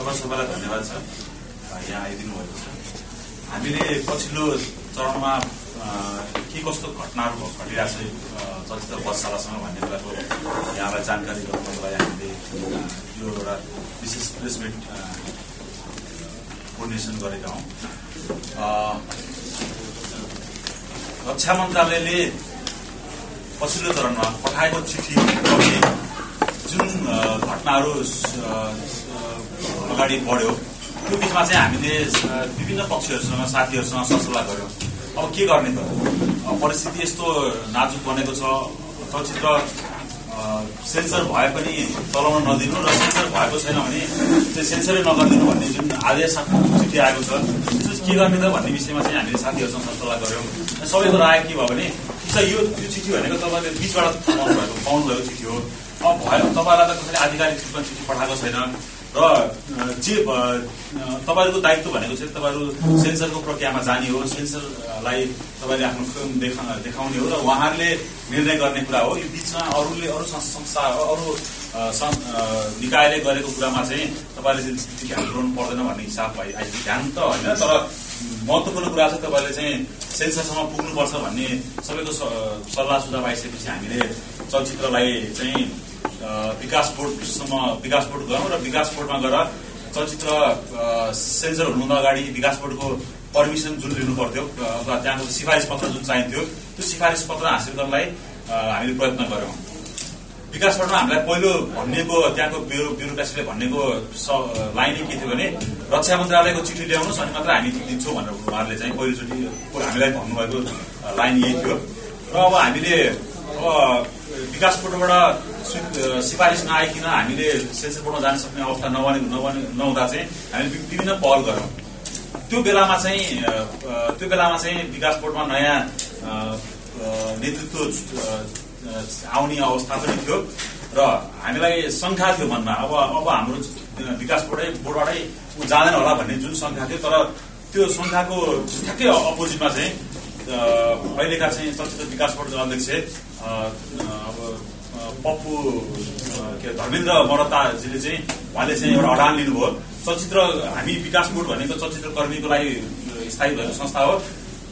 तपाईँ सबैलाई धन्यवाद छ। यहाँ आइदिनु भएको छ। हामीले पछिल्लो चरणमा के कस्तो घटनाहरू घटिरहेको छ चलचित्र बसशालासँग भन्ने कुराको यहाँलाई जानकारी गराउनको लागि हामीले यो एउटा विशेष प्रेस मिट कोर्डिनेसन गरेका हौँ। रक्षा मन्त्रालयले पछिल्लो चरणमा पठाएको चिठी जुन घटनाहरू अगाडि बढ्यो। त्यो बिचमा चाहिँ हामीले विभिन्न पक्षहरूसँग साथीहरूसँग सरसल्लाह गऱ्यौँ। अब के गर्ने त? परिस्थिति यस्तो नाजुक बनेको छ। चलचित्र सेन्सर भए पनि चलाउन नदिनु र सेन्सर भएको छैन भने चाहिँ सेन्सरै नगरिदिनु भन्ने जुन आदेश चिठी आएको छ त्यसपछि के गर्ने त भन्ने विषयमा चाहिँ हामीले साथीहरूसँग सरसल्लाह गऱ्यौँ। सबैको राय के भयो भने यो यो चिठी भनेको तपाईँले बिचबाट पाउनु भएको पाउनु भएको चिठी हो। अब भयो तपाईँलाई त कसैले आधिकारिक रूपमा चिठी पठाएको छैन। र जे तपाईँहरूको दायित्व भनेको चाहिँ तपाईँहरू सेन्सरको प्रक्रियामा जाने हो सेन्सरलाई तपाईँले आफ्नो फिल्म देखा देखाउने हो र उहाँहरूले निर्णय गर्ने कुरा हो। यो बिचमा अरूले अरू संस्था अरू निकायले गरेको कुरामा चाहिँ तपाईँले ध्यान पुऱ्याउनु पर्दैन भन्ने हिसाब भइ आइसक्यो ध्यान त होइन तर महत्त्वपूर्ण कुरा चाहिँ तपाईँले चाहिँ सेन्सरसम्म पुग्नुपर्छ भन्ने सबैको सल्लाह सुझाव आइसकेपछि हामीले चलचित्रलाई चाहिँ विकास बोर्डसम्म विकास बोर्ड गयौँ र विकास बोर्डमा गएर चलचित्र सेन्सर हुनुभन्दा अगाडि विकास बोर्डको पर्मिसन जुन लिनु पर्थ्यो अथवा त्यहाँको सिफारिस पत्र जुन चाहिन्थ्यो त्यो सिफारिस पत्र हासिल गर्नलाई हामीले प्रयत्न गऱ्यौँ। विकास बोर्डमा हामीलाई पहिलो भनिएको त्यहाँको ब्युरो ब्युरोक्रेसीले स- लाइनै के थियो भने रक्षा मन्त्रालयको चिठी ल्याउनुहोस् अनि मात्र हामी दिन्छौँ भनेर उहाँहरूले चाहिँ पहिलोचोटि हामीलाई भन्नुभएको लाइन यही थियो। र अब हामीले अब विकास बोर्डबाट सिफारिस नआइकन हामीले सेन्सर बोर्डमा जान सक्ने अवस्था नबने नबने नहुँदा चाहिँ हामीले विभिन्न पहल गऱ्यौँ। त्यो बेलामा चाहिँ त्यो बेलामा चाहिँ विकास बोर्डमा नयाँ नेतृत्व आउने अवस्था पनि थियो र हामीलाई शङ्का थियो मनमा। अब अब हाम्रो विकास बोर्डै बोर्डबाटै ऊ जाँदैन होला भन्ने जुन शङ्का थियो तर त्यो शङ्काको ठ्याक्कै अपोजिटमा चाहिँ अहिलेका चाहिँ चलचित्र विकास बोर्डका अध्यक्ष अब पप्पु के धर्मेन्द्र मरताजीले चाहिँ उहाँले चाहिँ एउटा अडान लिनुभयो। चलचित्र हामी विकास बोर्ड भनेको चलचित्र कर्मीको लागि स्थायी भएको संस्था हो।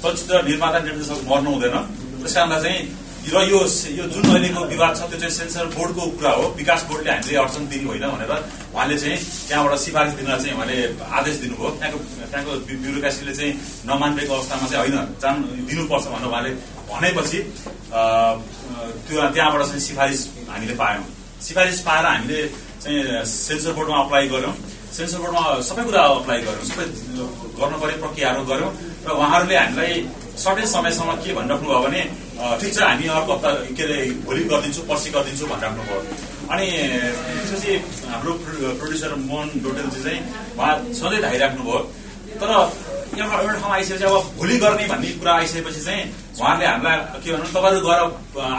चलचित्र निर्माता निर्देशक मर्नु हुँदैन। त्यस कारणलाई चाहिँ र यो यो जुन अहिलेको विवाद छ त्यो चाहिँ सेन्सर बोर्डको कुरा हो। विकास बोर्डले हामीले अडचन दिने होइन भनेर उहाँले चाहिँ त्यहाँबाट सिफारिस दिन चाहिँ उहाँले आदेश दिनुभयो। त्यहाँको त्यहाँको ब्यु- ब्युरोक्रेसीले चाहिँ नमानिरहेको अवस्थामा चाहिँ होइन जान दिनुपर्छ भनेर उहाँले भनेपछि त्यो त्यहाँबाट चाहिँ सिफारिस हामीले पायौँ। सिफारिस पाएर हामीले चाहिँ सेन्सर बोर्डमा अप्लाई गऱ्यौँ। सेन्सर बोर्डमा सबै कुरा अप्लाई गऱ्यौँ। सबै गर्नुपर्ने प्रक्रियाहरू गऱ्यौँ र उहाँहरूले हामीलाई सर्टेन समयसम्म के भनिराख्नु भयो भने ठिक छ हामी अर्को हप्ता के अरे भोलि गरिदिन्छु पर्सि गरिदिन्छु भनिराख्नु भयो। अनि त्यसपछि हाम्रो प्रो- प्रोड्युसर मोहन डोटेलजी चाहिँ उहाँ सधैँ धाइराख्नु भयो। तर एउटा एउटा ठाउँमा आइसकेपछि अब भोलि गर्ने भन्ने कुरा आइसकेपछि चाहिँ उहाँहरूले हामीलाई के भन्नु तपाईँहरू गएर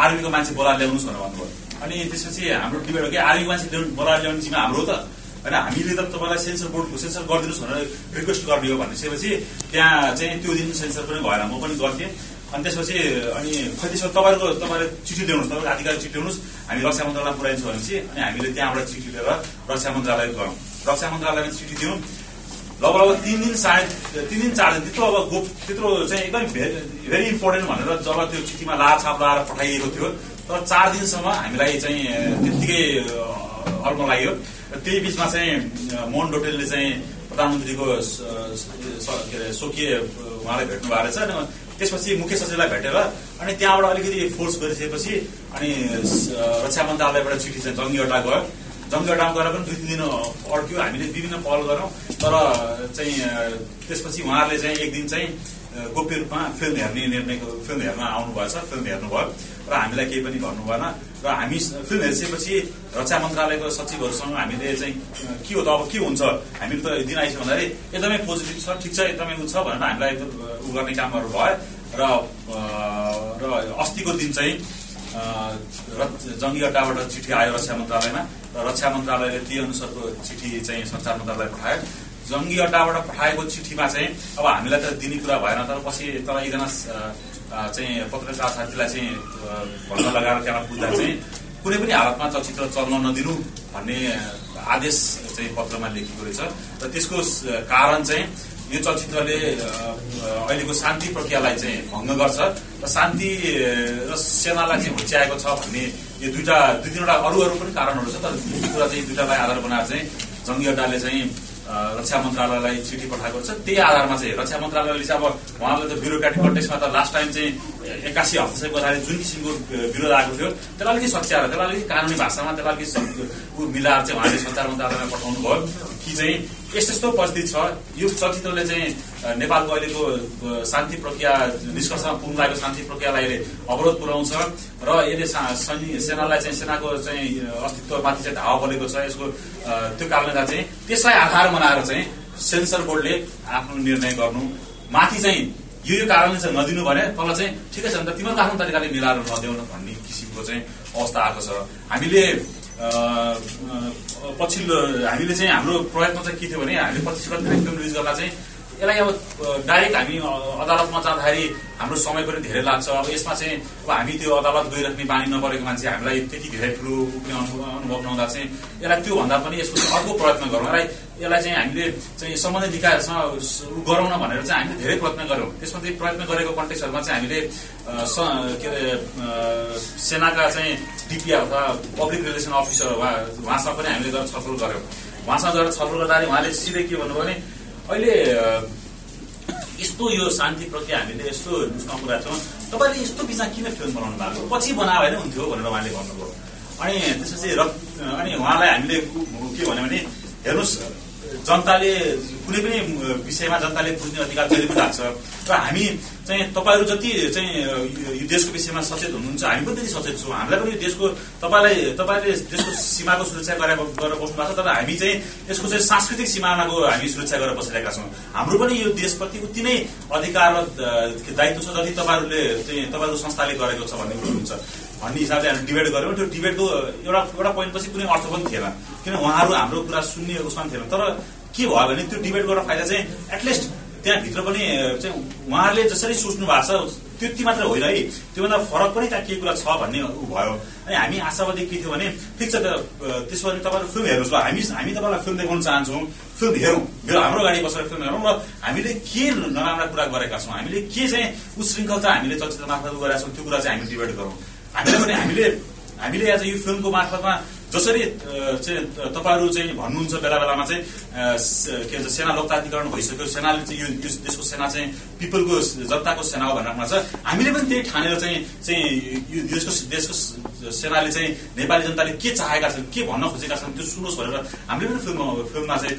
आर्मीको मान्छे बोलाएर ल्याउनुहोस् भनेर भन्नुभयो। अनि त्यसपछि हाम्रो डिबेट हो कि आर्मीको मान्छे ल्याउनु बोलाएर ल्याउने जिम्मा हाम्रो त। होइन हामीले त तपाईँलाई सेन्सर बोर्डको सेन्सर गरिदिनुहोस् भनेर रिक्वेस्ट गर्ने हो भनिसकेपछि त्यहाँ चाहिँ त्यो दिन सेन्सर पनि भएन म पनि गर्थेँ। अनि त्यसपछि अनि खै त्यसो तपाईँहरूको तपाईँले चिठी ल्याउनुहोस् तपाईँको आधिकारिक चिठी ल्याउनुहोस्। हामी रक्षा मन्त्रालयमा पुऱ्याइन्छ भनेपछि अनि हामीले त्यहाँबाट चिठी लिएर रक्षा मन्त्रालय गयौँ रक्षा मन्त्रालयमा चिठी दियौँ। लगभग अब तिन दिन साढे तिन दिन चार दिन त्यत्रो अब गोप त्यत्रो चाहिँ एकदम भेरी इम्पोर्टेन्ट भनेर जब त्यो चिठीमा लार छाप लाएर पठाइएको थियो तर चार दिनसम्म हामीलाई चाहिँ त्यत्तिकै अल्म लाग्यो। र त्यही बिचमा चाहिँ मोहन डोटेलले चाहिँ प्रधानमन्त्रीको के अरे स्वकीय उहाँलाई भेट्नु भएको रहेछ। अनि त्यसपछि मुख्य सचिवलाई भेटेर अनि त्यहाँबाट अलिकति फोर्स गरिसकेपछि अनि रक्षा मन्त्रालयबाट चिठी चाहिँ जङ्गी अड्डा गयो। जङ्गी अड्डामा गएर पनि दुई तिन दिन अड्क्यो। हामीले विभिन्न पहल गऱ्यौँ। तर चाहिँ त्यसपछि उहाँहरूले चाहिँ एक दिन चाहिँ गोप्य रूपमा फिल्म हेर्ने निर्णयको फिल्म हेर्न आउनु भएछ फिल्म हेर्नुभयो। र हामीलाई केही पनि भन्नु भएन। र हामी फिल्म हेरिसकेपछि रक्षा मन्त्रालयको सचिवहरूसँग हामीले चाहिँ के हो त अब के हुन्छ? हामीले त दिन आइसक्यो भन्दाखेरि एकदमै पोजिटिभ छ ठिक छ एकदमै उ छ भनेर हामीलाई एकदम उ गर्ने कामहरू भयो। र र अस्तिको दिन चाहिँ जङ्गी अड्डाबाट चिठी आयो रक्षा मन्त्रालयमा। र रक्षा मन्त्रालयले त्यही अनुसारको चिठी चाहिँ सञ्चार मन्त्रालय पठायो जङ्गी अड्डाबाट पठाएको चिठीमा चाहिँ अब हामीलाई त दिने कुरा भएन तर पछि तर एकजना चाहिँ पत्रकार साथीलाई चाहिँ भन्न लगाएर त्यहाँ पुग्दा चाहिँ कुनै पनि हालतमा चलचित्र चल्न नदिनु भन्ने आदेश चाहिँ पत्रमा लेखेको रहेछ। र त्यसको कारण चाहिँ यो चलचित्रले अहिलेको शान्ति प्रक्रियालाई चाहिँ भङ्ग गर्छ र शान्ति र सेनालाई चाहिँ होच्याएको छ भन्ने यो दुईवटा दुई तिनवटा अरू अरू पनि कारणहरू छ। तर कुरा चाहिँ दुईवटालाई आधार बनाएर चाहिँ जङ्गी अड्डाले चाहिँ रक्षा मन्त्रालयलाई चिठी पठाएको छ। त्यही आधारमा चाहिँ रक्षा मन्त्रालयले चाहिँ अब उहाँले त ब्युरोक्रेटिक कन्टेक्समा त लास्ट टाइम चाहिँ एक्कासी हस्तक्षेप गर्दाखेरि जुन किसिमको विरोध आएको थियो त्यसलाई अलिकति सच्याएर त्यसलाई अलिकति कानुनी भाषामा त्यसलाई अलिकति मिलाएर चाहिँ उहाँले सञ्चार मन्त्रालयमा पठाउनु भयो कि चाहिँ यस्तो यस्तो परिस्थिति छ। यो चलचित्रले चाहिँ नेपालको अहिलेको शान्ति प्रक्रिया निष्कर्षमा पुग्न लागेको शान्ति प्रक्रियालाई अवरोध पुर्याउँछ र यसले सेनालाई चाहिँ सेनाको चाहिँ अस्तित्वमाथि चाहिँ धावा बलेको छ। यसको त्यो कारणले चाहिँ त्यसलाई आधार बनाएर चाहिँ सेन्सर बोर्डले आफ्नो निर्णय गर्नु। माथि चाहिँ यो यो कारणले चाहिँ नदिनु भने तल चाहिँ ठिकै छ भने त तिमीहरूको आफ्नो तरिकाले मिलाएर नदेऊ भन्ने किसिमको चाहिँ अवस्था आएको छ। हामीले पछिल्लो हामीले चाहिँ हाम्रो प्रयत्न चाहिँ के थियो भने हामीले गते फिल्म रिलिज गर्दा चाहिँ यसलाई अब डाइरेक्ट हामी अदालतमा जाँदाखेरि हाम्रो समय पनि धेरै लाग्छ। अब यसमा चाहिँ अब हामी त्यो अदालत गइराख्ने बानी नपरेको मान्छे हामीलाई त्यति धेरै ठुलो अनुभव नहुँदा चाहिँ यसलाई त्योभन्दा पनि यसको अर्को प्रयत्न गरौँ। यसलाई यसलाई चाहिँ हामीले चाहिँ सम्बन्धित निकायहरूसँग गराउन भनेर चाहिँ हामीले धेरै प्रयत्न गऱ्यौँ। त्यसमा चाहिँ प्रयत्न गरेको कन्टेक्सहरूमा चाहिँ हामीले के अरे सेनाका चाहिँ डिपिआ अथवा पब्लिक रिलेसन अफिसर उहाँसँग पनि हामीले गएर छलफल गऱ्यौँ। उहाँसँग गएर छलफल गर्दाखेरि उहाँले सिधै के भन्नुभयो भने अहिले यस्तो यो शान्ति प्रक्रिया हामीले यस्तो बुझ्न पुगेका छौँ तपाईँले यस्तो बिचमा किन फिल्म बनाउनु भएको? पछि बनायो भने हुन्थ्यो भनेर उहाँले भन्नुभयो। अनि त्यसपछि अनि उहाँलाई हामीले के भन्यो भने हेर्नुहोस् जनताले कुनै पनि विषयमा जनताले बुझ्ने अधिकार जहिले पनि राख्छ र हामी चाहिँ तपाईँहरू जति चाहिँ यो देशको विषयमा सचेत हुनुहुन्छ हामी पनि त्यति सचेत छौँ। हामीलाई पनि यो देशको तपाईँलाई तपाईँले देशको सीमाको सुरक्षा गरेर गरेर बस्नु भएको छ तर हामी चाहिँ यसको चाहिँ सांस्कृतिक सिमानाको हामी सुरक्षा गरेर बसिरहेका छौँ। हाम्रो पनि यो देशप्रति उति नै अधिकार दायित्व छ जति तपाईँहरूले चाहिँ तपाईँहरूको संस्थाले गरेको छ भन्ने कुरो हुन्छ। भन्ने हिसाबले हामी डिबेट गऱ्यौँ। त्यो डिबेटको एउटा एउटा पोइन्टपछि कुनै अर्थ पनि थिएन। किन उहाँहरू हाम्रो कुरा सुन्ने उसमा थिएन। तर के भयो भने त्यो डिबेट गरेर फाइदा चाहिँ एटलिस्ट त्यहाँभित्र पनि चाहिँ उहाँहरूले जसरी सोच्नु भएको छ त्यति मात्र होइन है। त्योभन्दा फरक पनि त्यहाँ केही कुरा छ भन्ने भयो। अनि हामी आशावादी के थियो भने ठिक छ त त्यसो भने तपाईँहरू फिल्म हेर्नुहोस् ल। हामी हामी तपाईँलाई फिल्म देखाउन चाहन्छौँ। फिल्म हेरौँ। मेरो हाम्रो गाडी बसेर फिल्म हेरौँ र हामीले के नराम्रा कुरा गरेका छौँ? हामीले के चाहिँ उशृङ्खल चाहिँ हामीले चलचित्र मार्फत गरेका छौँ? त्यो कुरा चाहिँ हामी डिबेट गरौँ हामीले पनि हामीले हामीले आज यो फिल्मको मार्फतमा जसरी चाहिँ तपाईँहरू चाहिँ भन्नुहुन्छ बेला बेलामा चाहिँ के भन्छ सेना लोकतान्त्रिकरण भइसक्यो। सेनाले चाहिँ यो देशको सेना चाहिँ पिपलको जनताको सेना हो भनेर छ हामीले पनि त्यही ठानेर चाहिँ चाहिँ यो देशको देशको सेनाले चाहिँ नेपाली जनताले के चाहेका छन् के भन्न खोजेका छन् त्यो सुन्नुहोस् भनेर हामीले पनि फिल्म फिल्ममा चाहिँ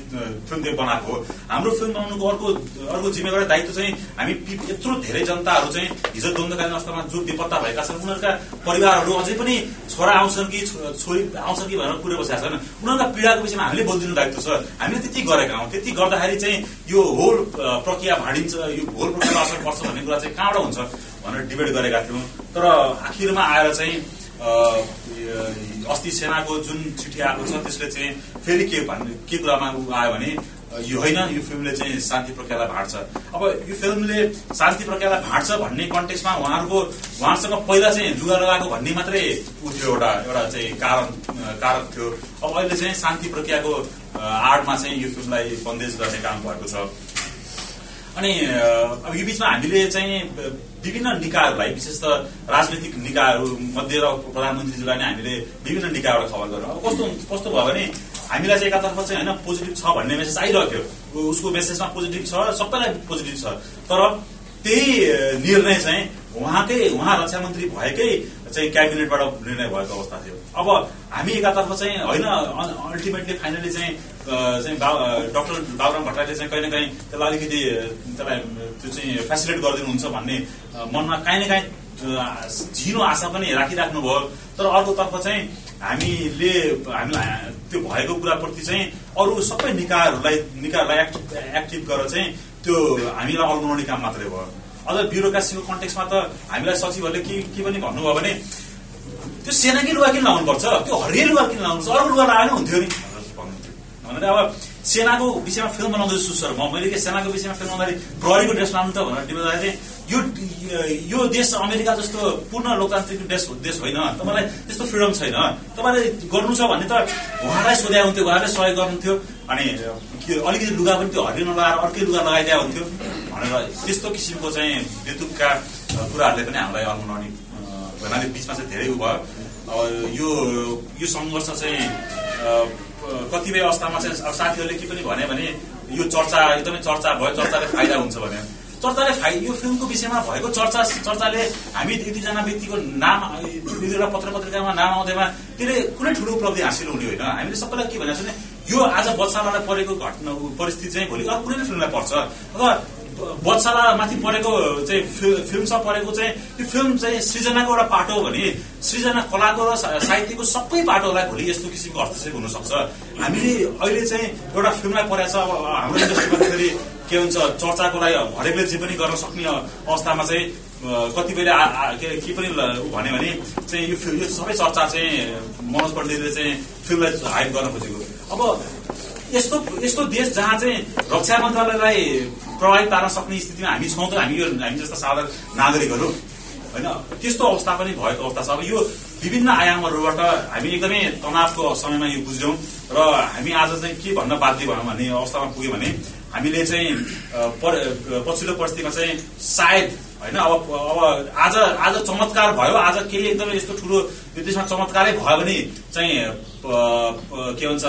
फिल्म बनाएको हो। हाम्रो फिल्म बनाउनुको अर्को अर्को जिम्मेवारी दायित्व चाहिँ हामी यत्रो धेरै जनताहरू चाहिँ हिजो द्वन्द्वकालीन अवस्थामा जो बेपत्ता भएका छन्। उनीहरूका परिवारहरू अझै पनि छोरा आउँछन् कि छोरी आउँछन् कि भनेर कुरो बसेका उनीहरूका पीडाको विषयमा हामीले बोलिदिनु दायित्व छ। हामीले त्यति गरेका हौँ। त्यति गर्दाखेरि चाहिँ यो होल प्रक्रिया भाँडिन्छ यो होल प्रक्रिया असर पर्छ भन्ने कुरा चाहिँ कहाँबाट हुन्छ भनेर डिबेट गरेका थियौँ। तर आखिरमा आएर चाहिँ अस्ति सेनाको जुन चिठी आएको छ त्यसले चाहिँ फेरि के भन्ने के कुरामा आयो भने यो होइन यो फिल्मले चाहिँ शान्ति प्रक्रियालाई भाँड्छ। अब यो फिल्मले शान्ति प्रक्रियालाई भाँड्छ भन्ने कन्टेक्समा उहाँहरूको उहाँहरूसँग पहिला चाहिँ लुगा लगाएको भन्ने मात्रै ऊ थियो एउटा एउटा चाहिँ कारण कारक थियो। अब अहिले चाहिँ शान्ति प्रक्रियाको आडमा चाहिँ यो फिल्मलाई बन्देज गर्ने काम भएको छ। अनि अब यो बिचमा हामीले चाहिँ विभिन्न निकायहरूलाई विशेष त राजनैतिक निकायहरू मध्ये र प्रधानमन्त्रीज्यूलाई नै हामीले विभिन्न निकायबाट खबर गऱ्यौँ अब कस्तो कस्तो भयो भने हामीलाई चाहिँ एकातर्फ चाहिँ होइन पोजिटिभ छ भन्ने मेसेज आइरहेको थियो। उसको मेसेजमा पोजिटिभ छ सबैलाई पोजिटिभ छ। तर त्यही निर्णय चाहिँ उहाँकै उहाँ रक्षा मन्त्री भएकै चाहिँ क्याबिनेटबाट निर्णय भएको अवस्था थियो। अब हामी एकातर्फ चाहिँ होइन अल्टिमेटली फाइनली चाहिँ चाहिँ डक्टर बाबुराम भट्टराईले चाहिँ कहीँ न कहीँ त्यसलाई अलिकति त्यसलाई त्यो चाहिँ फेसिलिट गरिदिनुहुन्छ भन्ने मनमा काहीँ न काहीँ झिनो आशा पनि राखिराख्नु भयो तर अर्कोतर्फ चाहिँ हामीले हामीलाई त्यो भएको कुराप्रति चाहिँ अरू सबै निकायहरूलाई निकायहरूलाई एक्टिभ एक्टिभ गरेर चाहिँ त्यो हामीलाई अल्माउने काम मात्रै भयो। अझ ब्युरोक्रासीको कन्टेक्समा त हामीलाई सचिवहरूले के के पनि भन्नुभयो भने त्यो सेनाकै लुगा किन लाउनुपर्छ त्यो हरियो लुगा किन लाउनुपर्छ अरू लुगा लगाएन हुन्थ्यो नि। भन्नुहुन्थ्यो। भनेर अब सेनाको विषयमा फिल्म बनाउँदैछु सर। म मैले के सेनाको विषयमा फिल्म बनाउँदाखेरि प्रहरीको ड्रेस लानु त भनेर टिप्दाखेरि यो यो देश अमेरिका जस्तो पूर्ण लोकतान्त्रिक देश देश होइन। तपाईँलाई त्यस्तो फ्रिडम छैन। तपाईँले गर्नु छ भने त उहाँलाई सोध्या हुन्थ्यो उहाँले सहयोग गर्नुहुन्थ्यो। अनि अलिकति लुगा पनि त्यो हरियो नलगाएर अर्कै लुगा लगाइदिया हुन्थ्यो। भनेर त्यस्तो किसिमको चाहिँ बेतुकका कुराहरूले पनि हामीलाई अल्मनाउने भन्नाले बिचमा चाहिँ धेरै उ भयो। यो यो सङ्घर्ष चाहिँ कतिपय अवस्थामा चाहिँ साथीहरूले के पनि भने यो चर्चा एकदमै चर्चा भयो। चर्चाले फाइदा हुन्छ भने। चर्चाले फाइ यो फिल्मको विषयमा भएको चर्चा चर्चाले हामी एक दुईजना व्यक्तिको नाम एउटा पत्र पत्रिकामा नाम आउँदैमा त्यसले कुनै ठुलो उपलब्धि हासिल हुने होइन। हामीले सबैलाई के भनेको छ भने यो आज बच्चालाई परेको घटना परिस्थिति चाहिँ भोलि अर्को कुनै फिल्मलाई पर्छ। अथवा माथि परेको चाहिँ फिल्मसँग परेको चाहिँ यो फिल्म चाहिँ सृजनाको एउटा पाटो हो भने सृजना कलाको र साहित्यको सबै पाटोलाई भोलि यस्तो किसिमको हस्तक्षेप हुनसक्छ। हामीले अहिले चाहिँ एउटा फिल्मलाई परेको छ अब हाम्रो इन्डस्ट्रीमा के हुन्छ चर्चाको लागि हरेकले जे पनि गर्न सक्ने अवस्थामा चाहिँ कतिपयले के पनि भन्यो भने चाहिँ यो यो सबै चर्चा चाहिँ मनोज पण्डितले चाहिँ फिल्मलाई हाइप गर्न खोजेको अब यस्तो यस्तो देश जहाँ चाहिँ रक्षा मन्त्रालयलाई प्रभावित पार्न सक्ने स्थितिमा हामी छौँ त हामी यो हामी जस्ता साधारण नागरिकहरू होइन? त्यस्तो अवस्था पनि भएको अवस्था छ। अब यो विभिन्न आयामहरूबाट हामी एकदमै तनावको समयमा यो बुझ्यौँ र हामी आज चाहिँ के भन्न बाध्य भयौँ भन्ने अवस्थामा पुग्यो भने हामीले चाहिँ पछिल्लो परिस्थितिमा चाहिँ सायद होइन अब अब आज आज चमत्कार भयो आज केही एकदमै यस्तो ठुलो यो देशमा चमत्कारै भयो भने चाहिँ के भन्छ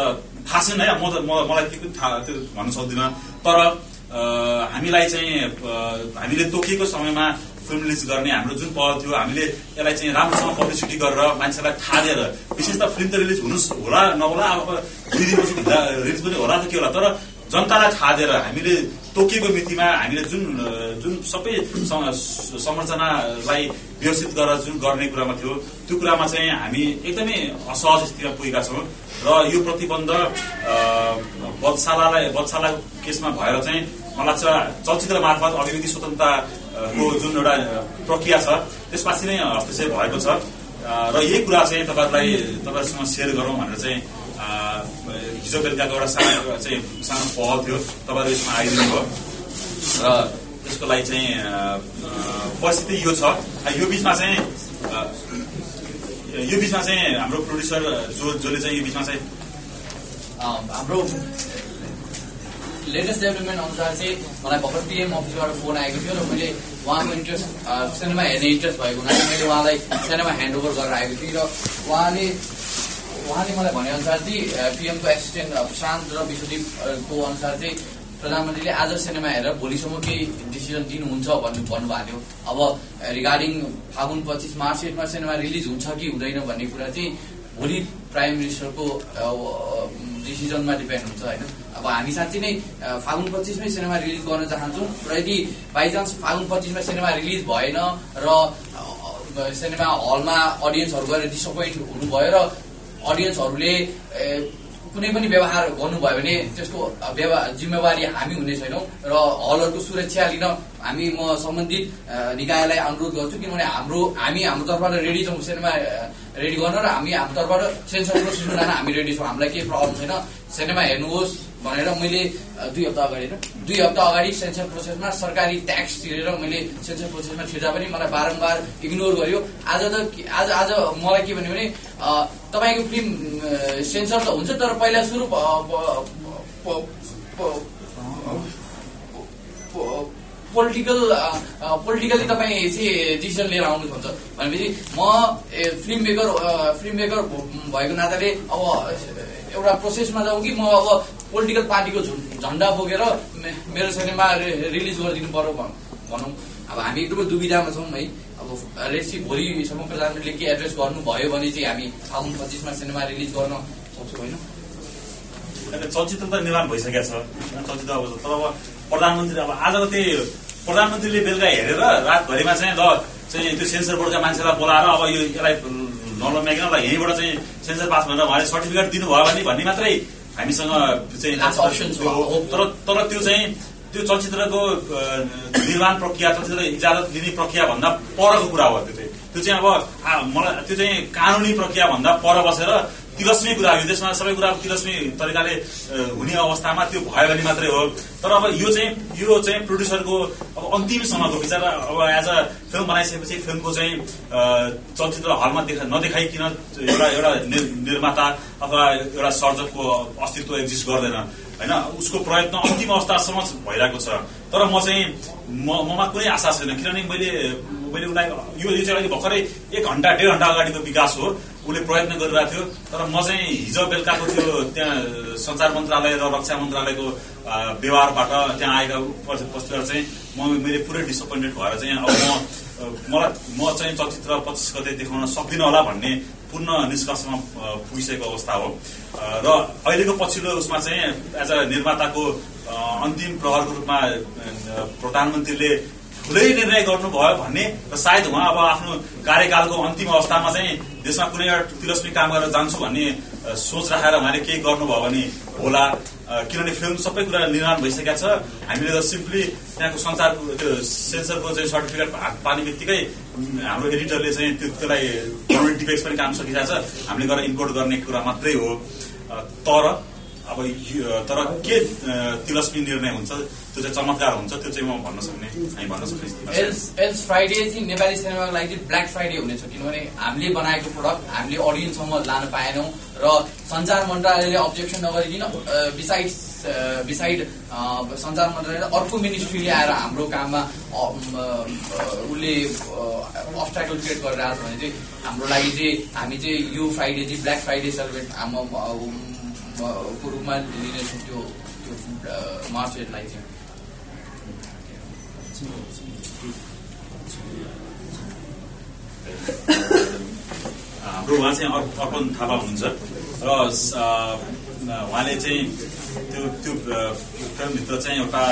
थाहा छैन है म त मलाई थाहा त्यो भन्न सक्दिनँ। तर हामीलाई चाहिँ हामीले तोकिएको समयमा फिल्म रिलिज गर्ने हाम्रो जुन पहल थियो हामीले यसलाई चाहिँ राम्रोसँग पब्लिसिटी गरेर मान्छेलाई थाहा दिएर विशेष त फिल्म त रिलिज हुनु होला नहोला अब दुई दिनपछि रिलिज पनि होला त के होला तर जनतालाई थाहा दिएर हामीले तोकिएको मितिमा हामीले जुन जुन सबै संरचनालाई व्यवस्थित गरेर जुन गर्ने कुरामा थियो त्यो कुरामा चाहिँ हामी एकदमै असहज स्थितिमा पुगेका छौँ। र यो प्रतिबन्ध बदशालालाई बदशाला केसमा भएर चाहिँ मलाई लाग्छ चलचित्र मार्फत अभिव्यक्ति स्वतन्त्रताको जुन एउटा प्रक्रिया छ त्यसपछि नै हस्तक्षेप भएको छ। र यही कुरा चाहिँ तपाईँहरूलाई तपाईँहरूसँग सेयर गरौँ भनेर चाहिँ हिजो बेलुकाको एउटा सानो चाहिँ सानो पहल थियो तपाईँहरू यसमा आइदिनु भयो र त्यसको लागि चाहिँ परिस्थिति यो छ यो बिचमा चाहिँ यो बिचमा चाहिँ हाम्रो प्रड्युसर जो जसले चाहिँ यो बिचमा चाहिँ हाम्रो लेटेस्ट डेभलपमेन्ट अनुसार चाहिँ मलाई भर्खर पिएम अफिसबाट फोन आएको थियो र मैले उहाँको इन्ट्रेस्ट सिनेमा हेर्ने इन्ट्रेस्ट भएको हुनाले मैले उहाँलाई सिनेमा ह्यान्डओभर गरेर आएको थिएँ र उहाँले उहाँले मलाई भनेअनुसार चाहिँ पिएमको एसिस्टेन्ट प्रशान्त र विश्वदीपको अनुसार चाहिँ प्रधानमन्त्रीले आज सिनेमा हेरेर भोलिसम्म केही डिसिजन दिनुहुन्छ भन्नु भन्नुभएको थियो। अब रिगार्डिङ फागुन पच्चिस मार्च एटमा सिनेमा रिलिज हुन्छ कि हुँदैन भन्ने कुरा चाहिँ भोलि प्राइम मिनिस्टरको डिसिजनमा डिपेन्ड हुन्छ होइन। अब हामी साँच्ची नै फागुन पच्चिसमै सिनेमा रिलिज गर्न चाहन्छौँ र यदि बाइचान्स फागुन पच्चिसमा सिनेमा रिलिज भएन र सिनेमा हलमा अडियन्सहरू गएर डिसपोइन्ट हुनुभयो र अडियन्सहरूले कुनै पनि व्यवहार गर्नुभयो भने त्यसको व्यवहार जिम्मेवारी हामी हुने छैनौँ र हलहरूको सुरक्षा लिन हामी म सम्बन्धित निकायलाई अनुरोध गर्छु किनभने हाम्रो हामी हाम्रो तर्फबाट रेडी छौँ सिनेमा रेडी गर्न र हामी हाम्रो तर्फबाट सेन्सर प्रोसेसमा हामी रेडी छौँ। हामीलाई केही प्रब्लम छैन। सिनेमा हेर्नुहोस्। भनेर मैले दुई हप्ता अगाडि दुई हप्ता अगाडि सेन्सर प्रोसेसमा सरकारी ट्याक्स तिरेर मैले सेन्सर प्रोसेसमा छिर्दा पनि मलाई बारम्बार इग्नोर गर्यो। आज त आज आज मलाई के भन्यो भने तपाईँको फिल्म सेन्सर त हुन्छ तर पहिला सुरु पोलिटिकल पोलिटिकली तपाईँ चाहिँ डिसिजन लिएर आउनुहुन्छ भनेपछि म फिल्म मेकर फिल्म मेकर भएको नाताले अब एउटा प्रोसेसमा जाउँ कि म अब पोलिटिकल पार्टीको झन्डा बोकेर मेरो सिनेमा रिलिज गरिदिनु पर्यो भनौँ अब हामी एकदमै दुविधामा छौँ है। अब रेसी भोलिसम्म प्रधानमन्त्रीले के एड्रेस गर्नुभयो भने चाहिँ हामी फागुन पच्चिसमा सिनेमा रिलिज गर्न सक्छौँ होइन? चलचित्र त निर्माण भइसकेको छ। चलचित्र अब तर अब प्रधानमन्त्री अब आजको त्यही प्रधानमन्त्रीले बेलुका हेरेर रातभरिमा चाहिँ ल चाहिँ त्यो सेन्सर बोर्डका मान्छेलाई बोलाएर अब यो यसलाई नलम्याइकन ल यहीँबाट चाहिँ सेन्सर पास भनेर उहाँले सर्टिफिकेट दिनुभयो भने भन्ने मात्रै हामीसँग चाहिँ तर तर त्यो चाहिँ त्यो चलचित्रको निर्माण प्रक्रिया चलचित्र इजाजत लिने प्रक्रिया भन्दा परको कुरा हो त्यो चाहिँ। त्यो चाहिँ अब मलाई त्यो चाहिँ कानुनी प्रक्रिया भन्दा पर बसेर तिलस्मी कुरा यो देशमा सबै कुरा तिलस्मी तरिकाले हुने अवस्थामा त्यो भयो भने मात्रै हो। तर अब यो चाहिँ यो चाहिँ प्रड्युसरको अब अन्तिमसम्मको विचार अब एज अ फिल्म बनाइसकेपछि फिल्मको चाहिँ चलचित्र हलमा देखा नदेखाइकन एउटा एउटा निर्- निर्माता अथवा एउटा सर्जकको अस्तित्व एक्जिस्ट गर्दैन। होइन? उसको प्रयत्न अन्तिम अवस्थासम्म भइरहेको छ। तर म चाहिँ म ममा कुनै आशा छैन। किनभने मैले मैले उसलाई यो यो चाहिँ अहिले भर्खरै एक घन्टा डेढ घन्टा अगाडिको विकास हो। उसले प्रयत्न गरिरहेको थियो तर म चाहिँ हिजो बेलुकाको त्यो त्यहाँ सञ्चार मन्त्रालय र रक्षा मन्त्रालयको व्यवहारबाट त्यहाँ आएका उपस्थितबाट चाहिँ म मैले पुरै डिसपोइन्टेड भएर चाहिँ अब म मलाई म चाहिँ चलचित्र पच्चिस गते देखाउन सक्दिनँ होला भन्ने पूर्ण निष्कर्षमा पुगिसकेको अवस्था हो। र अहिलेको पछिल्लो उसमा चाहिँ एज अ निर्माताको अन्तिम प्रहरको रूपमा प्रधानमन्त्रीले ठुलै निर्णय गर्नुभयो भन्ने र सायद उहाँ अब आफ्नो कार्यकालको अन्तिम अवस्थामा चाहिँ देशमा कुनै एउटा तिलस्मी काम गरेर जान्छु भन्ने सोच राखेर उहाँले केही गर्नुभयो भने होला। किनभने फिल्म सबै कुरा निर्माण भइसकेका छ। हामीले त सिम्पली त्यहाँको संसारको त्यो सेन्सरको चाहिँ सर्टिफिकेट हात पार्ने बित्तिकै हाम्रो एडिटरले चाहिँ त्यो त्यसलाई डिफेक्स पनि काम सकिरहेको छ। हामीले गएर इम्पोर्ट गर्ने कुरा मात्रै हो। तर अब तर के तिलस्मी निर्णय हुन्छ? त्यो चाहिँ चमत्कार हुन्छ त्यो चाहिँ म भन्न सक्ने हामी भन्न सक्ने। एल्स एल्स फ्राइडे चाहिँ नेपाली सिनेमाको लागि चाहिँ ब्ल्याक फ्राइडे हुनेछ किनभने हामीले बनाएको प्रडक्ट हामीले अडियन्ससम्म लान पाएनौँ र सञ्चार मन्त्रालयले अब्जेक्सन नगरिकन बिसाइड बिसाइड सञ्चार मन्त्रालयले अर्को मिनिस्ट्रीले आएर हाम्रो काममा उसले अब्सट्याकल क्रिएट गरेर आएको भने चाहिँ हाम्रो लागि चाहिँ हामी चाहिँ यो फ्राइडे चाहिँ ब्ल्याक फ्राइडे सेलिब्रेट हाम्रो को रूपमा लिनेछौँ त्यो त्यो मार्च चाहिँ हाम्रो उहाँ चाहिँ अर- अर्पण थापा हुनुहुन्छ। र उहाँले चाहिँ त्यो त्यो फिल्मभित्र चाहिँ एउटा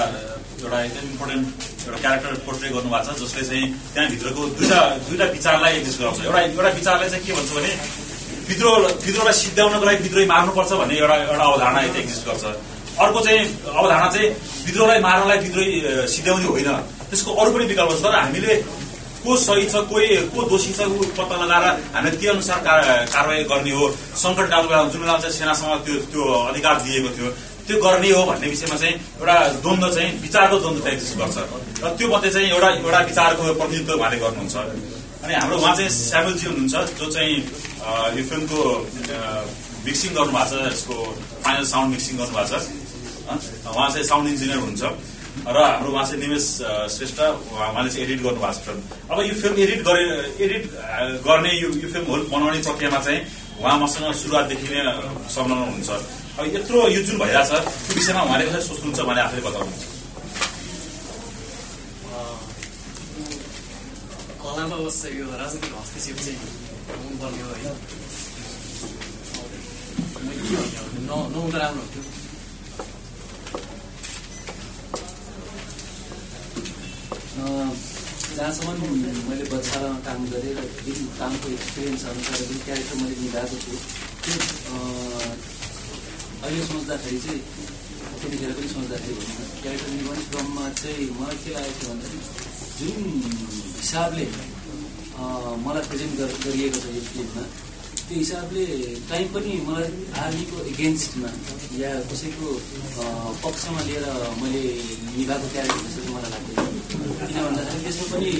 एउटा एकदम इम्पोर्टेन्ट एउटा क्यारेक्टर पोर्ट्रे गर्नुभएको छ जसले चाहिँ त्यहाँभित्रको दुईवटा दुईवटा विचारलाई एक्जिस्ट गराउँछ। एउटा एउटा विचारलाई चाहिँ के भन्छ भने विद्रोह विद्रोहलाई सिद्ध्याउनको लागि विद्रोही मार्नुपर्छ भन्ने एउटा एउटा अवधारणा एक्जिस्ट गर्छ। अर्को चाहिँ अवधारणा चाहिँ विद्रोहलाई मार्नलाई विद्रोही सिद्ध्याउने होइन। त्यसको अरू पनि विकल्प छ तर हामीले को सही छ कोही को दोषी छ ऊ पत्ता लगाएर हामीले त्यो अनुसार कारवाही गर्ने हो। सङ्कटकालको बेलामा जुन बेलामा चाहिँ सेनासँग त्यो त्यो अधिकार दिएको थियो त्यो गर्ने हो भन्ने विषयमा चाहिँ एउटा द्वन्द्व चाहिँ विचारको द्वन्द्व चाहिँ एक्जिस्ट गर्छ। र त्यो मध्ये चाहिँ एउटा एउटा विचारको प्रतिनिधित्व उहाँले गर्नुहुन्छ। अनि हाम्रो उहाँ चाहिँ स्यामुलजी हुनुहुन्छ जो चाहिँ यो फिल्मको मिक्सिङ गर्नुभएको छ यसको फाइनल साउन्ड मिक्सिङ गर्नुभएको छ। उहाँ चाहिँ साउन्ड इन्जिनियर हुनुहुन्छ। र हाम्रो उहाँ चाहिँ निमेश श्रेष्ठ उहाँ- उहाँले चाहिँ एडिट गर्नुभएको छ फिल्म। अब यो फिल्म एडिट गरे एडिट गर्ने यो यो फिल्म होल बनाउने प्रक्रियामा चाहिँ उहाँ मसँग सुरुवातदेखि नै संलग्न हुनुहुन्छ। अब यत्रो यो जुन भइरहेछ त्यो विषयमा उहाँले कसरी सोच्नुहुन्छ भने आफैले बताउनुहुन्छ? कलामा अवश्य यो राजनीतिक हस्तक्षेप चाहिँ हुनुपर्ने हो होइन नहुँदा राम्रो हुन्थ्यो। जहाँसम्म मैले बच्चालामा काम गरेँ र जुन कामको एक्सपिरियन्स अनुसार जुन क्यारेक्टर मैले निभाएको छु त्यो अहिले सोच्दाखेरि चाहिँ त्यतिखेर पनि सोच्दाखेरि क्यारेक्टर निभाउने क्रममा चाहिँ मलाई के लागेको थियो भन्दाखेरि जुन हिसाबले मलाई प्रेजेन्ट गर- गरिएको छ यो फिल्ममा त्यो हिसाबले काहीँ पनि मलाई आर्मीको एगेन्स्टमा या कसैको पक्षमा लिएर मैले निभाएको क्यारेक्टर जस्तो मलाई लाग्दैन। किन भन्दाखेरि त्यसमा पनि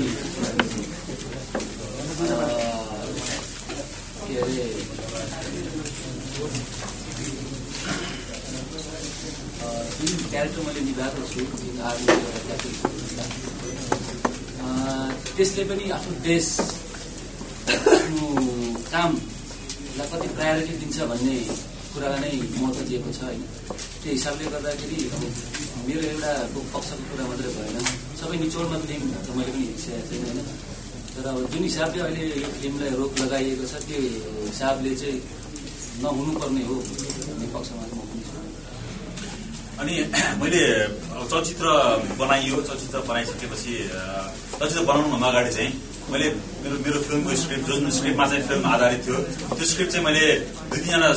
के अरे जुन क्यारेक्टर मैले निभाएको छु जुन अँ, त्यसले पनि आफ्नो देश आफ्नो कामलाई कति प्रायोरिटी दिन्छ भन्ने कुरालाई नै महत्त्व दिएको छ होइन? त्यो हिसाबले गर्दाखेरि मेरो एउटा पक्षको कुरा मात्रै भएन। सबै निचोडमा फिल्म त मैले पनि हेरिसकेको छैन होइन? तर अब जुन हिसाबले अहिले यो फिल्मलाई रोक लगाइएको छ त्यो हिसाबले चाहिँ नहुनुपर्ने हो भन्ने पक्षमा म पनि छु। अनि मैले चलचित्र बनाइयो चलचित्र बनाइसकेपछि चलचित्र बनाउनुभन्दा अगाडि चाहिँ मैले मेरो मेरो फिल्मको स्क्रिप्ट जुन स्क्रिप्टमा चाहिँ फिल्म आधारित थियो त्यो स्क्रिप्ट चाहिँ मैले दुई तिनजना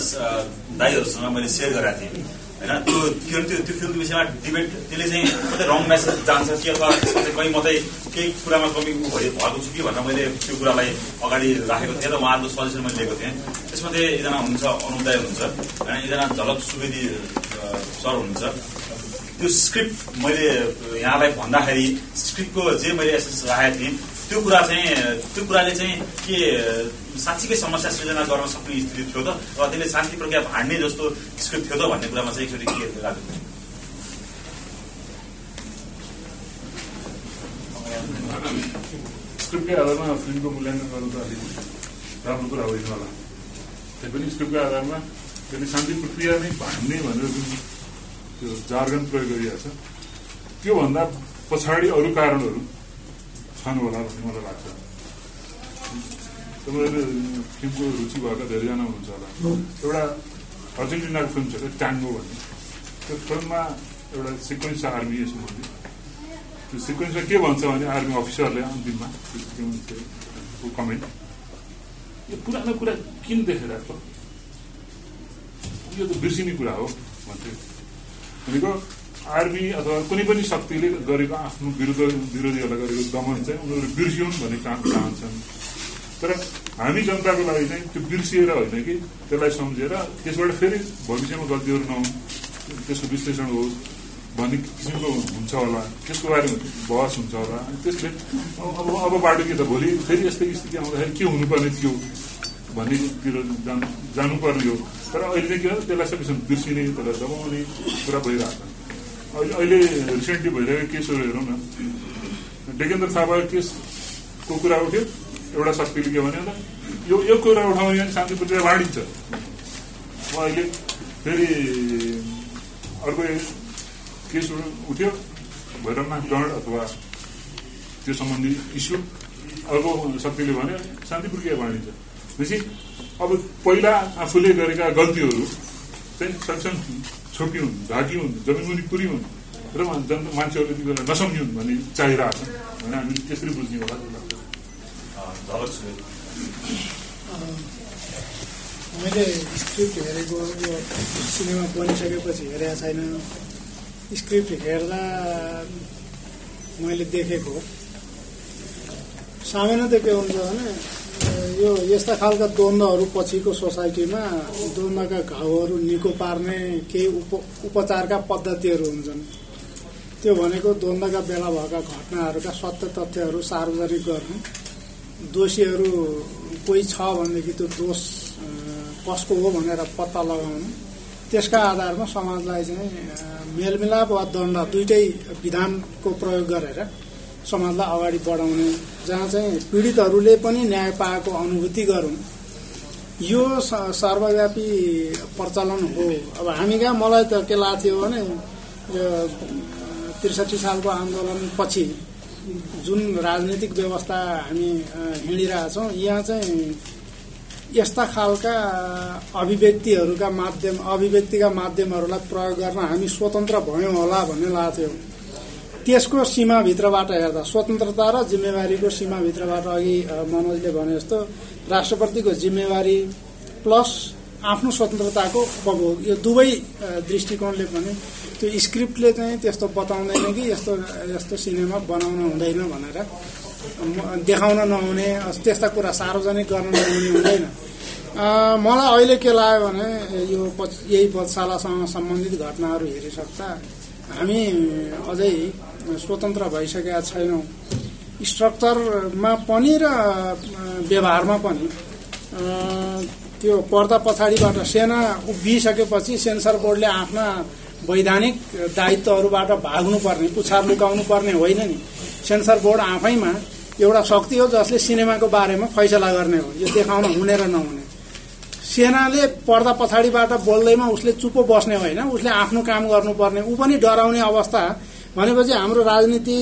दाईहरूसँग मैले सेयर गरेको थिएँ। होइन? त्यो किनभने त्यो त्यो फिल्मको विषयमा डिबेट त्यसले चाहिँ कतै रङ मेसेज जान्छ कि अथवा त्यसमा चाहिँ कहीँ मात्रै केही कुरामा कमी भएको छु कि भनेर मैले त्यो कुरालाई अगाडि राखेको थिएँ र उहाँहरूको सजेसन मैले लिएको थिएँ। त्यसमध्ये एकजना हुनुहुन्छ अनुदय हुनुहुन्छ होइन? एकजना झलक सुवेदी सर हुनुहुन्छ। त्यो स्क्रिप्ट मैले यहाँलाई भन्दाखेरि स्क्रिप्टको जे मैले एसेस राखेको थिएँ त्यो कुरा चाहिँ त्यो कुराले चाहिँ के साँच्चीकै समस्या सृजना गर्न सक्ने स्थिति थियो त? र त्यसले शान्ति प्रक्रिया भाँड्ने जस्तो स्क्रिप्ट थियो त भन्ने कुरामा चाहिँ एकचोटि के लाग्यो स्क्रिप्टकै आधारमा फिल्मको मूल्याङ्कन गर्नु त अलिक राम्रो कुरा होइन होला त्यही पनि स्क्रिप्टको आधारमा त्यसले शान्ति प्रक्रिया नै भान्ने भनेर जुन त्यो जार्गन प्रयोग गरिएको छ त्योभन्दा पछाडि अरू कारणहरू छन् होला भन्ने मलाई लाग्छ तपाईँहरू फिल्मको रुचि भएका धेरैजना हुनुहुन्छ होला एउटा अर्जेन्टिनाको फिल्म छ क्या ट्याङ्गो भन्ने त्यो फिल्ममा एउटा सिक्वेन्स छ आर्मी सम्बन्धी त्यो सिक्वेन्समा के भन्छ भने आर्मी अफिसरले अन्तिममा त्यो कमेन्ट। यो पुरानो कुरा किन देखाइरहेको? यो त बिर्सिने कुरा हो भन्थ्यो भनेको आर्मी अथवा कुनै पनि शक्तिले गरेको आफ्नो विरुद्ध विरोधीहरूलाई गरेको दमन चाहिँ उनीहरू बिर्सिउन् भन्ने काम चाहन्छन्। तर हामी जनताको लागि चाहिँ त्यो बिर्सिएर होइन कि त्यसलाई सम्झेर त्यसबाट फेरि भविष्यमा गल्तीहरू नहुन्। त्यसको विश्लेषण होस् भन्ने किसिमको हुन्छ होला। त्यसको बारेमा बहस हुन्छ होला। त्यसले अब अब अबबाट के त भोलि फेरि यस्तै स्थिति आउँदाखेरि के हुनुपर्ने थियो भन्नेतिर जानु जानुपर्ने हो। तर अहिले चाहिँ के हो त्यसलाई सकेसम्म बिर्सिने त्यसलाई दबाउने कुरा भइरहेको छ। अहिले अहिले रिसेन्टली भइरहेको केसहरू हेरौँ न। डेकेन्द्र थापाको केसको कुरा उठ्यो। एउटा शक्तिले के भन्यो यो यो कुरा उठाउने भने शान्ति बाँडिन्छ अब अहिले फेरि अर्को केस उठ्यो। भैरवनाथ गण अथवा त्यो सम्बन्धी इस्यु। अर्को शक्तिले भन्यो शान्ति प्रक्रिया बाँडिन्छ भनेपछि अब पहिला आफूले गरेका गल्तीहरू चाहिँ सक्छन् छोपिउन् ढाकिउन् जमिन मुनि पुर्याउन् र जन मान्छेहरूले त्यो नसम्झिउन् भन्ने चाहिरहेको छ। भने हामीले त्यसरी बुझ्ने होला। मैले स्क्रिप्ट हेरेको यो सिनेमा बनिसकेपछि हेरेको छैन स्क्रिप्ट हेर्दा मैले देखेको सामान्य त के हुन्छ भने यो यस्ता खालका द्वन्द्वहरू पछिको सोसाइटीमा द्वन्द्वका घाउहरू निको पार्ने केही उप उपचारका पद्धतिहरू हुन्छन् त्यो भनेको द्वन्द्वका बेला भएका घटनाहरूका सत्य तथ्यहरू सार्वजनिक गर्नु दोषीहरू कोही छ भनेदेखि त्यो दोष कसको हो भनेर पत्ता लगाउनु। त्यसका आधारमा समाजलाई चाहिँ मेलमिलाप वा दण्ड दुइटै विधानको प्रयोग गरेर समाजलाई अगाडि बढाउने जहाँ चाहिँ पीडितहरूले पनि न्याय पाएको अनुभूति गरून् यो सर्वव्यापी प्रचलन हो। अब हामी कहाँ मलाई त के लाग्थ्यो भने त्रिसठी सालको आन्दोलनपछि जुन राजनीतिक व्यवस्था हामी हिँडिरहेछौँ यहाँ चाहिँ यस्ता खालका अभिव्यक्तिहरूका माध्यम अभिव्यक्तिका माध्यमहरूलाई प्रयोग गर्न हामी स्वतन्त्र भयौँ होला भन्ने लाग्थ्यो। त्यसको सीमाभित्रबाट हेर्दा स्वतन्त्रता र जिम्मेवारीको सीमाभित्रबाट अघि मनोजले भने जस्तो राष्ट्रपतिको जिम्मेवारी प्लस आफ्नो स्वतन्त्रताको उपभोग यो दुवै दृष्टिकोणले पनि त्यो स्क्रिप्टले चाहिँ त्यस्तो बताउँदैन कि यस्तो यस्तो सिनेमा बनाउन हुँदैन भनेर। देखाउन नहुने त्यस्ता कुरा सार्वजनिक गर्न नहुने हुँदैन। मलाई अहिले के लाग्यो भने यो पछि- यही बदशालासँग सम्बन्धित घटनाहरू हेरिसक्दा हामी अझै स्वतन्त्र भइसकेका छैनौँ। स्ट्रक्चरमा पनि र व्यवहारमा पनि त्यो पर्दा पछाडिबाट सेना उभिसकेपछि सेन्सर बोर्डले आफ्ना वैधानिक दायित्वहरूबाट भाग्नुपर्ने पुछार लुकाउनु पर्ने होइन नि। सेन्सर बोर्ड आफैमा एउटा शक्ति हो जसले सिनेमाको बारेमा फैसला गर्ने हो। यो देखाउन हुने र नहुने। सेनाले पर्दा पछाडिबाट बोल्दैमा उसले चुप्पो बस्ने होइन। उसले आफ्नो काम गर्नुपर्ने। ऊ पनि डराउने अवस्था भनेपछि हाम्रो राजनीति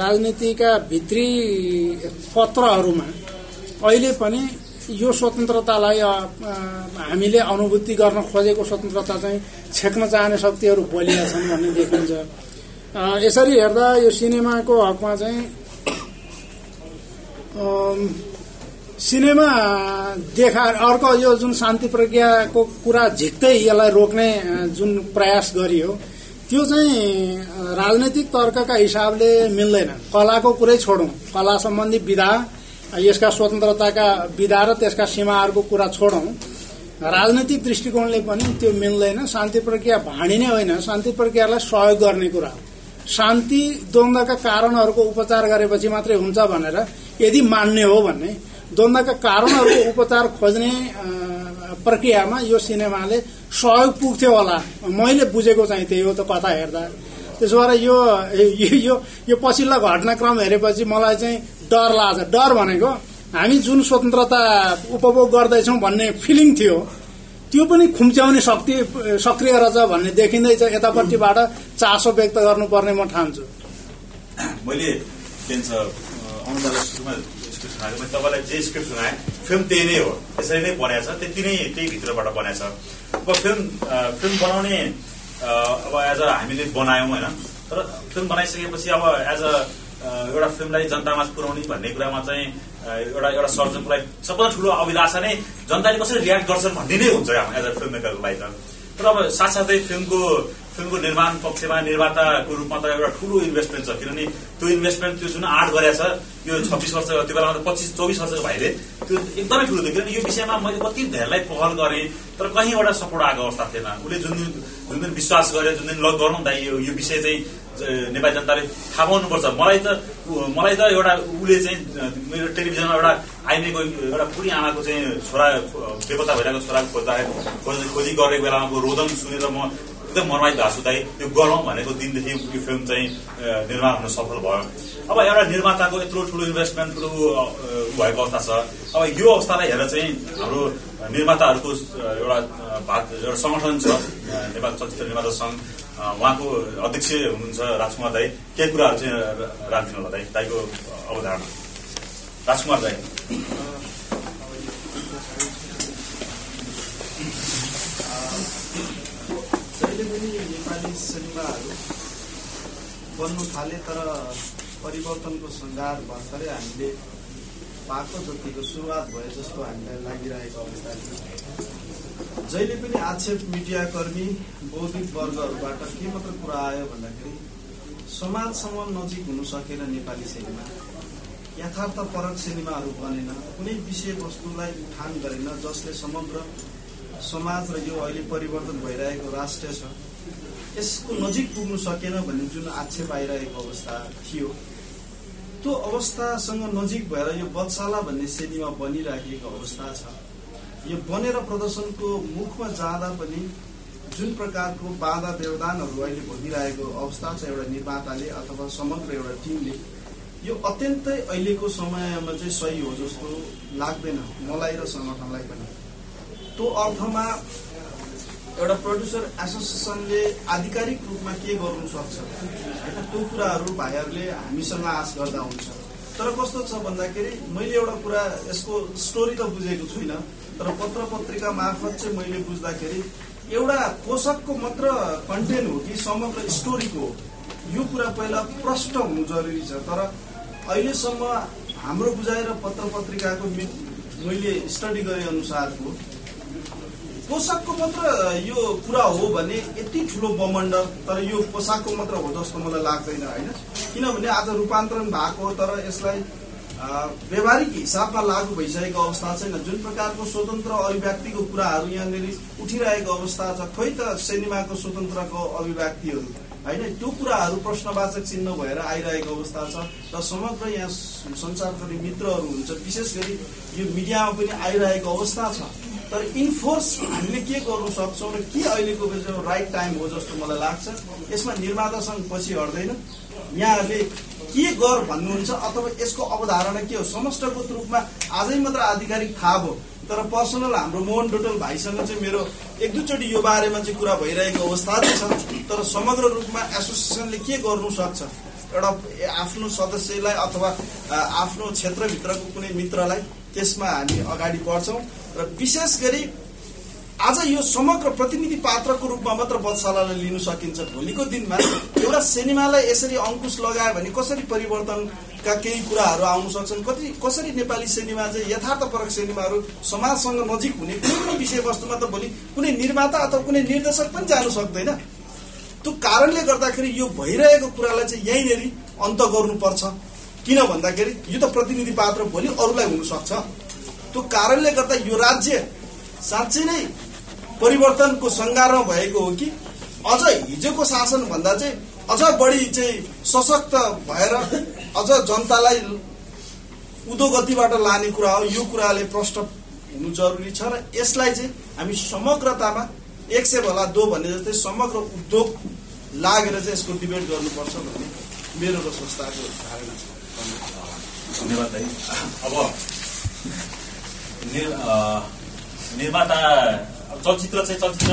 राजनीतिका भित्री पत्रहरूमा अहिले पनि यो स्वतन्त्रतालाई हामीले अनुभूति गर्न खोजेको स्वतन्त्रता चाहिँ छेक्न चाहने शक्तिहरू बोलिया छन् भन्ने देखिन्छ। यसरी हेर्दा यो सिनेमाको हकमा चाहिँ सिनेमा देखा अर्को यो जुन शान्ति प्रज्ञाको कुरा झिक्दै यसलाई रोक्ने जुन प्रयास गरियो त्यो चाहिँ राजनैतिक तर्कका हिसाबले मिल्दैन। कलाको कुरै छोडौँ। कला सम्बन्धी विधा यसका स्वतन्त्रताका विधा र त्यसका सीमाहरूको कुरा छोडौँ। राजनैतिक दृष्टिकोणले पनि त्यो मिल्दैन शान्ति प्रक्रिया भाँडिने होइन। शान्ति प्रक्रियालाई सहयोग गर्ने कुरा शान्ति द्वन्द्वका कारणहरूको उपचार गरेपछि मात्रै हुन्छ भनेर यदि मान्ने हो भने द्वन्द्वका कारणहरूको उपचार खोज्ने प्रक्रियामा यो सिनेमाले सहयोग पुग्थ्यो होला। मैले बुझेको चाहिँ त्यही हो त कथा हेर्दा। त्यसो भएर यो- यो यो पछिल्लो घटनाक्रम हेरेपछि मलाई चाहिँ डर लाग्छ। डर भनेको हामी जुन स्वतन्त्रता उपभोग गर्दैछौँ भन्ने फिलिङ थियो त्यो पनि खुम्च्याउने शक्ति सक्रिय रहेछ भन्ने देखिँदैछ। यतापट्टिबाट चासो व्यक्त गर्नुपर्ने म ठान्छु। मैले तपाईँलाई जे स्क्रिप्ट सुनाएँ फिल्म त्यही नै हो। त्यसरी नै बनाएको छ त्यति नै त्यही भित्रबाट बनाएको छ अब फिल्म फिल्म बनाउने अब एज अ हामीले बनायौँ होइन? तर फिल्म बनाइसकेपछि अब एज अ एउटा फिल्मलाई जनतामा पुर्याउने भन्ने कुरामा चाहिँ एउटा एउटा सर्जनको लागि सबभन्दा ठुलो अभिलाषा नै जनताले कसरी रियाक्ट गर्छन् भन्ने नै हुन्छ एज अ फिल्म मेकरको लागि त। तर अब साथसाथै फिल्मको फिल्मको निर्माण पक्षमा निर्माताको रूपमा त एउटा ठुलो इन्भेस्टमेन्ट छ किनभने त्यो इन्भेस्टमेन्ट त्यो जुन आर्ट गरेछ यो छब्बिस वर्ष त्यो बेलामा त पच्चिस चौबिस वर्षको भाइले त्यो एकदमै ठुलो थियो। किनभने यो विषयमा मैले कति धेरैलाई पहल गरेँ तर कहीँबाट सपोर्ट आएको अवस्था थिएन। उसले जुन दिन जुन दिन विश्वास गरे जुन दिन ल गरौँ दाइ यो विषय चाहिँ नेपाली जनताले थाहा पाउनुपर्छ। मलाई त मलाई त एउटा उसले चाहिँ मेरो टेलिभिजनमा एउटा आइनेको एउटा बुढी आमाको चाहिँ छोरा बेपत्ता भइरहेको छोराको खोज्दाखेरि खोजी खोजी गरेको बेलामा रोदन सुनेर म एकदम मर्माहित भएको छु दाइ यो गरौँ भनेको दिनदेखि यो फिल्म चाहिँ निर्माण हुन सफल भयो। अब एउटा निर्माताको यत्रो ठुलो इन्भेस्टमेन्ट ठुलो भएको अवस्था छ। अब यो अवस्थालाई हेरेर चाहिँ हाम्रो निर्माताहरूको एउटा एउटा सङ्गठन छ नेपाल चलचित्र निर्माता सङ्घ। उहाँको अध्यक्ष हुनुहुन्छ राजकुमार दाई। केही कुराहरू चाहिँ राखिदिनु होला दाई दाईको अवधारणा। राजकुमार दाई। जहिले पनि नेपाली सिनेमाहरू बन्नु थाले तर परिवर्तनको सङ्घार भर्खरै हामीले पाएको जतिको सुरुवात भए जस्तो हामीलाई लागिरहेको अवस्था जहिले पनि आक्षेप मिडियाकर्मी बौद्धिक वर्गहरूबाट के मात्र कुरा आयो भन्दाखेरि समाजसँग नजिक हुन सकेन नेपाली सिनेमा। यथार्थपरक सिनेमाहरू बनेन कुनै विषयवस्तुलाई उठान गरेन जसले समग्र समाज र यो अहिले परिवर्तन भइरहेको राष्ट्र छ। यसको नजिक पुग्नु सकेन भन्ने जुन आक्षेप आइरहेको अवस्था थियो त्यो अवस्थासँग नजिक भएर यो बत्साला भन्ने सिनेमा बनिराखेको अवस्था छ। यो बनेर प्रदर्शनको मुखमा जाँदा पनि जुन प्रकारको बाधा व्यवधानहरू अहिले भोगिरहेको अवस्था छ एउटा निर्माताले अथवा समग्र एउटा टिमले यो अत्यन्तै अहिलेको समयमा चाहिँ सही हो जस्तो लाग्दैन मलाई र सङ्गठनलाई पनि। त्यो अर्थमा एउटा प्रड्युसर एसोसिएसनले आधिकारिक रूपमा के गर्नु सक्छ? होइन त्यो कुराहरू भाइहरूले हामीसँग आश गर्दा हुन्छ। तर कस्तो छ भन्दाखेरि मैले एउटा कुरा यसको स्टोरी त बुझेको छुइनँ। तर पत्र पत्रिका मार्फत चाहिँ मैले बुझ्दाखेरि एउटा पोषकको मात्र कन्टेन्ट हो कि समग्र स्टोरीको यो कुरा पहिला प्रष्ट हुनु जरुरी छ। तर अहिलेसम्म हाम्रो बुझाएर पत्र पत्रिकाको मैले स्टडी गरे अनुसारको पोसाकको मात्र यो कुरा हो भने यति ठुलो बमण्ड तर यो पोसाकको मात्र हो जस्तो मलाई लाग्दैन होइन? किनभने आज रूपान्तरण भएको तर यसलाई व्यावहारिक हिसाबमा लागू भइसकेको अवस्था छैन। जुन प्रकारको स्वतन्त्र अभिव्यक्तिको कुराहरू यहाँनिर उठिरहेको अवस्था छ खोइ त सिनेमाको स्वतन्त्रको अभिव्यक्तिहरू। होइन त्यो कुराहरू प्रश्नवाचक चिन्ह भएर आइरहेको अवस्था छ र समग्र यहाँ संसारभरि मित्रहरू हुन्छ विशेष गरी यो मिडियामा पनि आइरहेको अवस्था छ। तर इन्फोर्स हामीले के गर्नु सक्छौँ र के अहिलेको राइट टाइम हो जस्तो मलाई लाग्छ यसमा निर्माता सङ्घ पछि हट्दैन। यहाँहरूले के गर भन्नुहुन्छ अथवा यसको अवधारणा के हो समष्टगत रूपमा आजै मात्र आधिकारिक थाहा भयो तर पर्सनल हाम्रो मोहन डोटल भाइसँग चाहिँ मेरो एक दुईचोटि यो बारेमा चाहिँ कुरा भइरहेको अवस्था छ। तर समग्र रूपमा एसोसिएसनले के गर्नु सक्छ? एउटा आफ्नो सदस्यलाई अथवा आफ्नो क्षेत्रभित्रको कुनै मित्रलाई त्यसमा हामी अगाडि बढ्छौँ र विशेष गरी आज यो समग्र प्रतिनिधि पात्रको रूपमा मात्र बत्सालालाई लिनु सकिन्छ। भोलिको दिनमा एउटा सिनेमालाई यसरी अङ्कुश लगायो भने कसरी परिवर्तनका केही कुराहरू आउन सक्छन्? कति कसरी नेपाली सिनेमा चाहिँ यथार्थपरक सिनेमाहरू समाजसँग नजिक हुने कुनै पनि विषयवस्तुमा त भोलि कुनै निर्माता अथवा कुनै निर्देशक पनि जानु सक्दैन। त्यो कारणले गर्दाखेरि यो भइरहेको कुरालाई चाहिँ यहीँनिर अन्त गर्नुपर्छ। किन भन्दाखेरि यो त प्रतिनिधि पात्र भोलि अरूलाई हुनसक्छ। त्यो कारणले गर्दा यो राज्य साँच्चै नै परिवर्तनको सङ्घारमा भएको हो कि अझ हिजोको शासनभन्दा चाहिँ अझ बढी चाहिँ सशक्त भएर अझ जनतालाई उदोगतिबाट लाने कुरा हो। यो कुराले प्रष्ट हुनु जरुरी छ र यसलाई चाहिँ हामी समग्रतामा एक सय भला दो भन्ने जस्तै समग्र उद्योग लागेर चाहिँ यसको डिबेट गर्नुपर्छ भन्ने मेरो र संस्थाको धारणा छ। धन्यवाद भाइ अब निर्माता चलचित्र चाहिँ चलचित्र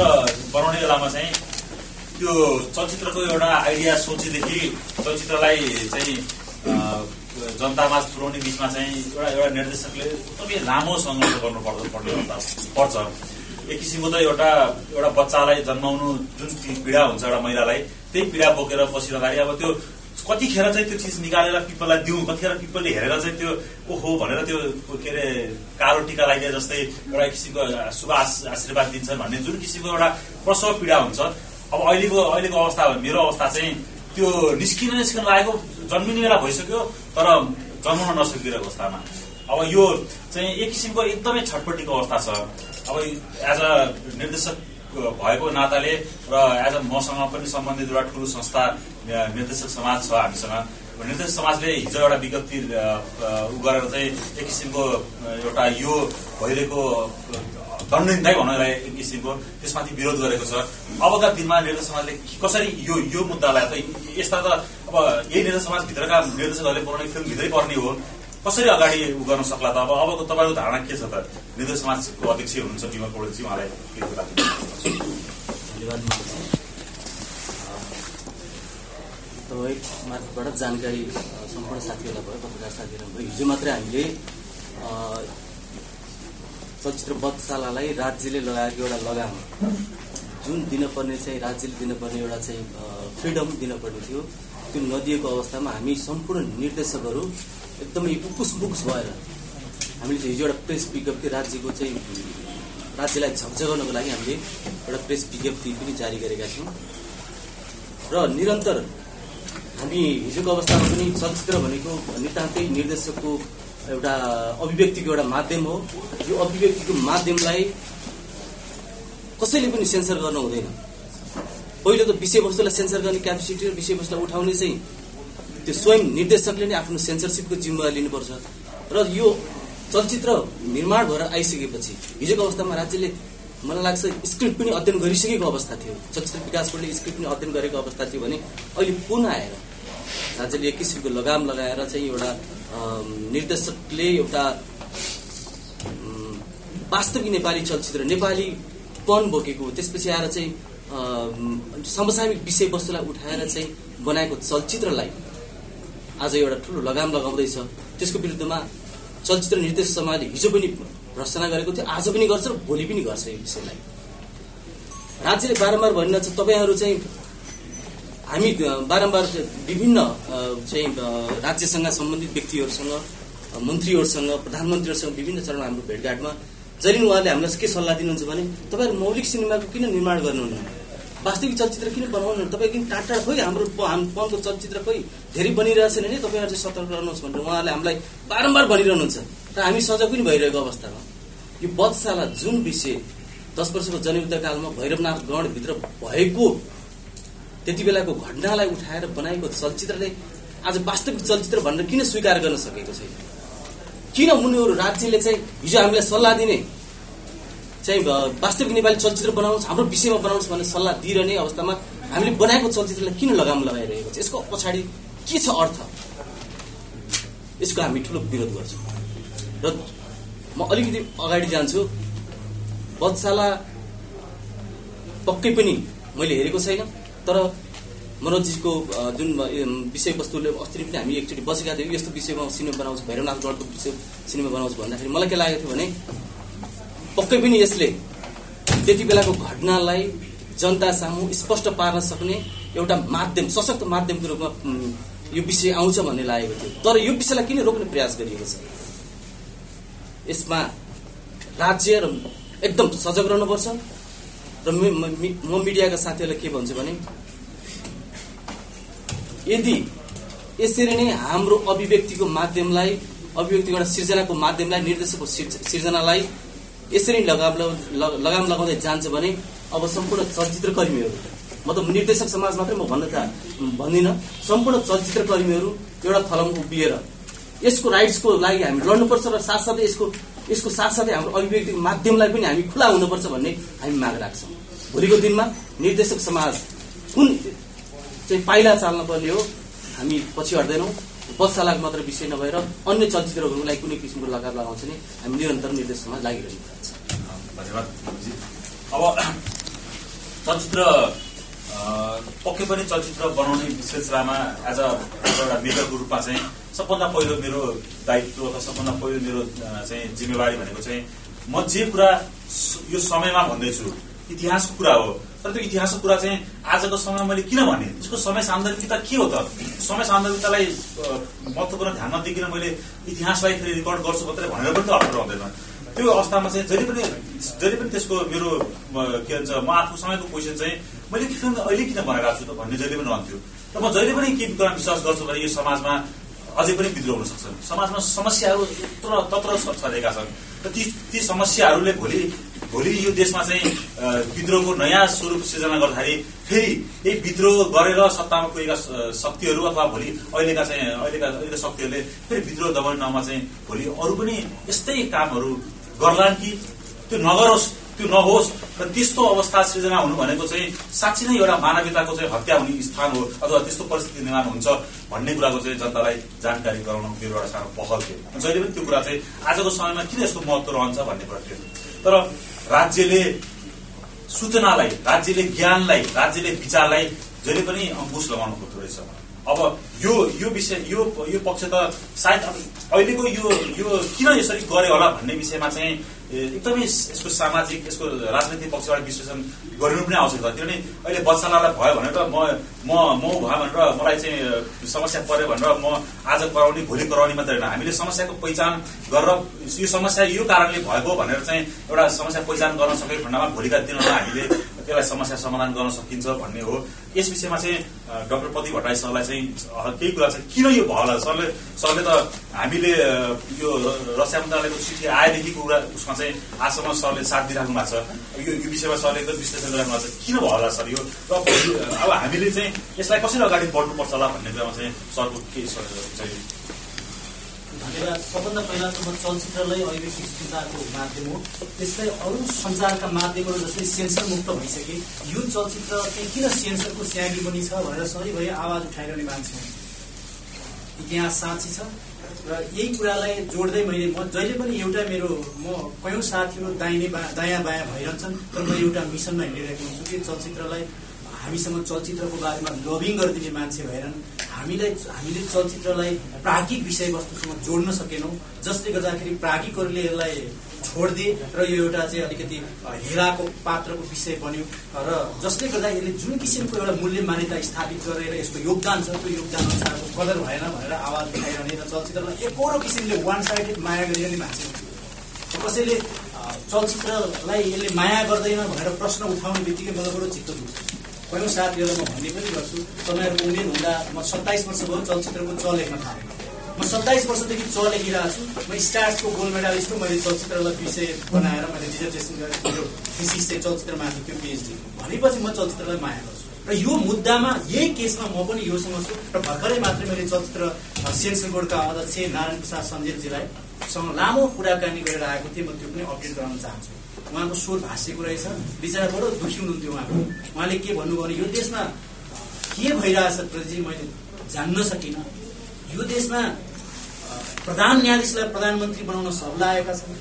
बनाउने बेलामा चाहिँ त्यो चलचित्रको एउटा आइडिया सोचेदेखि चलचित्रलाई चाहिँ जनतामा पुर्याउने बिचमा चाहिँ एउटा एउटा निर्देशकले एकदमै लामो सङ्घर्ष गर्नु पर्छ पर्छ। एक किसिमको त एउटा एउटा बच्चालाई जन्माउनु जुन पीडा हुन्छ एउटा महिलालाई त्यही पीडा बोकेर बसिरहँदाखेरि अब त्यो कतिखेर चाहिँ त्यो चिज निकालेर पिपललाई दिउँ कतिखेर पिपलले हेरेर चाहिँ त्यो ओहो भनेर त्यो के अरे कालो टिका लगाइदिए जस्तै एउटा किसिमको शुभ आश- आशीर्वाद दिन्छन् भन्ने जुन किसिमको एउटा प्रसव पीडा हुन्छ। अब अहिलेको अहिलेको अवस्था मेरो अवस्था चाहिँ त्यो निस्किन निस्किन लागेको जन्मिने बेला भइसक्यो तर जन्माउन नसकिरहेको अवस्थामा। अब यो चाहिँ एक किसिमको एकदमै छटपट्टिको अवस्था छ। अब एज अ निर्देशक भएको नाताले र एज अ मसँग पनि सम्बन्धित एउटा ठुलो संस्था निर्देशक समाज छ हामीसँग। निर्देशक समाजले हिजो एउटा विज्ञप्ति उ गरेर चाहिँ एक किसिमको एउटा यो भइरहेको दण्डनीय भनौँ यसलाई एक किसिमको त्यसमाथि विरोध गरेको छ। अबका दिनमा निर्देशक समाजले कसरी यो यो मुद्दालाई त यस्ता त अब यही निर्देशक समाजभित्रका निर्देशकहरूले बनाउने फिल्मभित्रै पर्ने हो। कसरी अगाडि उ गर्न सक्ला त? अब अबको तपाईँको धारणा के छ त? निर्देशक समाजको अध्यक्ष हुनुहुन्छ विमल पौडेलजी उहाँलाई के कुरा? धन्यवाद। तपाईँ मार्फतबाट जानकारी सम्पूर्ण साथीहरूलाई भयो पत्रकार साथीहरूलाई भयो हिजो मात्रै हामीले चलचित्र बधशालालाई राज्यले लगाएको एउटा लगाम जुन दिनपर्ने चाहिँ राज्यले दिनपर्ने एउटा चाहिँ फ्रिडम दिनपर्ने थियो। त्यो नदिएको अवस्थामा हामी सम्पूर्ण निर्देशकहरू एकदमै उकुस मुकुस भएर हामीले चाहिँ हिजो एउटा प्रेस विज्ञप्ति राज्यको चाहिँ राज्यलाई झकझगाउनको लागि हामीले एउटा प्रेस विज्ञप्ति पनि जारी गरेका थियौँ र निरन्तर हामी हिजोको अवस्थामा पनि चलचित्र भनेको नितान्तै निर्देशकको एउटा अभिव्यक्तिको एउटा माध्यम हो। यो अभिव्यक्तिको माध्यमलाई कसैले पनि सेन्सर गर्न हुँदैन। पहिलो त विषयवस्तुलाई सेन्सर गर्ने क्यापेसिटी र विषयवस्तुलाई उठाउने चाहिँ त्यो स्वयं निर्देशकले नै आफ्नो सेन्सरसिपको जिम्मेवारी लिनुपर्छ। र यो चलचित्र निर्माण भएर आइसकेपछि हिजोको अवस्थामा राज्यले मलाई लाग्छ स्क्रिप्ट पनि अध्ययन गरिसकेको अवस्था थियो। चलचित्र विकास बोर्डले स्क्रिप्ट पनि अध्ययन गरेको अवस्था थियो भने अहिले पुनः आएर राज्यले एक किसिमको लगाम लगाएर चाहिँ एउटा निर्देशकले एउटा वास्तविक नेपाली चलचित्र नेपाली पन बोकेको त्यसपछि आएर चाहिँ अम, समसामयिक विषयवस्तुलाई उठाएर चाहिँ बनाएको चलचित्रलाई आज एउटा ठुलो लगाम लगाउँदैछ। त्यसको विरुद्धमा चलचित्र निर्देशक समाजले हिजो पनि भर्सना गरेको थियो आज पनि गर्छ र भोलि पनि गर्छ यो विषयलाई। राज्यले बारम्बार भनिरहेको छ तपाईँहरू चाहिँ हामी बारम्बार विभिन्न चाहिँ राज्यसँग सम्बन्धित व्यक्तिहरूसँग मन्त्रीहरूसँग प्रधानमन्त्रीहरूसँग विभिन्न चरणमा हाम्रो भेटघाटमा जहिले उहाँले हामीलाई के सल्लाह दिनुहुन्छ भने तपाईँहरू मौलिक सिनेमाको किन निर्माण गर्नुहुन्न? वास्तविक चलचित्र किन बनाउनु? तपाईँ किन टाढा खोइ हाम्रो पनको चलचित्र खोइ धेरै बनिरहेको छैन नि तपाईँहरू चाहिँ सतर्क रहनुहोस् भनेर उहाँले हामीलाई बारम्बार भनिरहनुहुन्छ। र हामी सजग पनि भइरहेको अवस्थामा। यो बधशाला जुन विषय दस वर्षको जनयुद्धकालमा भैरवनाथ गणभित्र भएको त्यति बेलाको घटनालाई उठाएर बनाएको चलचित्रले आज वास्तविक चलचित्र भनेर किन स्वीकार गर्न सकेको छैन? किन उनीहरू राज्यले चाहिँ हिजो हामीलाई सल्लाह दिने? चाहिँ वास्तविक नेपाली चलचित्र बनाउनुहोस् हाम्रो विषयमा बनाउनुहोस् भन्ने सल्लाह दिइरहने अवस्थामा हामीले बनाएको चलचित्रलाई किन लगाम लगाइरहेको छ? यसको पछाडि के छ अर्थ? यसको हामी ठुलो विरोध गर्छौँ। र म अलिकति अगाडि जान्छु। बधशाला पक्कै पनि मैले हेरेको छैन तर मनोजीको जुन विषयवस्तुले अस्ति पनि हामी एकचोटि बसेका थियौँ। यस्तो विषयमा सिनेमा बनाउँछु भैरवनाथ गढको विषय सिनेमा बनाउँछु भन्दाखेरि मलाई के लागेको थियो भने पक्कै पनि यसले त्यति बेलाको घटनालाई जनता सामु स्पष्ट पार्न सक्ने एउटा माध्यम सशक्त माध्यमको रूपमा यो विषय आउँछ भन्ने लागेको थियो। तर यो विषयलाई किन रोक्ने प्रयास गरिएको छ? यसमा राज्य र एकदम सजग रहनुपर्छ। र मे- मिडियाका साथीहरूलाई के भन्छु भने यदि यसरी नै हाम्रो अभिव्यक्तिको माध्यमलाई अभिव्यक्तिको एउटा सिर्जनाको माध्यमलाई निर्देशकको सिर्ज- सिर्जनालाई यसरी लगाम लगाम लगाउँदै जान्छ भने अब सम्पूर्ण चलचित्र कर्मीहरू मतलब निर्देशक समाज मात्रै म भन्न चाह भन्दिनँ सम्पूर्ण चलचित्र कर्मीहरू एउटा थलममा उभिएर यसको राइट्सको लागि हामी लड्नुपर्छ र साथसाथै यसको यसको साथसाथै हाम्रो अभिव्यक्तिको माध्यमलाई पनि हामी खुला हुनुपर्छ भन्ने हामी माग राख्छौँ। भोलिको दिनमा निर्देशक समाज कुन चाहिँ पाइला चाल्न पर्ने हो हामी पछि हट्दैनौँ। बच्चालाई मात्र विषय नभएर अन्य चलचित्रहरूलाई कुनै किसिमको लगाम लगाउँछ भने हामी निरन्तर निर्देशकमा लागिरहनु पर्छ धन्यवाद जी। अब चलचित्र अ, पक्कै पनि चलचित्र बनाउने सिलसिलामा एज अ एउटा मेकरको रूपमा चाहिँ सबभन्दा पहिलो मेरो दायित्व अथवा सबभन्दा पहिलो मेरो अ, चाहिँ जिम्मेवारी भनेको चाहिँ म जे कुरा स- यो समयमा भन्दैछु इतिहासको कुरा हो तर त्यो इतिहासको कुरा चाहिँ आजको समयमा मैले किन भने यसको समय सान्दर्भिकता के हो त समय सान्दर्भिकतालाई अ, महत्त्वपूर्ण ध्यान नदिकन मैले इतिहासलाई फेरि रेकर्ड गर्छु मात्रै भनेर पनि त अर्थ रहँदैन त्यो अवस्थामा चाहिँ जहिले पनि जहिले पनि त्यसको मेरो के भन्छ म आफू समयको पोजिसन चाहिँ मैले किन अहिले किन बनाइरहेको छु त भन्ने जहिले पनि रहन्थ्यो। र म जहिले पनि के कुरा विश्वास गर्छु भने यो समाजमा अझै पनि विद्रोह हुन सक्छन् समाजमा समस्याहरू यत्र तत्र छरेका छन्। र ती ती समस्याहरूले भोलि भोलि यो देशमा चाहिँ विद्रोहको नयाँ स्वरूप सिर्जना गर्दाखेरि फेरि यही विद्रोह गरेर सत्तामा पुगेका शक्तिहरू अथवा भोलि अहिलेका चाहिँ अहिलेका अहिलेका शक्तिहरूले फेरि विद्रोह दबाउने नाममा चाहिँ भोलि अरू पनि यस्तै कामहरू गर्लान् कि त्यो नगरोस् त्यो नहोस् र त्यस्तो अवस्था सृजना हुनु भनेको चाहिँ साँच्ची नै एउटा मानवीयताको चाहिँ हत्या हुने स्थान हो अथवा त्यस्तो परिस्थिति निर्माण हुन्छ भन्ने कुराको चाहिँ जनतालाई जानकारी गराउन मेरो एउटा सानो पहल थियो। जहिले पनि त्यो कुरा चाहिँ आजको समयमा किन यसको महत्व रहन्छ भन्ने कुरा थियो। तर राज्यले सूचनालाई राज्यले ज्ञानलाई राज्यले विचारलाई जहिले पनि अङ्कुश लगाउनु खोज्दो रहेछ। अब यो यो विषय यो यो पक्ष त सायद अब अहिलेको यो यो किन यसरी गर्यो होला भन्ने विषयमा चाहिँ एकदमै यसको सामाजिक यसको राजनैतिक पक्षबाट विश्लेषण गरिनु पनि आवश्यक छ। किनभने अहिले बच्चालाई भयो भनेर म म म भयो भनेर मलाई चाहिँ समस्या पर्यो भनेर म आज कराउने भोलि कराउने मात्रै होइन। हामीले समस्याको पहिचान गरेर यो समस्या यो कारणले भएको भनेर चाहिँ एउटा समस्या पहिचान गर्न सकेको खण्डमा भोलिका दिनमा हामीले त्यसलाई समस्या समाधान गर्न सकिन्छ भन्ने हो। यस विषयमा चाहिँ डाक्टर पति भट्टराई सरलाई चाहिँ केही कुरा चाहिँ किन यो भयो होला सरले सरले त हामीले यो रक्षा मन्त्रालयको चिठी आएदेखिको कुरा उसमा चाहिँ आजसम्म सरले साथ दिइराख्नु भएको छ। यो यो विषयमा सरले एकदम विश्लेषण गरिराख्नु भएको छ। किन भयो होला सर यो? अब हामीले चाहिँ यसलाई कसरी अगाडि बढ्नुपर्छ होला भन्ने कुरामा चाहिँ सरको के चाहिँ धन्यवाद सबभन्दा पहिला त म चलचित्रलाई अभिव्यक्ति चिन्ताको माध्यम हो। त्यसलाई अरू सञ्चारका माध्यमहरू जस्तै सेन्सर मुक्त भइसके। यो चलचित्र चाहिँ किन सेन्सरको स्यागी बनी छ भनेर सधैँभरि आवाज उठाइरहने मान्छे इतिहास साँची छ। र यही कुरालाई जोड्दै मैले म जहिले पनि एउटा मेरो म कयौँ साथीहरू दाहिने बा दायाँ बायाँ भइरहन्छन् तर म एउटा मिसनमा हिँडिरहेको हुन्छु। कि चलचित्रलाई हामीसँग चलचित्रको बारेमा लभिङ गरिदिने मान्छे भएनन्। हामीलाई हामीले चलचित्रलाई प्राज्ञिक विषयवस्तुसँग जोड्न सकेनौँ। जसले गर्दाखेरि प्राज्ञिकहरूले यसलाई छोडिदिए र यो एउटा चाहिँ अलिकति हेराको पात्रको विषय बन्यो। र जसले गर्दा यसले जुन किसिमको एउटा मूल्य मान्यता स्थापित गरेर यसको योगदान छ त्यो योगदान अनुसारको कदर भएन भनेर आवाज उठाइरहने र चलचित्रलाई एकरो किसिमले वान साइडेड माया गरिरहने मान्छे। कसैले चलचित्रलाई यसले माया गर्दैन भनेर प्रश्न उठाउने बित्तिकै मलाई बडो चित्त दुख्छ कयौँ साथीहरूलाई म भन्ने पनि गर्छु तपाईँहरूको उमेर हुँदा म सत्ताइस वर्ष भयो चलचित्रको च लेख्न थालेँ। म सत्ताइस वर्षदेखि च लेखिरहेको छु। म स्टार्सको गोल्ड मेडालिस्ट मैले चलचित्रलाई विषय बनाएर मैले डिजर्टेसन गरेर मेरो थिसिस चाहिँ चलचित्रमाथि थियो पिएचडी भनेपछि म चलचित्रलाई माया गर्छु। र यो मुद्दामा यही केसमा म पनि योसँग छु र भर्खरै मात्रै मैले चलचित्र सेन्सर बोर्डका अध्यक्ष नारायण प्रसाद सञ्जेलजीलाई सँग लामो कुराकानी गरेर आएको थिएँ। म त्यो पनि अपडेट गराउन चाहन्छु। उहाँको स्वर भाँसिएको रहेछ। बिचरा बडो दुखी हुनुहुन्थ्यो उहाँको। उहाँले के भन्नुभयो भने यो देशमा के भइरहेछ प्रति मैले जान्न सकिनँ। यो देशमा प्रधान न्यायाधीशलाई प्रधानमन्त्री बनाउन सबला आएका छन्।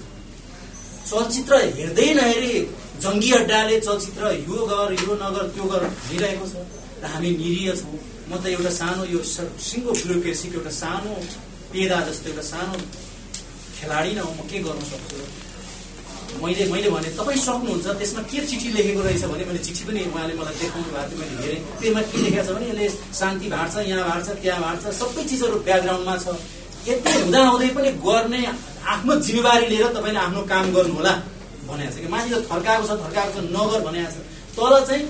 चलचित्र हेर्दै नहेरी जङ्गी अड्डाले चलचित्र यो गर यो नगर त्यो गर भनिरहेको छ। र हामी निरीय छौँ। म त एउटा सानो यो सिङ्गो ब्युरोक्रेसीको एउटा सानो पेदा जस्तो एउटा सानो खेलाडी न हो। म के गर्न सक्छु? मैले मैले भने तपाईँ सक्नुहुन्छ त्यसमा के चिठी लेखेको रहेछ भने मैले चिठी पनि उहाँले मलाई देखाउनु भएको थियो मैले हेरेँ। त्यसमा के लेखेको छ भने यसले शान्ति भाँड्छ यहाँ भाँड्छ त्यहाँ भाँड्छ सबै चिजहरू ब्याकग्राउन्डमा छ। यति हुँदाहुँदै पनि गर्ने आफ्नो जिम्मेवारी लिएर तपाईँले आफ्नो काम गर्नुहोला भनेको छ कि। त थर्काएको छ थर्काएको छ नगर भनेको छ। तर चाहिँ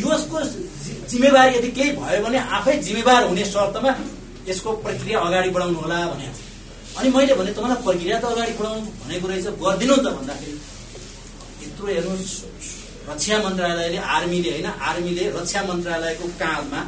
यसको जिम्मेवारी यदि केही भयो भने आफै जिम्मेवार हुने शर्तमा यसको प्रक्रिया अगाडि बढाउनु होला भनेको छ। अनि मैले भने तपाईँलाई प्रक्रिया त अगाडि बढाउनु भनेको रहेछ गरिदिनु त भन्दाखेरि यत्रो हेर्नुहोस्। रक्षा मन्त्रालयले आर्मीले होइन आर्मीले रक्षा मन्त्रालयको काँधमा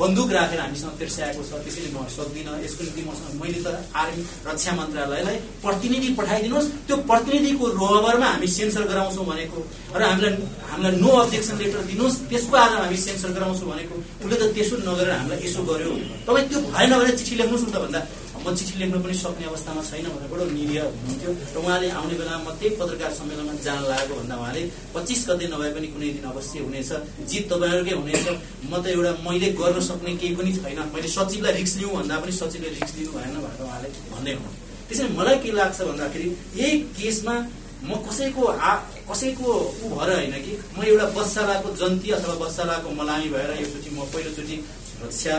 बन्दुक राखेर हामीसँग तिर्स्याएको छ त्यसैले म सक्दिनँ यसको निम्ति मसँग मैले त आर्मी रक्षा मन्त्रालयलाई प्रतिनिधि पठाइदिनुहोस्। त्यो प्रतिनिधिको रोहबरमा हामी सेन्सर गराउँछौँ भनेको र हामीलाई हामीलाई नो अब्जेक्सन लेटर दिनुहोस्। त्यसको आधारमा हामी सेन्सर गराउँछौँ भनेको। उसले त त्यसो नगरेर हामीलाई यसो गर्यो। तपाईँ त्यो भएन भने चिठी लेख्नुहोस् न त भन्दा। म चिठी लेख्न पनि सक्ने अवस्थामा छैन भनेर बडो निरीह हुनुहुन्थ्यो र उहाँले आउने बेलामा म त्यही पत्रकार सम्मेलनमा जान लागेको भन्दा उहाँले पच्चिस गते नभए पनि कुनै दिन अवश्य हुनेछ जित तपाईँहरूकै हुनेछ। म त एउटा मैले गर्न सक्ने केही पनि छैन। मैले सचिवलाई रिक्स लिउँ भन्दा पनि सचिवले रिक्स लिनु भएन भनेर उहाँले भन्दै हुनुहुन्थ्यो। त्यसैले मलाई के लाग्छ भन्दाखेरि यही केसमा म कसैको आ कसैको ऊ भएर होइन कि म एउटा बत्सालाको जन्ती अथवा बत्सालाको मलामी भएर एकचोटि म पहिलोचोटि रक्षा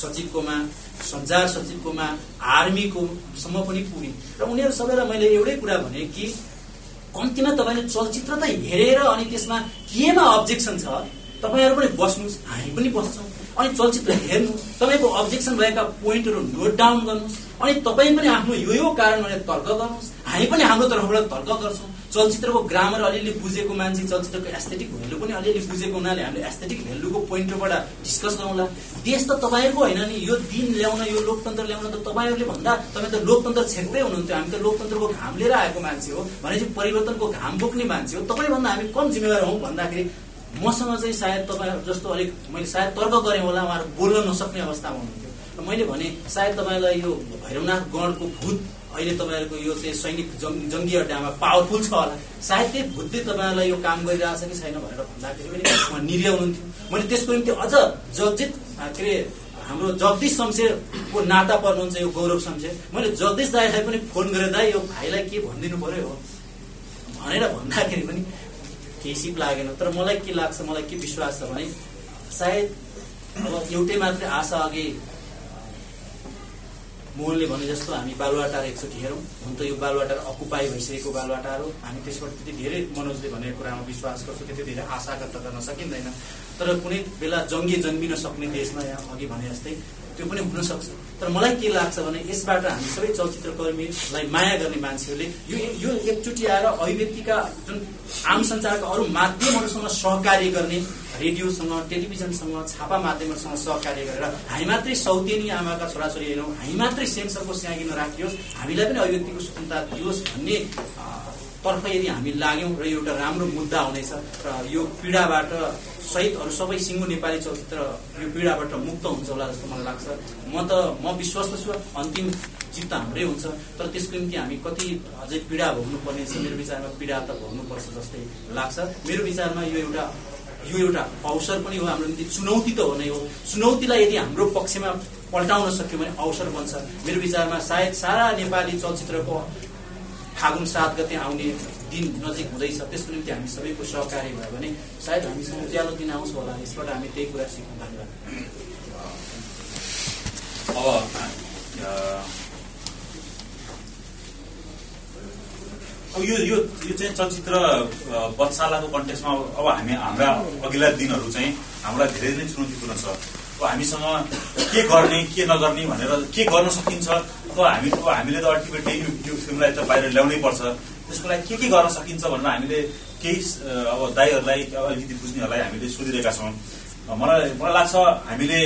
सचिवकोमा सञ्चार सचिवकोमा आर्मीको सम्म पनि पुगेँ। र उनीहरू सबैलाई मैले एउटै कुरा भने कि कम्तीमा तपाईँले चलचित्र त हेरेर अनि त्यसमा केमा अब्जेक्सन छ तपाईँहरू पनि बस्नुहोस् हामी पनि बस्छौँ। अनि चलचित्र हेर्नु तपाईँको अब्जेक्सन भएका पोइन्टहरू नोट डाउन गर्नुहोस् अनि तपाईँ पनि आफ्नो यो यो कारण भनेर तर्क गर्नुहोस् हामी पनि हाम्रो तर्फबाट तर्क गर्छौँ। चलचित्रको ग्रामर अलिअलि बुझेको मान्छे चलचित्रको एस्थेटिक भेल्यु पनि अलिअलि बुझेको हुनाले हामीले एस्थेटिक भेल्युको पोइन्टबाट डिस्कस गरौँला देश त तपाईँहरूको होइन नि यो दिन ल्याउन यो लोकतन्त्र ल्याउन त तपाईँहरूले भन्दा तपाईँ त लोकतन्त्र छेक्दै हुनुहुन्थ्यो। हामी त लोकतन्त्रको घाम लिएर आएको मान्छे हो भनेपछि परिवर्तनको घाम बोक्ने मान्छे हो। तपाईँभन्दा हामी कम जिम्मेवार हौँ भन्दाखेरि मसँग चाहिँ सायद तपाईँहरू जस्तो अलिक मैले सायद तर्क गरेँ होला उहाँहरू बोल्न नसक्ने अवस्थामा हुनुहुन्थ्यो। र मैले भने सायद तपाईँलाई यो भैरवनाथ गणको भूत अहिले तपाईँहरूको यो चाहिँ सैनिक जङ्ग जङ्गी अड्डामा पावरफुल छ होला। सायद त्यही भूतले तपाईँहरूलाई यो काम गरिरहेछ कि छैन भनेर भन्दाखेरि पनि उहाँ निरीह हुनुहुन्थ्यो। मैले त्यसको निम्ति अझ जगजित के अरे हाम्रो जगदीश शमशेरको नाता पर्नुहुन्छ यो गौरव शमशेर। मैले जगदीश दाईलाई पनि फोन गरेर दाई यो भाइलाई के भनिदिनु पर्यो हो? भनेर भन्दाखेरि पनि केही लागेन। तर मलाई के लाग्छ मलाई के विश्वास छ भने सायद अब एउटै मात्रै आशा अघि मोहनले भने जस्तो हामी बालुवाटार एकचोटि हेरौँ। हुन त यो बालुवाटार अकुपाई भइसकेको बालुवाटार हो। हामी त्यसबाट त्यति धेरै मनोजले भनेको कुरामा विश्वास गर्छौँ त्यति धेरै आशा गर्न सकिँदैन। तर कुनै बेला जङ्गी जन्मिन सक्ने देशमा यहाँ अघि भने जस्तै त्यो पनि हुन सक्छ। तर मलाई के लाग्छ भने यसबाट हामी सबै चलचित्रकर्मीलाई माया गर्ने मान्छेहरूले यो यो एकचोटि आएर अभिव्यक्तिका जुन आम सञ्चारका अरू माध्यमहरूसँग सहकार्य गर्ने रेडियोसँग टेलिभिजनसँग छापा माध्यमहरूसँग सहकार्य गरेर हामी मात्रै सौतेनी आमाका छोराछोरी हेरौँ हामी मात्रै सेन्सरको स्यागी नराखियोस् हामीलाई पनि अभिव्यक्तिको स्वतन्त्रता दियोस् भन्ने तर्फ यदि हामी लाग्यौँ र एउटा राम्रो मुद्दा हुनेछ र यो पीडाबाट सहित अरू सबै सिङ्गो नेपाली चलचित्र यो पीडाबाट मुक्त हुन्छ होला जस्तो मलाई लाग्छ। म त म विश्वस्त छु अन्तिम जित त हाम्रै हुन्छ। तर त्यसको निम्ति हामी कति अझै पीडा भोग्नुपर्ने छ मेरो विचारमा पीडा त भोग्नुपर्छ जस्तै लाग्छ। मेरो विचारमा यो एउटा यो एउटा अवसर पनि हो हाम्रो निम्ति चुनौती त हो नै हो। चुनौतीलाई यदि हाम्रो पक्षमा पल्टाउन सक्यो भने अवसर बन्छ। मेरो विचारमा सायद सारा नेपाली चलचित्रको फागुन सात गते आउने दिन नजिक हुँदैछ। त्यसको निम्ति हामी सबैको सहकारी भयो भने सायद हामीसँग उज्यालो दिन आउँछ होला। यसबाट हामी त्यही कुरा सिक्नु धन्यवाद अब यो यो यो चाहिँ चलचित्र बत्सालाको कन्टेक्समा अब हामी हाम्रा अघिल्ला दिनहरू चाहिँ हामीलाई धेरै नै चुनौतीपूर्ण छ। अब हामीसँग के गर्ने के नगर्ने भनेर के गर्न सकिन्छ अथवा हामी अब हामीले त अल्टिमेटली यो फिल्मलाई त बाहिर ल्याउनै पर्छ। त्यसको लागि के के गर्न सकिन्छ भनेर हामीले केही अ, अब दाईहरूलाई अलिकति बुझ्नेहरूलाई हामीले सोधिरहेका छौँ। अ, मलाई मलाई लाग्छ हामीले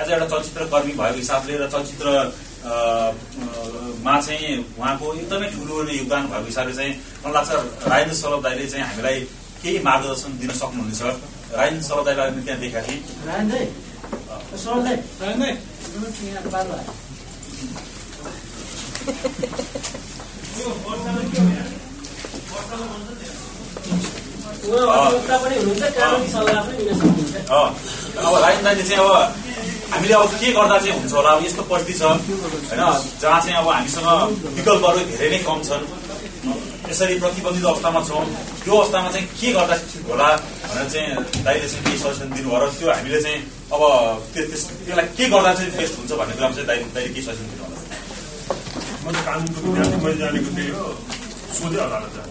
एज एउटा चलचित्र कर्मी भएको हिसाबले र चलचित्र अ, अ, मा चाहिँ उहाँको एकदमै ठुलो योगदान भएको हिसाबले चाहिँ मलाई लाग्छ राजेन्द्र सलभ दाईले चाहिँ हामीलाई केही मार्गदर्शन दिन सक्नुहुनेछ। राजेन्द्र सलभ दाईलाई मैले त्यहाँ देखाएको थिएँ अब दाईले चाहिँ अब हामीले अब के गर्दा चाहिँ हुन्छ होला? अब यस्तो परिस्थिति छ होइन? जहाँ चाहिँ अब हामीसँग विकल्पहरू धेरै नै कम छन्। यसरी प्रतिबन्धित अवस्थामा छौँ। त्यो अवस्थामा चाहिँ के गर्दा ठिक होला भनेर चाहिँ दाइले चाहिँ केही सजेसन दिनुभयो र त्यो हामीले चाहिँ अब त्यो त्यस त्यसलाई के गर्दा चाहिँ बेस्ट हुन्छ भन्ने कुरामा चाहिँ दाइले दाइले के सजेसन दिनु होला म त मैले जानेको त्यही हो सोधे जाने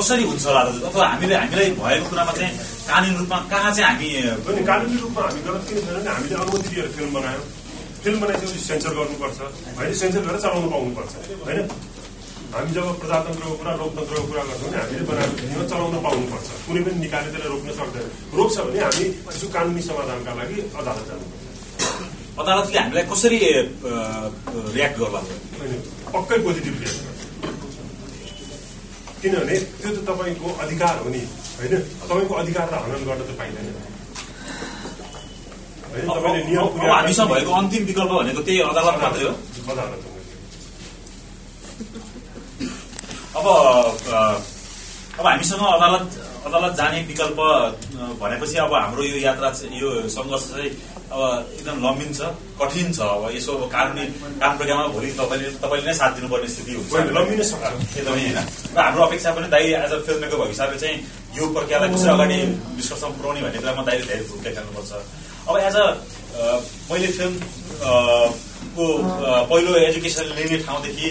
कसरी हुन्छ होला दाजु अथवा हामीले हामीलाई भएको कुरामा चाहिँ कानुनी रूपमा कहाँ चाहिँ हामी पनि कानुनी रूपमा हामी गलत किन छैन भने हामीले अनुमति दिएर फिल्म बनायौँ। फिल्म बनाइसकेपछि सेन्सर गर्नुपर्छ। होइन सेन्सर गरेर चलाउनु पाउनुपर्छ। होइन? हामी जब प्रजातन्त्रको कुरा लोकतन्त्रको कुरा गर्छौँ भने हामीले बनाएको फिल्म चलाउन पाउनुपर्छ। कुनै पनि निकाले त्यसलाई रोक्न सक्दैन। रोक्छ भने हामी यसको कानुनी समाधानका लागि अदालत जानुपर्छ। अदालतले हामीलाई कसरी रियाक्ट गर्ला? पक्कै पोजिटिभ रियाक्ट गर्छ। किनभने त्यो त तपाईँको अधिकार हो नि होइन? तपाईँको अधिकारलाई हनन गर्न त पाइँदैन। हामीसँग भएको अन्तिम विकल्प भनेको त्यही अदालत मात्रै हो। अदालत। अब अब हामीसँग अदालत अदालत जाने विकल्प भनेपछि अब हाम्रो यो यात्रा यो सङ्घर्ष चाहिँ अब एकदम लम्बिन छ कठिन छ। अब यसो अब कानुनी काम प्रक्रियामा भोलि तपाईँले तपाईँले नै साथ दिनुपर्ने स्थिति हुन्छ। लम्बिनै सक्छ। एकदमै होइन। र हाम्रो अपेक्षा पनि दाइ एज अ फिल्म मेकर भएको हिसाबले चाहिँ यो प्रक्रियालाई कसरी अगाडि निष्कर्षमा पुऱ्याउने भन्ने कुरामा दाइले धेरै भूमिका खेल्नुपर्छ। अब एज अ मैले फिल्म को पहिलो एजुकेसन लिने ठाउँदेखि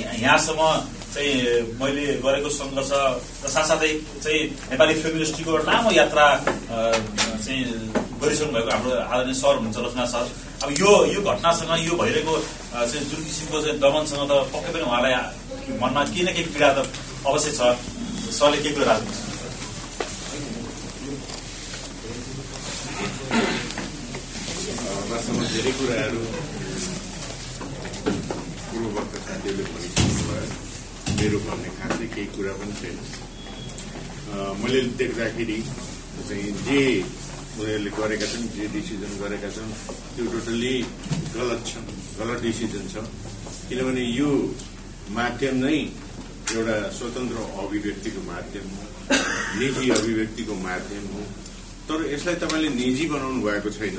यहाँ- यहाँसम्म चाहिँ मैले गरेको सङ्घर्ष र साथसाथै चाहिँ नेपाली फिल्म इन्डस्ट्रीको लामो यात्रा चाहिँ गरिसक्नु भएको हाम्रो आदरणीय सर हुनुहुन्छ लक्ष्मण सर। अब यो यो घटनासँग यो भइरहेको चाहिँ जुन किसिमको चाहिँ दमनसँग त पक्कै पनि उहाँलाई मनमा केही न केही पीडा त अवश्य छ। सरले के कुरा राख्नुहुन्छ? धेरै कुराहरू पूर्ववक्त साथीहरूले भनिसक्नु भयो। मेरो भन्ने खासै केही कुरा पनि छैन। मैले देख्दाखेरि चाहिँ जे उनीहरूले गरेका छन् जे डिसिजन गरेका छन् त्यो टोटल्ली गलत छ गलत डिसिजन छ। किनभने यो माध्यम नै एउटा स्वतन्त्र अभिव्यक्तिको माध्यम हो निजी अभिव्यक्तिको माध्यम हो। तर यसलाई तपाईँले निजी बनाउनु भएको छैन।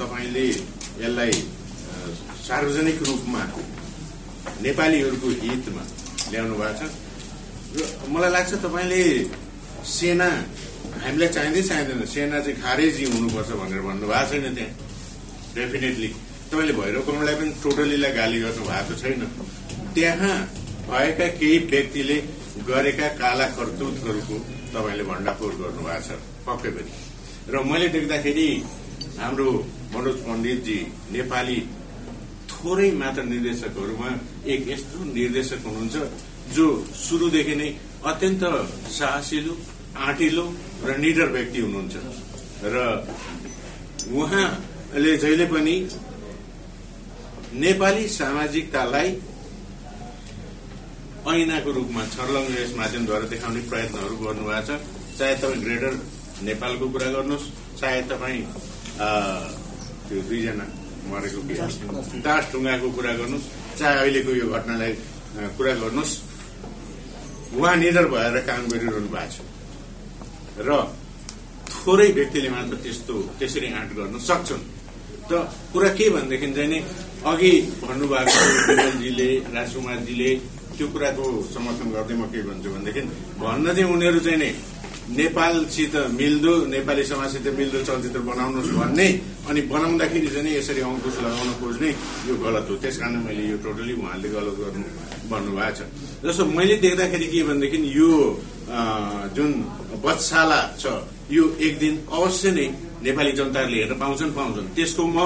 तपाईँले यसलाई सार्वजनिक रूपमा नेपालीहरूको हितमा ल्याउनु भएको छ। र मलाई लाग्छ तपाईँले सेना हामीलाई चाहिँदै चाहिँदैन। सेना चाहिँ खारेजी हुनुपर्छ भनेर भन्नुभएको छैन त्यहाँ। डेफिनेटली तपाईँले भैरव पनि टोटलीलाई गाली गर्नु भएको छैन। त्यहाँ भएका केही व्यक्तिले गरेका काला करतुतहरूको तपाईँले भण्डाफोर गर्नुभएको छ। पक्कै पनि। र मैले देख्दाखेरि हाम्रो मनोज पण्डितजी नेपाली थोरै मात्र निर्देशकहरूमा एक यस्तो निर्देशक हुनुहुन्छ जो सुरुदेखि नै अत्यन्त साहसिलो आँटिलो र निडर व्यक्ति हुनुहुन्छ। र उहाँले जहिले पनि नेपाली सामाजिकतालाई ऐनाको रूपमा छर्लङ्ग यस माध्यमद्वारा देखाउने प्रयत्नहरू गर्नुभएको छ। चाहे तपाईँ ग्रेटर नेपालको कुरा गर्नुहोस् चाहे तपाईँ त्यो दुईजना मरेको दास ढुङ्गाको कुरा गर्नुहोस् चाहे अहिलेको यो घटनालाई कुरा गर्नुहोस्। उहाँ निडर भएर काम गरिरहनु भएको छ। र थोरै व्यक्तिले मात्र त्यस्तो त्यसरी आँट गर्न सक्छन्। त कुरा के भनेदेखि चाहिँ नि अघि भन्नुभएको विमलजीले राजकुमारजीले त्यो कुराको समर्थन गर्दै म के भन्छु भनेदेखि भन्न चाहिँ उनीहरू चाहिँ नि नेपालसित मिल्दो नेपाली समाजसित मिल्दो चलचित्र बनाउनुहोस् भन्ने अनि बनाउँदाखेरि चाहिँ यसरी अङ्कुश लगाउन खोज्ने यो गलत हो। त्यस कारण मैले यो टोटली उहाँले गलत गर्नु भन्नुभएको छ। जस्तो मैले देख्दाखेरि के भनेदेखि यो जुन बच्चाला छ यो एक दिन अवश्य नै नेपाली जनताहरूले हेर्न पाउँछन् पाउँछन्। त्यसको म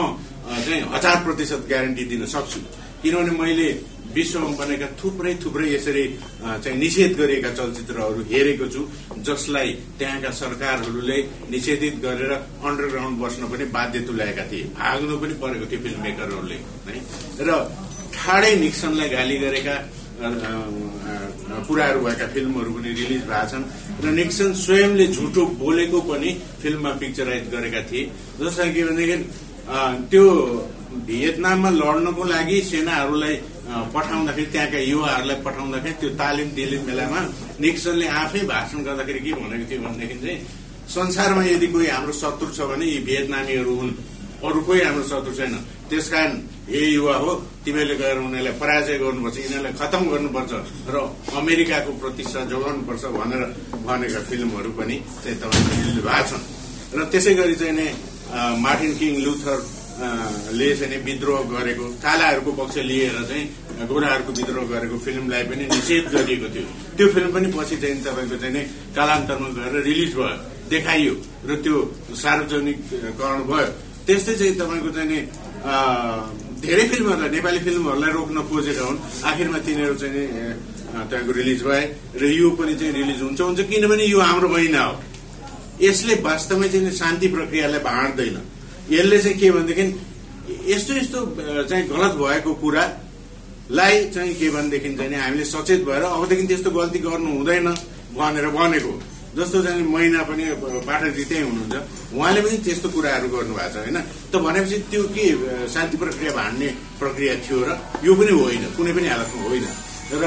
चाहिँ हजार प्रतिशत ग्यारेन्टी दिन सक्छु। किनभने मैले विश्वमा बनेका थुप्रै थुप्रै यसरी चाहिँ निषेध गरिएका चलचित्रहरू हेरेको छु जसलाई त्यहाँका सरकारहरूले निषेधित गरेर अन्डरग्राउन्ड बस्न पनि बाध्य तुल्याएका थिए। भाग्नु पनि परेको थियो फिल्म मेकरहरूले है? र ठाडै निक्सनलाई गाली गरेका कुराहरू भएका फिल्महरू पनि रिलिज भएको छन् र निक्सन स्वयंले झुटो बोलेको पनि फिल्ममा पिक्चराइज गरेका थिए। जसलाई के भनेदेखि त्यो भियतनाममा लड्नको लागि सेनाहरूलाई पठाउँदाखेरि त्यहाँका युवाहरूलाई पठाउँदाखेरि त्यो तालिम दिलिम बेलामा निक्सनले आफै भाषण गर्दाखेरि के भनेको थियो भनेदेखि चाहिँ संसारमा यदि कोही हाम्रो शत्रु छ भने यी भियतनामीहरू हुन्। अरू कोही हाम्रो शत्रु छैन। त्यसकारण हे युवा हो तिमीहरूले गएर उनीहरूलाई पराजय गर्नुपर्छ यिनीहरूलाई खतम गर्नुपर्छ र अमेरिकाको प्रतिष्ठा जोगाउनुपर्छ भनेर भनेका फिल्महरू पनि चाहिँ तपाईँको रिलिज भएको छन्। र त्यसै गरी चाहिँ नि मार्टिन किङ लुथर ले चाहिँ विद्रोह गरेको कालाहरूको पक्ष लिएर चाहिँ गोराहरूको विद्रोह गरेको फिल्मलाई पनि निषेध गरिएको थियो। त्यो फिल्म पनि पछि चाहिँ तपाईँको चाहिँ नि कालान्तरमा गएर रिलिज भयो देखाइयो र त्यो सार्वजनिककरण भयो। त्यस्तै चाहिँ तपाईँको चाहिँ नि धेरै फिल्महरूलाई नेपाली फिल्महरूलाई रोक्न खोजेका हुन्। आखिरमा तिनीहरू चाहिँ तपाईँको रिलिज भए र यो पनि चाहिँ रिलिज हुन्छ हुन्छ किनभने यो हाम्रो महिना हो। यसले वास्तवमै चाहिँ शान्ति प्रक्रियालाई भाँड्दैन। यसले चाहिँ के भनेदेखि यस्तो यस्तो चाहिँ गलत भएको कुरालाई चाहिँ के भनेदेखि चाहिँ हामीले सचेत भएर अबदेखि त्यस्तो गल्ती गर्नु हुँदैन भनेर भनेको जस्तो चाहिँ नि मैना पनि पाठकजी त्यही हुनुहुन्छ उहाँले पनि त्यस्तो कुराहरू गर्नुभएको छ होइन? त भनेपछि त्यो के शान्ति प्रक्रिया भाँड्ने प्रक्रिया थियो र यो पनि होइन कुनै पनि हालतमा होइन। र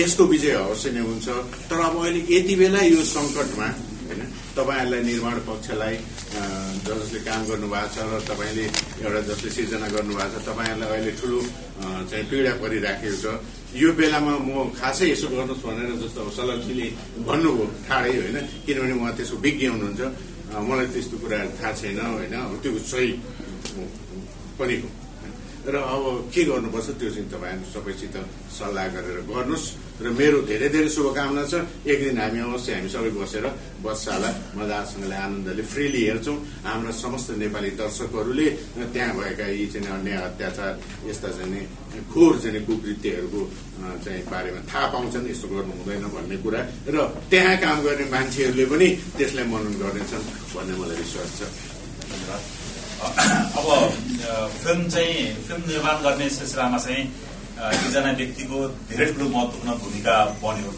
यसको विजय अवश्य नै हुन्छ। तर अब अहिले यति बेला यो सङ्कटमा होइन तपाईँहरूलाई निर्माण पक्षलाई जसले काम गर्नुभएको छ र तपाईँले एउटा जसले सिर्जना गर्नुभएको छ तपाईँहरूलाई अहिले ठुलो चाहिँ पीडा परिराखेको छ। यो बेलामा म खासै यसो गर्नुहोस् भनेर जस्तो अब सलक्षीले भन्नुभयो ठाडै होइन किनभने उहाँ त्यसको विज्ञ हुनुहुन्छ। मलाई त्यस्तो कुराहरू थाहा छैन होइन त्यो सही पनि हो। र अब के गर्नुपर्छ त्यो चाहिँ तपाईँहरू सबैसित सल्लाह गरेर गर्नुहोस् र मेरो धेरै धेरै शुभकामना छ। एक दिन हामी अवश्य हामी सबै बसेर बच्चालाई मजासँगले आनन्दले फ्रिली हेर्छौँ। हाम्रा समस्त नेपाली दर्शकहरूले त्यहाँ भएका यी चाहिँ अन्याय अत्याचार यस्ता चाहिँ खोर चाहिँ कुकृत्यहरूको चाहिँ बारेमा थाहा पाउँछन् यस्तो गर्नु हुँदैन भन्ने कुरा। र त्यहाँ काम गर्ने मान्छेहरूले पनि त्यसलाई मनन गर्नेछन् भन्ने मलाई विश्वास छ। धन्यवाद। अब फिल्म चाहिँ फिल्म निर्माण गर्ने सिलसिलामा चाहिँ एकजना व्यक्तिको धेरै ठुलो महत्वपूर्ण भूमिका बन्यो।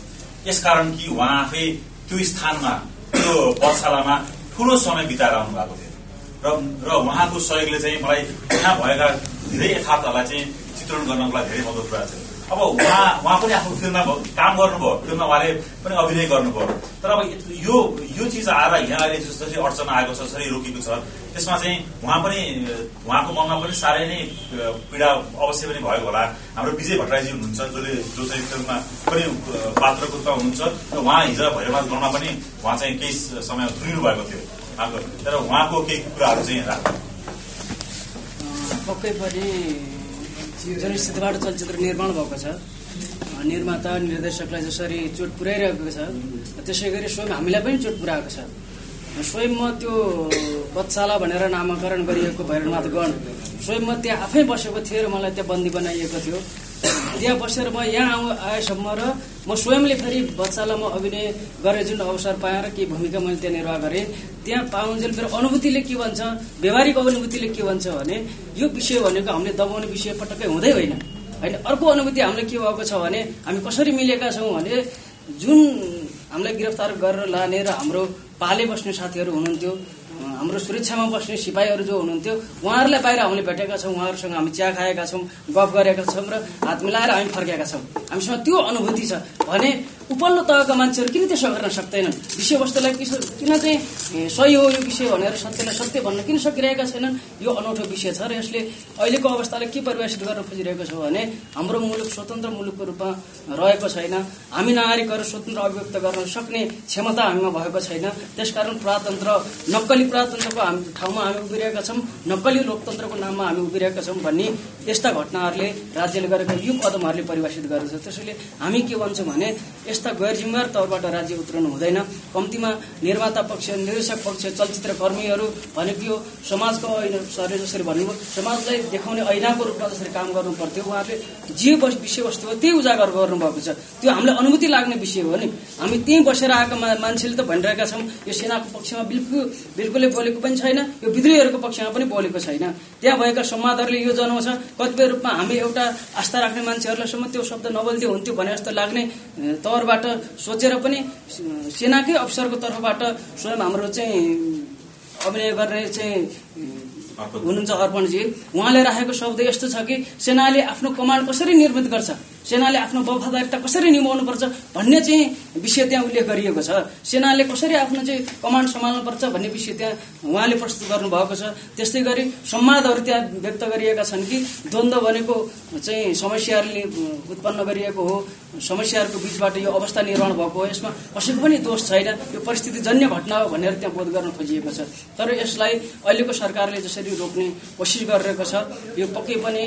यसकारण कि उहाँ आफै त्यो स्थानमा त्यो पथशालामा ठुलो समय बिताएर आउनु भएको थियो। र र उहाँको सहयोगले चाहिँ मलाई त्यहाँ भएका धेरै यथार्थहरूलाई चाहिँ चित्रण गर्नको लागि धेरै मद्दत पुऱ्याएको छ अब उहाँ उहाँ पनि आफ्नो फिल्ममा काम गर्नुभयो फिल्ममा उहाँले पनि अभिनय गर्नुभयो। तर अब यो यो चिज आएर यहाँ अहिले जसरी अडचन आएको छ जसरी रोकेको छ त्यसमा चाहिँ उहाँ पनि उहाँको मनमा पनि साह्रै नै पीडा अवश्य पनि भएको होला। हाम्रो विजय भट्टराईजी हुनुहुन्छ जसले जो चाहिँ फिल्ममा पनि अ, पात्रको रूपमा हुनुहुन्छ र उहाँ हिजो भैरवनाथ गणमा पनि उहाँ चाहिँ केही समय थुनिनु भएको थियो। तर उहाँको केही कुराहरू चाहिँ राख्नु। पक्कै पनि जुन चलचित्र निर्माण भएको छ। निर्माता निर्देशकलाई जसरी चोट पुर्याइरहेको छ त्यसै गरी स्वयं हामीलाई पनि चोट पुर्याएको छ। स्वयं म त्यो बत्साला भनेर नामाकरण गरिएको भैरवनाथ गण। स्वयं म त्यहाँ आफै बसेको थिएँ र मलाई त्यहाँ बन्दी बनाइएको थियो। त्यहाँ बसेर म यहाँ आउ आएसम्म र म स्वयंले फेरि बच्चालामा अभिनय गरेर जुन अवसर पाएर केही भूमिका मैले त्यहाँ निर्वाह गरेँ। त्यहाँ पाउन्जेल फेरि अनुभूतिले के भन्छ व्यवहारिक अनुभूतिले के भन्छ भने यो विषय भनेको हामीले दबाउने विषय पटक्कै हुँदै होइन। होइन अर्को अनुभूति हामीले के भएको छ भने हामी कसरी मिलेका छौँ भने जुन हामीलाई गिरफ्तार गरेर लाने र हाम्रो पाले बस्ने साथीहरू हुनुहुन्थ्यो। हाम्रो सुरक्षामा बस्ने सिपाहीहरू जो हुनुहुन्थ्यो उहाँहरूलाई बाहिर हामीले भेटेका छौँ उहाँहरूसँग हामी चिया खाएका छौँ गफ गरेका छौँ र हात मिलाएर हामी फर्केका छौँ। हामीसँग त्यो अनुभूति छ भने उपल्लो तहका मान्छेहरू किन त्यसो गर्न सक्दैनन्? विषयवस्तुलाई किन चाहिँ सही हो यो विषय भनेर सत्यलाई सत्य भन्न किन सकिरहेका छैनन्? यो अनौठो विषय छ र यसले अहिलेको अवस्थालाई के परिभाषित गर्न खोजिरहेको छ भने हाम्रो मुलुक स्वतन्त्र मुलुकको रूपमा रहेको छैन। हामी नागरिकहरू स्वतन्त्र अभिव्यक्त गर्न सक्ने क्षमता हामीमा भएको छैन। त्यसकारण प्रजातन्त्र नक्कली प्रजातन्त्रको हामी ठाउँमा हामी उभिरहेका छौँ नक्कली लोकतन्त्रको नाममा हामी उभिरहेका छौँ भन्ने यस्ता घटनाहरूले राज्यले गरेका यो कदमहरूले परिभाषित गरेको छ त्यसैले हामी के भन्छौँ भने यस्ता गैर जिम्मेवार तौरबाट राज्य उत्रनु हुँदैन। कम्तीमा निर्माता पक्ष निर्देशक पक्ष चलचित्र कर्मीहरू भनेको यो समाजको ऐना सरले जसरी भन्नुभयो समाजलाई देखाउने ऐनाको रूपमा जसरी काम गर्नु पर्थ्यो उहाँहरूले जे विषयवस्तु हो त्यही उजागर गर्नुभएको छ। त्यो हामीलाई अनुभूति लाग्ने विषय हो नि। हामी त्यहीँ बसेर आएका मान्छेले त भनिरहेका छौँ यो सेनाको पक्षमा बिल्कुल बिल्कुलै बोलेको पनि छैन यो विद्रोहीहरूको पक्षमा पनि बोलेको छैन। त्यहाँ भएका संवादहरूले यो जनाउँछ कतिपय रूपमा हामी एउटा आस्था राख्ने मान्छेहरूलाईसम्म त्यो शब्द नबोल्दै हुन्थ्यो भने जस्तो लाग्ने अ, तौरबाट सोचेर पनि सेनाकै अफिसरको तर्फबाट स्वयं हाम्रो चाहिँ अभिनय गर्ने चाहिँ। हुनुहुन्छ अर्पणजी। उहाँले राखेको शब्द यस्तो छ कि सेनाले आफ्नो कमान्ड कसरी निर्मित गर्छ? सेनाले आफ्नो वफादारिता कसरी निभाउनु पर्छ भन्ने चाहिँ विषय त्यहाँ उल्लेख गरिएको छ। सेनाले कसरी आफ्नो चाहिँ कमान्ड सम्हाल्नुपर्छ भन्ने विषय त्यहाँ उहाँले प्रस्तुत गर्नुभएको छ। त्यस्तै गरी संवादहरू त्यहाँ व्यक्त गरिएका छन् कि द्वन्द्व भनेको चाहिँ समस्याहरूले उत्पन्न गरिएको हो। समस्याहरूको बिचबाट यो अवस्था निर्माण भएको हो। यसमा कसैको पनि दोष छैन। यो परिस्थितिजन्य घटना हो भनेर त्यहाँ बोध गर्न खोजिएको छ। तर यसलाई अहिलेको सरकारले जसरी रोक्ने कोसिस गरिरहेको छ। यो पक्कै पनि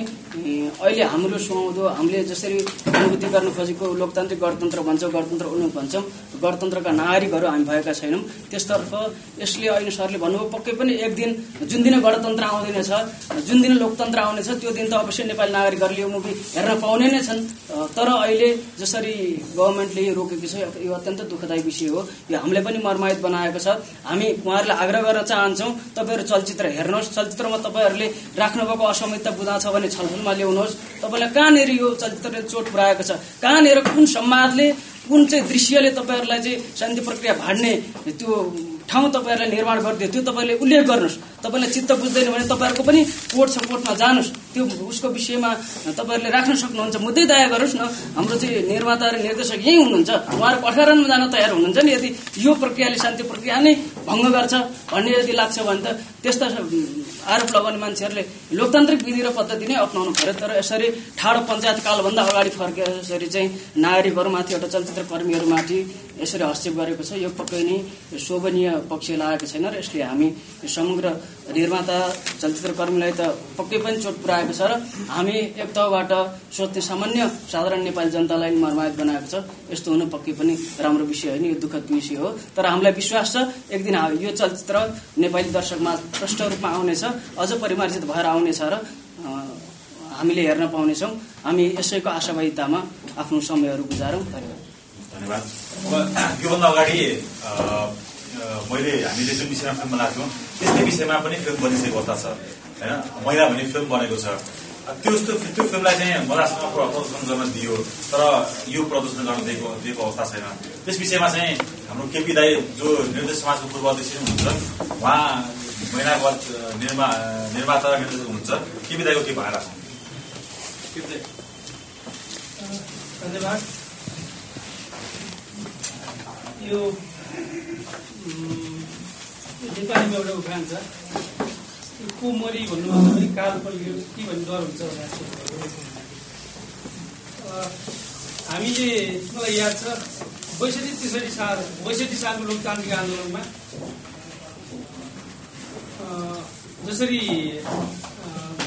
अहिले हाम्रो सुहाउँदो हामीले जसरी अनुभूति गर्न खोजेको लोकतान्त्रिक गणतन्त्र भन्छौँ गणतन्त्र उन्मुख भन्छौँ गणतन्त्रका नागरिकहरू हामी भएका छैनौँ। त्यसतर्फ यसले अहिले सरले भन्नुभयो पक्कै पनि एक दिन जुन दिन गणतन्त्र आउँदैनछ जुन दिन लोकतन्त्र आउनेछ त्यो दिन त अवश्य नेपाली नागरिकहरूले यो मुभी हेर्न पाउने नै छन्। तर अहिले जसरी गभर्मेन्टले यो रोकेको छ यो अत्यन्त दुःखदायी विषय हो। यो हामीले पनि मर्माहित बनाएको छ। हामी उहाँहरूलाई आग्रह गर्न चाहन्छौँ तपाईँहरू चलचित्र हेर्नुहोस्। चलचित्रमा तपाईँहरूले राख्नुभएको असमितता बुझा छ भने छलफलमा ल्याउनुहोस्। तपाईँलाई कहाँनिर यो चलचित्रले चोट पुऱ्याएको छ? कहाँनिर कुन संवादले कुन चाहिँ दृश्यले तपाईँहरूलाई चाहिँ शान्ति प्रक्रिया भाड्ने त्यो ठाउँ तपाईँहरूलाई निर्माण गरिदियो त्यो तपाईँले उल्लेख गर्नुहोस्। तपाईँलाई चित्त बुझ्दैन भने तपाईँहरूको पनि कोर्ट छ कोर्टमा जानुहोस्। त्यो उसको विषयमा तपाईँहरूले राख्न सक्नुहुन्छ। मुद्दै दया गर्नुहोस् न। हाम्रो चाहिँ निर्माता र निर्देशक यहीँ हुनुहुन्छ। उहाँहरू कठघरानमा जान तयार हुनुहुन्छ नि। यदि यो प्रक्रियाले शान्ति प्रक्रिया नै भङ्ग गर्छ भन्ने यदि लाग्छ भने त त्यस्ता आरोप लगाउने मान्छेहरूले लोकतान्त्रिक विधि र पद्धति नै अप्नाउनु पर्यो तर यसरी ठाडो पञ्चायत कालभन्दा अगाडि फर्के यसरी चाहिँ नागरिकहरूमाथि एउटा चलचित्र कर्मीहरूमाथि यसरी हस्तक्षेप गरेको छ। यो पक्कै नै शोभनीय पक्ष लागेको छैन र यसले हामी समग्र निर्माता चलचित्र कर्मीलाई त पक्कै पनि चोट पुऱ्याएको छ र हामी एक तहबाट सोच्ने सामान्य साधारण नेपाली जनतालाई नि मर्माहित बनाएको छ। यस्तो हुनु पक्कै पनि राम्रो विषय होइन यो दुःखद विषय हो। तर हामीलाई विश्वास छ एक दिन यो चलचित्र नेपाली दर्शकमा प्रष्ट रूपमा आउनेछ अझ परिमार्जित भएर आउनेछ र हामीले हेर्न पाउनेछौँ। हामी यसैको आशावादितामा आफ्नो समयहरू गुजारौँ। धन्यवाद। धन्यवाद योभन्दा अगाडि मैले हामीले जुन विषयमा फिल्म बनाएको थियौँ त्यस्तै विषयमा पनि फिल्म बनिसकेको अवस्था छ होइन? मैला भन्ने फिल्म बनेको छ। त्यो त्यो फिल्मलाई चाहिँ प्र- प्रदर्शन गर्न दियो तर यो प्रदर्शन गर्न दिएको दिएको अवस्था छैन। त्यस विषयमा चाहिँ हाम्रो केपी दाई जो निर्देश समाजको पूर्व अध्यक्ष हुनुहुन्छ उहाँ महिनागत निर्मा निर्माता र निर्देशक हुनुहुन्छ। केपी दाईको के भएर धन्यवाद। यो नेपालीमा एउटा उखान छ। कोमरी भन्नुभन्दा पनि काल के भन्ने डर हुन्छ हामीले मलाई याद छ बैसठी त्रिसठी साल बैसठी सालको लोकतान्त्रिक आन्दोलनमा जसरी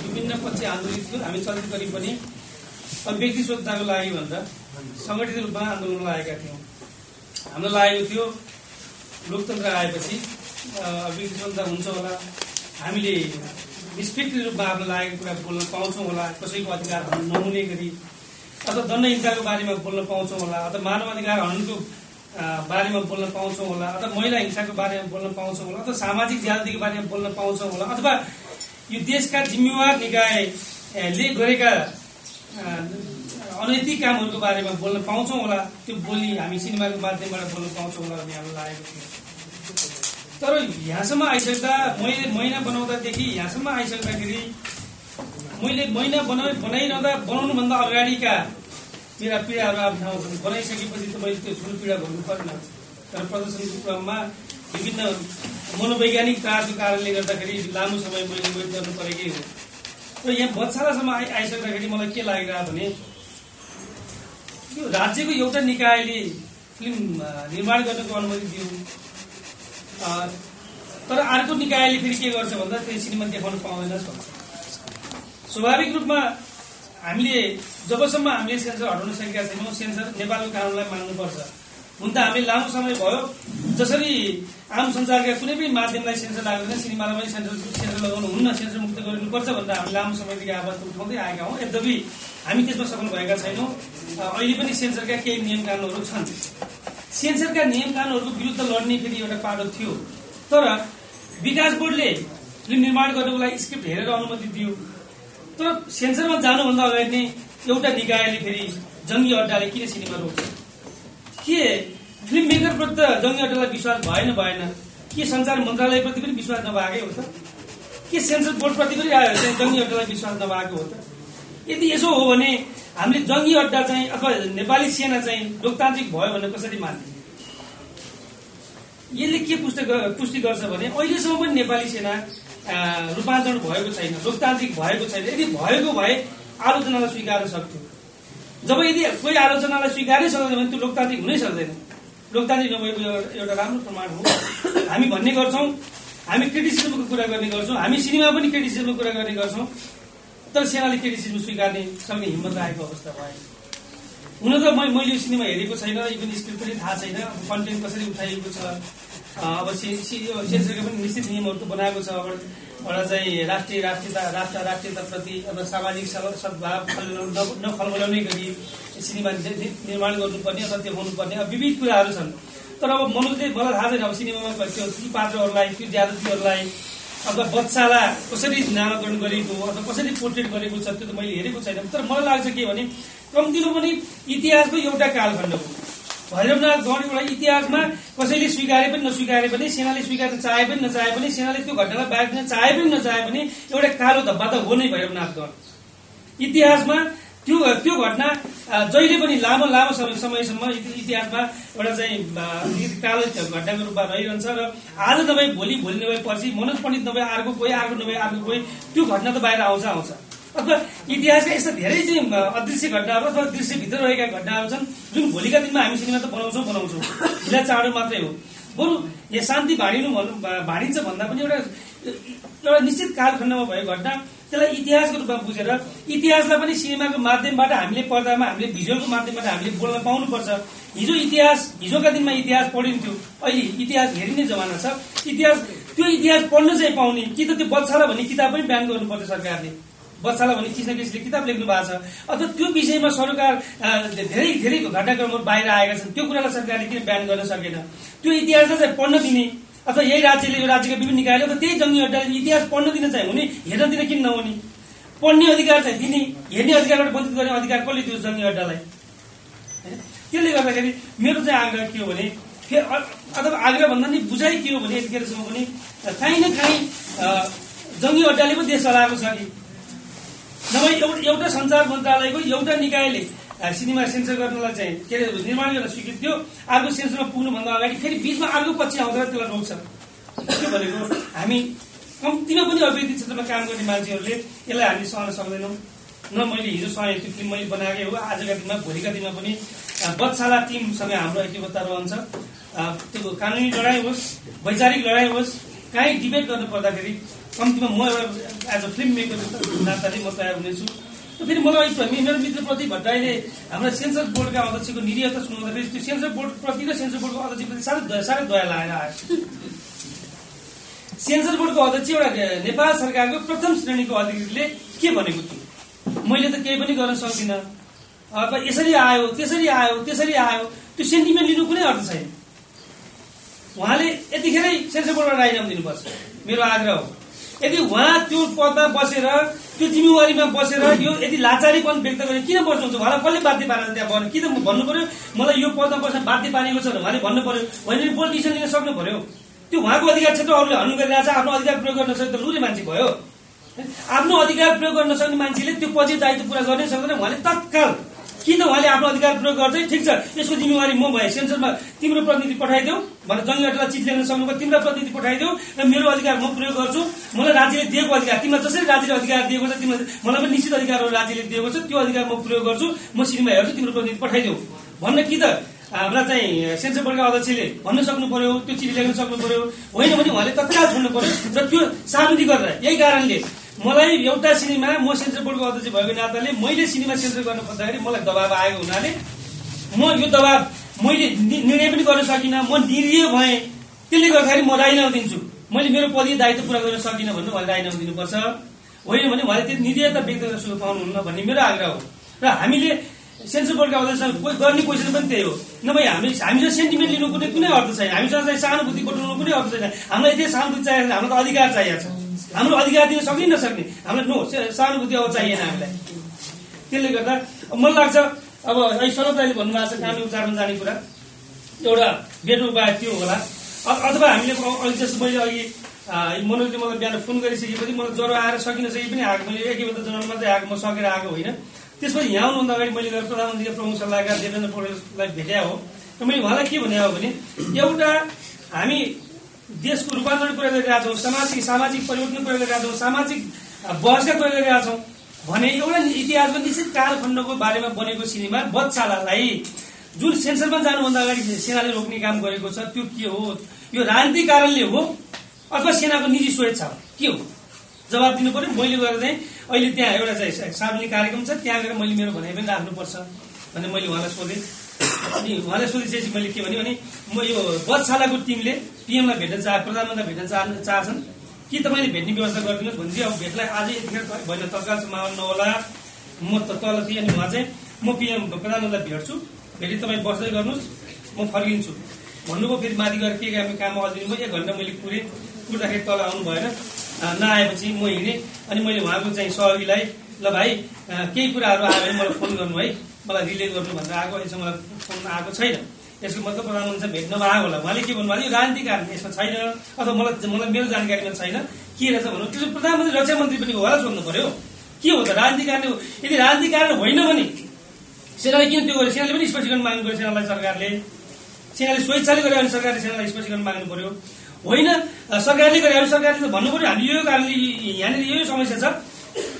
विभिन्न पक्ष आन्दोलित थियो हामी चलचित्र गरी पनि व्यक्ति स्वतन्त्रताको लागि भन्दा सङ्गठित रूपमा आन्दोलन लागेका थियौँ। हामीलाई लागेको थियो लोकतन्त्र आएपछि स्वतन्त्रता हुन्छ होला। हामीले निष्पक्ष रूपमा आफ्नो लागेको कुरा बोल्न पाउँछौँ होला। कसैको अधिकार हनन नहुने गरी अथवा हिंसाको बारेमा बोल्न पाउँछौँ होला अथवा मानव अधिकार हननको बारेमा बोल्न पाउँछौँ होला अथवा महिला हिंसाको बारेमा बोल्न पाउँछौँ होला अथवा सामाजिक ज्यादतीको बारेमा बोल्न पाउँछौँ होला अथवा यो देशका जिम्मेवार निकायले गरेका अनैतिक कामहरूको बारेमा बोल्न पाउँछौँ होला। त्यो बोली हामी सिनेमाको माध्यमबाट बोल्न पाउँछौँ होला भन्ने हामीलाई लागेको थियो। तर यहाँसम्म आइसक्दा मैले महिना बनाउँदादेखि यहाँसम्म आइसक्दाखेरि मैले महिना बनाइ बनाइरहँदा बनाउनुभन्दा अगाडिका मेरा पीडाहरू आफ्नो ठाउँमा छन् बनाइसकेपछि त मैले त्यो ठुलो पीडा भोग्नु परेन तर प्रदर्शनको क्रममा विभिन्न मनोवैज्ञानिक कारणको कारणले गर्दाखेरि लामो समय मैले वेट गर्नु परेकै हो। र यहाँ बच्चालासम्म आइ आइसक्दाखेरि मलाई के लागिरह भने यो राज्यको एउटा निकायले फिल्म निर्माण गर्नको अनुमति दियो। तर अर्को निकायले फेरि के गर्छ भन्दा त्यो सिनेमा देखाउन पाउँदैन भन्छ स्वाभाविक रूपमा हामीले जबसम्म हामीले सेन्सर हटाउन सकेका छैनौँ सेन्सर नेपालको कानुनलाई मान्नुपर्छ। हुन त हामीले लामो समय भयो। जसरी आम संसारका कुनै पनि माध्यमलाई सेन्सर लाग्दैन सिनेमालाई पनि सेन्सर सेन्सर लगाउनु हुन्न सेन्सर गरिनुपर्छ भनेर हामी लामो समयदेखि आवाज उठाउँदै आएका हौँ। यद्यपि हामी त्यसमा सफल भएका छैनौँ अहिले पनि सेन्सरका केही नियम कानुनहरू छन्। सेन्सरका नियम कानुनहरूको विरुद्ध लड्ने फेरि एउटा पाटो थियो तर विकास बोर्डले निर्माण गर्नको लागि स्क्रिप्ट हेरेर अनुमति दियो। तर सेन्सरमा जानुभन्दा अगाडि नै एउटा निकायले फेरि जङ्गी अड्डाले किन सिनेमा रोक्छ? के फिल्म मेकरप्रति त जङ्गी अड्डालाई विश्वास भएन भएन? के सञ्चार मन्त्रालयप्रति पनि विश्वास नभएकै हो त? के सेन्सर बोर्डप्रति पनि जङ्गी अड्डालाई विश्वास नभएको हो त। यदि यसो हो भने हामीले जङ्गी अड्डा चाहिँ अथवा नेपाली सेना चाहिँ लोकतान्त्रिक भयो भनेर कसरी मान्ने? यसले के पुष्टि पुष्टि गर्छ भने अहिलेसम्म पनि नेपाली सेना रूपान्तरण भएको छैन लोकतान्त्रिक भएको छैन। यदि भएको भए आलोचनालाई स्वीकार्न सक्थ्यो। जब यदि कोही आलोचनालाई स्वीकारै सक्दैन भने त्यो लोकतान्त्रिक हुनै सक्दैन। लोकतान्त्रिक नभएको एउटा राम्रो प्रमाण हो। हामी भन्ने गर्छौँ हामी क्रिटिसिजमको कुरा गर्ने गर्छौँ हामी सिनेमा पनि क्रिटिसिजमको कुरा गर्ने गर्छौँ तर सेनाले क्रिटिसिजम स्वीकार्ने सक्ने हिम्मत राखेको अवस्था भयो हुन त मै मैले यो सिनेमा हेरेको छैन इभन स्क्रिप्ट पनि थाहा छैन अब कन्टेन्ट कसरी उठाइएको छ अब सि- सि- यो सेन्सरको पनि निश्चित नियमहरू त बनाएको छ अब एउटा चाहिँ राष्ट्रिय राष्ट्रियता राष्ट्र राष्ट्रियताप्रति अब सामाजिक सद्- सद्भाव नखलबलाउने गरी सिनेमा निर्माण गर्नुपर्ने अथवा देखाउनुपर्ने अब विविध कुराहरू छन्। तर अब मनोजले मलाई थाहा छैन अब सिनेमामा त्यो ती पात्रहरूलाई त्यो ज्यादतीहरूलाई अथवा बच्चालाई कसरी नामाकरण गरेको अथवा कसरी पोर्ट्रेट गरेको छ त्यो त मैले हेरेको छैन। तर मलाई लाग्छ के भने कम्तीमा पनि इतिहासको एउटा कालखण्ड हो। भैरवनाथ गौड एउटा इतिहासमा कसैले स्वीकारे पनि नस्वीकारे पनि सेनाले स्वीकार्न चाहे पनि नचाहे पनि सेनाले त्यो घटनालाई दिन चाहे पनि नचाहे पनि एउटा कालो धब्बा त हो नै भैरवनाथ गढ इतिहासमा त्यो त्यो घटना जहिले पनि लामो लामो समय समयसम्म इति- इतिहासमा एउटा चाहिँ कालो घटनाको रूपमा रहिरहन्छ र आज नभए भोलि भोलि नभए पछि मनोज पण्डित नभए अर्को कोही अर्को नभए अर्को कोही त्यो घटना त बाहिर आउँछ आउँछ। अथवा इतिहासका यस्ता धेरै चाहिँ अदृश्य घटनाहरू अथवा दृश्यभित्र रहेका घटनाहरू छन् जुन भोलिका दिनमा हामी सिनेमा त बनाउँछौँ बनाउँछौँ। ढिला चाँडो मात्रै हो। बरु यहाँ शान्ति भाँडिनु भन्नु भाँडिन्छ भन्दा पनि एउटा एउटा निश्चित कालखण्डमा भएको घटना त्यसलाई इतिहासको रूपमा बुझेर इतिहासलाई पनि सिनेमाको माध्यमबाट हामीले पर्दामा हामीले भिजुअलको माध्यमबाट हामीले बोल्न पाउनुपर्छ। हिजो इतिहास हिजोका दिनमा इतिहास पढिन्थ्यो अहिले इतिहास हेरिने जमाना छ। इतिहास त्यो इतिहास पढ्न चाहिँ पाउने कि त त्यो बच्चाला भन्ने किताब पनि ब्यान गर्नुपर्छ सरकारले। बच्चालाई भने किसिम किसिमले किताब लेख्नु भएको छ। अथवा त्यो विषयमा सरकार धेरै धेरै घटनाक्रमहरू बाहिर आएका छन् त्यो कुरालाई सरकारले किन ब्यान गर्न सकेन? त्यो इतिहासलाई चाहिँ पढ्न दिने अथवा यही राज्यले यो राज्यका विभिन्न निकायले अथवा त्यही जङ्गी अड्डाले इतिहास पढ्न दिन चाहिँ हुने हेर्न दिन किन नहुने? पढ्ने अधिकार चाहिँ दिने हेर्ने अधिकारबाट वञ्चित गर्ने अधिकार कसले दियो जङ्गी अड्डालाई होइन? त्यसले गर्दाखेरि मेरो चाहिँ आग्रह के हो भने अथवा आग्रह भन्दा नि बुझाइ के हो भने यतिखेरसम्म पनि काहीँ न काहीँ जङ्गी अड्डाले पनि देश चलाएको छ कि? नभए एउटा एउटा सञ्चार मन्त्रालयको एउटा निकायले सिनेमा सेन्सर गर्नलाई चाहिँ के अरे निर्माण गर्न स्वीकृत थियो अर्को सेन्सरमा पुग्नुभन्दा अगाडि फेरि बिचमा अर्को पछि आउँछ र त्यसलाई रोक्छ। के भनेको हामी कम्तीमा पनि अभिवृद्धि क्षेत्रमा काम गर्ने मान्छेहरूले यसलाई हामी सहन सक्दैनौँ। न मैले हिजो सहेँ त्यो फिल्म मैले बनाएकै हो आजका दिनमा भोलिका दिनमा पनि बच्चाला टिमसँग हाम्रो ऐक्यबद्धता रहन्छ। त्यो कानुनी लडाइँ होस् वैचारिक लडाइँ होस् काहीँ डिबेट गर्नु पर्दाखेरि कम्तीमा म एउटा एज अ फिल्म मेकरको नाताले म तयार हुनेछु। फेरि मलाई मेरो मित्र प्रदीप भट्टराईले हाम्रा सेन्सर बोर्डका अध्यक्षको निरीहता सुनाउँदाखेरि त्यो सेन्सर बोर्डप्रति र सेन्सर बोर्डको अध्यक्षप्रति साह्रै साह्रै दया लागेर आयो। सेन्सर बोर्डको अध्यक्ष एउटा नेपाल सरकारको प्रथम श्रेणीको अधिकृतले के भनेको थियो? मैले त केही पनि गर्न सक्दिनँ। अथवा यसरी आयो त्यसरी आयो त्यसरी आयो। त्यो सेन्टिमेन्ट लिनु कुनै अर्थ छैन। उहाँले यतिखेरै सेन्सर बोर्डबाट राजीनामा दिनुपर्छ। मेरो आग्रह हो। यदि उहाँ त्यो पदमा बसेर त्यो जिम्मेवारीमा बसेर यो यदि लाचारीपन व्यक्त गरेर किन बस्नुहुन्छ उहाँलाई कसले बाध्य पारेर त्यहाँ बस्नु? किन भन्नु पर्यो? मलाई यो पदमा बस्न बाध्य पारेको छ उहाँले भन्नु पर्यो। होइन डिसिसन लिन सक्नु पर्यो। त्यो उहाँको अधिकार क्षेत्र अरूले हन्नु गरिरहेको छ। आफ्नो अधिकार प्रयोग गर्न सक्छ त लुरे मान्छे भयो। आफ्नो अधिकार प्रयोग गर्न सक्ने मान्छेले त्यो पछि दायित्व पुरा गर्नै सक्दैन। उहाँले तत्काल किन उहाँले आफ्नो अधिकार प्रयोग गर्दै? ठिक छ। यसको जिम्मेवारी म भए। सेन्सरमा तिम्रो प्रतिनिधि पठाइदेऊ। भनेर जङ्गी अड्डालाई चिज लेख्न सक्नुभयो। तिम्रो प्रतिनिधि पठाइदेऊ र मेरो अधिकार म प्रयोग गर्छु। मलाई राज्यले दिएको अधिकार तिमीलाई जसरी राज्यले अधिकार दिएको छ तिमीलाई मलाई पनि निश्चित अधिकारहरू राज्यले दिएको छ। त्यो अधिकार म प्रयोग गर्छु। म सिनेमा हेर्छु तिम्रो प्रतिनिधि पठाइदेऊ। भन्न कि त? हाम्रा चाहिँ सेन्सर बोर्डका अध्यक्षले भन्न सक्नु पर्यो त्यो चिठी लेख्न सक्नु पर्यो। होइन भने उहाँले तत्काल छोड्नु पर्यो। र त्यो साबिती गरेर यही कारणले मलाई एउटा सिनेमा म सेन्सर बोर्डको अध्यक्ष भएको नाताले मैले सिनेमा सेन्सर गर्न खोज्दाखेरि मलाई दबाब आएको हुनाले म यो दबाब मैले निर्णय पनि गर्न सकिनँ म निरीह भएँ। त्यसले गर्दाखेरि म राजीनामा दिन्छु मैले मेरो पदीय दायित्व पुरा गर्न सकिनँ भन्नु उहाँले राजीनामा दिनुपर्छ होइन भने उहाँले त्यो निरीहता व्यक्त गर्न सुरु पाउनुहुन्न भन्ने मेरो आग्रह हो। र हामीले सेन्सर बोर्डका अध्यक्षसँग कोही गर्ने क्वेसन पनि त्यही हो। नभए हामी हामीसँग सेन्टिमेन्ट लिनु कुनै कुनै अर्थ छैन। हामीसँग चाहिँ सहानुभूति कुनै अर्थ छैन। हामीलाई यति सहानुभूति चाहिएको छैन हाम्रो त अधिकार चाहिएको छ। हाम्रो अधिकार दिन सक्ने नसक्ने। हामीलाई नो सहानुभूति अब चाहिएन हामीलाई। त्यसले गर्दा मलाई लाग्छ। अब अहिले भन्नुभएको छ कानुनी उच्चारण जाने कुरा। एउटा बेटर उपाय त्यो होला। अथवा हामीले अहिले जस्तो मैले अघि मनोजले मलाई बिहान फोन गरिसकेपछि मलाई ज्वरो आएर सकिन सके पनि आएको। मैले एक बजे जनाउनु मात्रै आएको म सकेर आएको होइन। त्यसपछि यहाँ आउनुभन्दा अगाडि मैले गएर प्रधानमन्त्रीका प्रमुख सल्लाहकार देवेन्द्र पौडेललाई भेट्या हो। र मैले उहाँलाई के भने हो भने एउटा हामी देशको रूपान्तरण पुरा गरिरहेका छौँ सामाजिक सामाजिक परिवर्तन पुरा गरिरहेका छौँ सामाजिक बहसका पुरा गरिरहेका छौँ भने एउटा इतिहासमा निश्चित कालखण्डको बारेमा बनेको सिनेमा बच्चालाई जुन सेन्सरमा जानुभन्दा अगाडि सेनाले रोक्ने काम गरेको छ त्यो के हो? यो राजनीतिक कारणले हो अथवा सेनाको निजी स्वेच्छा हो? के हो? जवाब दिनु पर्यो। मैले गएर चाहिँ अहिले त्यहाँ एउटा चाहिँ सार्वजनिक कार्यक्रम छ त्यहाँ गएर मैले मेरो भनाइ पनि राख्नुपर्छ भने मैले उहाँलाई सोधेँ। अनि उहाँलाई सोधेपछि मैले के भने म यो बधशालाको टिमले पिएमलाई भेट्न चाह प्रधानमन्त्री भेट्न चाह चाहछन्। कि तपाईँले भेट्ने व्यवस्था गरिदिनुहोस् भने चाहिँ अब भेटलाई आजै यतिखेर भएन तत्काल माहौल नहोला। म त तल थिएँ अनि उहाँ चाहिँ म पिएम प्रधानमन्त्रीलाई भेट्छु। भेटी तपाईँ बस्दै गर्नुहोस् म फर्किन्छु। भन्नुभयो फेरि माथि गएर के काम काममा अलिदिनु भयो एक घन्टा मैले कुरेँ। कुर्दाखेरि तल आउनु भएन। नआएपछि म हिँडेँ। अनि मैले उहाँको चाहिँ सहयोगीलाई ल भाइ केही कुराहरू आयो भने मलाई फोन गर्नु है। मलाई रिले गर्नु भनेर आएको अहिलेसम्म मलाई फोन आएको छैन। यसको मतलब प्रधानमन्त्री भेट्न आएको होला। उहाँले के भन्नुभयो यो राजनीतिक कारण यसमा छैन अथवा मलाई मलाई मेरो जानकारीमा छैन। के रहेछ भन्नु? त्यसो प्रधानमन्त्री रक्षा मन्त्री पनि होला सोध्नु पर्यो। के हो त? राजनीतिक कारण? यदि राजनीतिक कारण होइन भने सेनाले किन त्यो गर्यो? सेनाले पनि स्पष्टीकरण माग्नु पर्यो सेनालाई सरकारले। सेनाले स्वेच्छाले गर्यो भने सरकारले सेनालाई स्पष्टीकरण माग्नु पर्यो। होइन सरकारले गरे भने सरकारले त भन्नु पर्यो हामी यो कारणले यहाँनिर यो समस्या छ।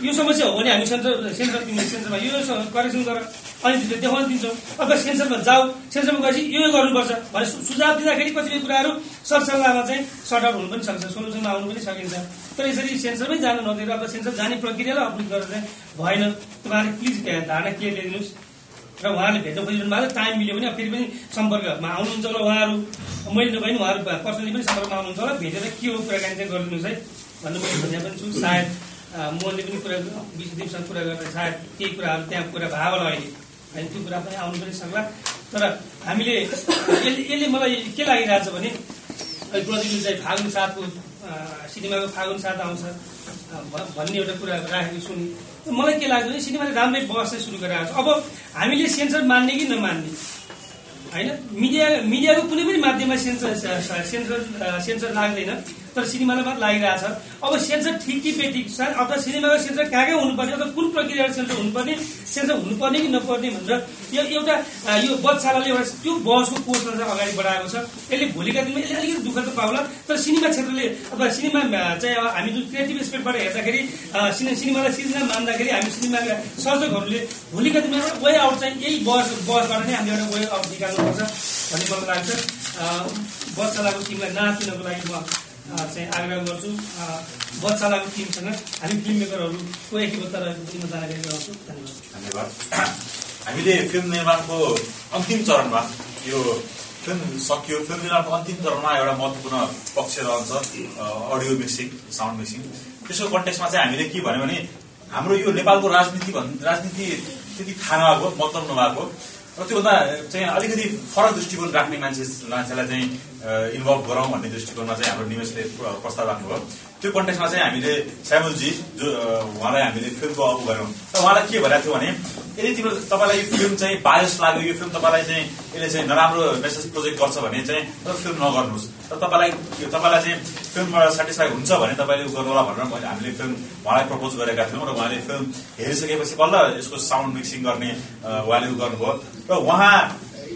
यो समस्या हो भने हामी सेन्सर सेन्सर तिमीले सेन्सरमा यो करेक्सन गर अनि त्यसले देखाउन दिन्छौँ। अथवा सेन्सरमा जाऊ सेन्सरमा गएपछि यो गर्नुपर्छ भने सुझाव दिँदाखेरि कतिपय कुराहरू सरसल्लाहमा चाहिँ सर्ट आउट हुनु पनि सक्छ सोल्युसनमा आउनु पनि सकिन्छ। तर यसरी सेन्सरमै जानु नदिएर अथवा सेन्सर जाने प्रक्रियालाई अप्रुभ गरेर चाहिँ भएन। तपाईँहरूले प्लिज धारणा के ल्याइदिनुहोस् र उहाँले भेट्न खोजिरहनु भएको टाइम मिल्यो भने फेरि पनि सम्पर्कमा आउनुहुन्छ होला उहाँहरू। मैले नभए पनि उहाँहरू पर्सनली पनि सम्पर्कमा आउनुहुन्छ होला। भेटेर के हो कुराकानी चाहिँ गरिदिनुहोस् है। भन्नु मैले भने पनि छु। सायद मोहनले पनि कुरा विष्णुदेवसँग कुरा गरेर सायद केही कुराहरू त्यहाँ कुरा भयो होला अहिले। होइन त्यो कुरा पनि आउनु पनि सक्ला। तर हामीले यसले मलाई के लागिरहेछ भने प्रतिदिन चाहिँ फागुन सातको अ, सिनेमाको फागुन सात आउँछ। भन्ने एउटा कुरा राखेको सुनि। मलाई के लाग्छ भने सिनेमाले राम्रै चाहिँ सुरु गरेर छ। अब हामीले सेन्सर मान्ने कि नमान्ने? होइन? मिडिया मिडियाको कुनै पनि माध्यममा सेन्सर सेन्सर सेन्सर लाग्दैन। तर मात्र लागिरहेछ। अब सेन्सर ठिक कि बेठिक? छ अथवा सिनेमाको सेन्सर कहाँ कहाँ हुनुपर्ने अथवा कुन प्रक्रियाबाट सेन्सर हुनुपर्ने? सेन्सर हुनुपर्ने कि नपर्ने भनेर यो एउटा यो बच्चालाई एउटा त्यो बहसको कोर्सलाई अगाडि बढाएको छ। यसले भोलिका दिनमा यसले अलिकति दुःख त पाउला। तर सिनेमा क्षेत्रले अथवा सिनेमा चाहिँ हामी जुन क्रिएटिभ एस्पेक्टबाट हेर्दाखेरि सिनेमालाई सिर्जना मान्दाखेरि हामी सिनेमाका सर्जकहरूले भोलिका दिनमा एउटा वे आउट चाहिँ यही बस बसबाट नै हामीले एउटा वे आउट निकाल्नुपर्छ भन्ने मलाई लाग्छ। अ, बच्चालाको टिमलाई नाचिनको लागि म चाहिँ आग्रह गर्छु। अ, बच्चालाको टिमसँग हामी फिल्म मेकरहरूको एकबद्ध रहेको जानकारी गराउँछु धन्यवाद। धन्यवाद। हामीले फिल्म निर्माणको अन्तिम चरणमा यो फिल्म सकियो। फिल्म निर्माणको अन्तिम चरणमा एउटा महत्त्वपूर्ण पक्ष रहन्छ अडियो मिक्सिङ साउन्ड मिक्सिङ त्यसको कन्टेक्समा चाहिँ हामीले के भन्यो भने हाम्रो यो नेपालको राजनीति भन् राजनीति त्यति थाहा नभएको मतलब नभएको। र त्योभन्दा चाहिँ अलिकति फरक दृष्टिकोण राख्ने मान्छे मान्छेलाई चाहिँ इन्भल्भ गरौँ भन्ने दृष्टिकोणमा चाहिँ हाम्रो निवेशले प्र- प्रस्ताव राख्नुभयो। त्यो कन्टेक्समा चाहिँ हामीले श्यामलजी जो उहाँलाई हामीले फिल्मको अगु गऱ्यौँ र उहाँलाई के भनेको थियो भने यदि तिम्रो तपाईँलाई यो फिल्म चाहिँ बायस लाग्यो यो फिल्म तपाईँलाई चाहिँ यसले चाहिँ नराम्रो मेसेज प्रोजेक्ट गर्छ भने चाहिँ तर फिल्म नगर्नुहोस्। र तपाईँलाई तपाईँलाई चाहिँ फिल्मबाट सेटिस्फाई हुन्छ भने तपाईँले उ गर्नु होला भनेर मैले हामीले फिल्म उहाँलाई प्रपोज गरेका थियौँ र उहाँले फिल्म हेरिसकेपछि बल्ल यसको साउन्ड मिक्सिङ गर्ने उहाँले गर्नुभयो। र उहाँ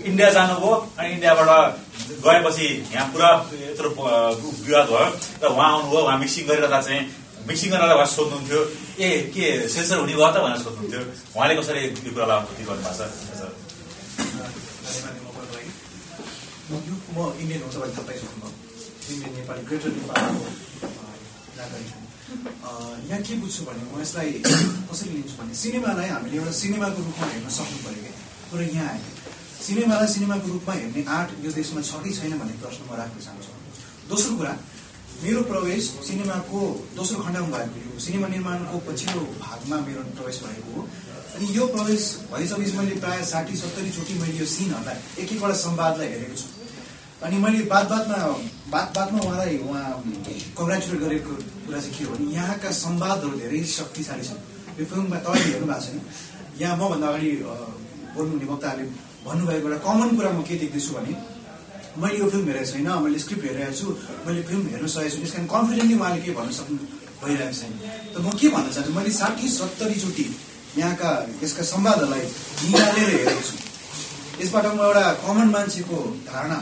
इन्डिया जानुभयो अनि इन्डियाबाट गएपछि यहाँ पुरा यत्रो विवाद भयो। र उहाँ आउनुभयो उहाँ मिक्सिङ गरिरहँदा चाहिँ मिक्सिङ गरेर उहाँ सोध्नुहुन्थ्यो। ए के सेन्सर हुने भयो त भनेर सोध्नुहुन्थ्यो। उहाँले कसरी यो कुरालाई अनुभूति गर्नुभएको छ? म इन्डियन हो थाहा पाइसक्नुभयो इन्डियन नेपाली ग्रेटर नेपालको यहाँ के बुझ्छु भने म यसलाई कसरी लिन्छु भने सिनेमालाई हामीले एउटा सिनेमाको रूपमा हेर्न सक्नु पऱ्यो क्या। तर यहाँ आयो। सिनेमालाई सिनेमाको रूपमा हेर्ने आर्ट यो देशमा छ कि छैन भन्ने प्रश्न म राख्न चाहन्छु। दोस्रो कुरा मेरो प्रवेश सिनेमाको दोस्रो खण्डमा भएको यो सिनेमा निर्माणको पछिल्लो भागमा मेरो प्रवेश भएको हो। अनि यो प्रवेश भइसकेपछि मैले प्रायः साठी सत्तरीचोटि मैले यो सिनहरूलाई एक एकवटा संवादलाई हेरेको छु। अनि मैले बात बातमा बात बातमा उहाँलाई उहाँ कङ्ग्रेचुलेट गरेको कुरा चाहिँ के हो भने यहाँका संवादहरू धेरै शक्तिशाली छन्। यो फिल्ममा तपाईँले हेर्नु भएको छैन। यहाँ मभन्दा अगाडि बोल्नुहुने वक्ताहरूले भन्नुभएको एउटा कमन कुरा म के देख्दैछु भने मैले यो फिल्म हेरेको छैन मैले स्क्रिप्ट हेरेको छु मैले फिल्म हेर्न सकेको छु त्यस कारण कन्फिडेन्टली उहाँले के भन्न सक्नु भइरहेको छैन। त म के भन्न चाहन्छु मैले साठी सत्तरीचोटि यहाँका यसका संवादहरूलाई निहालेर हेरेको छु। यसबाट म एउटा कमन मान्छेको धारणा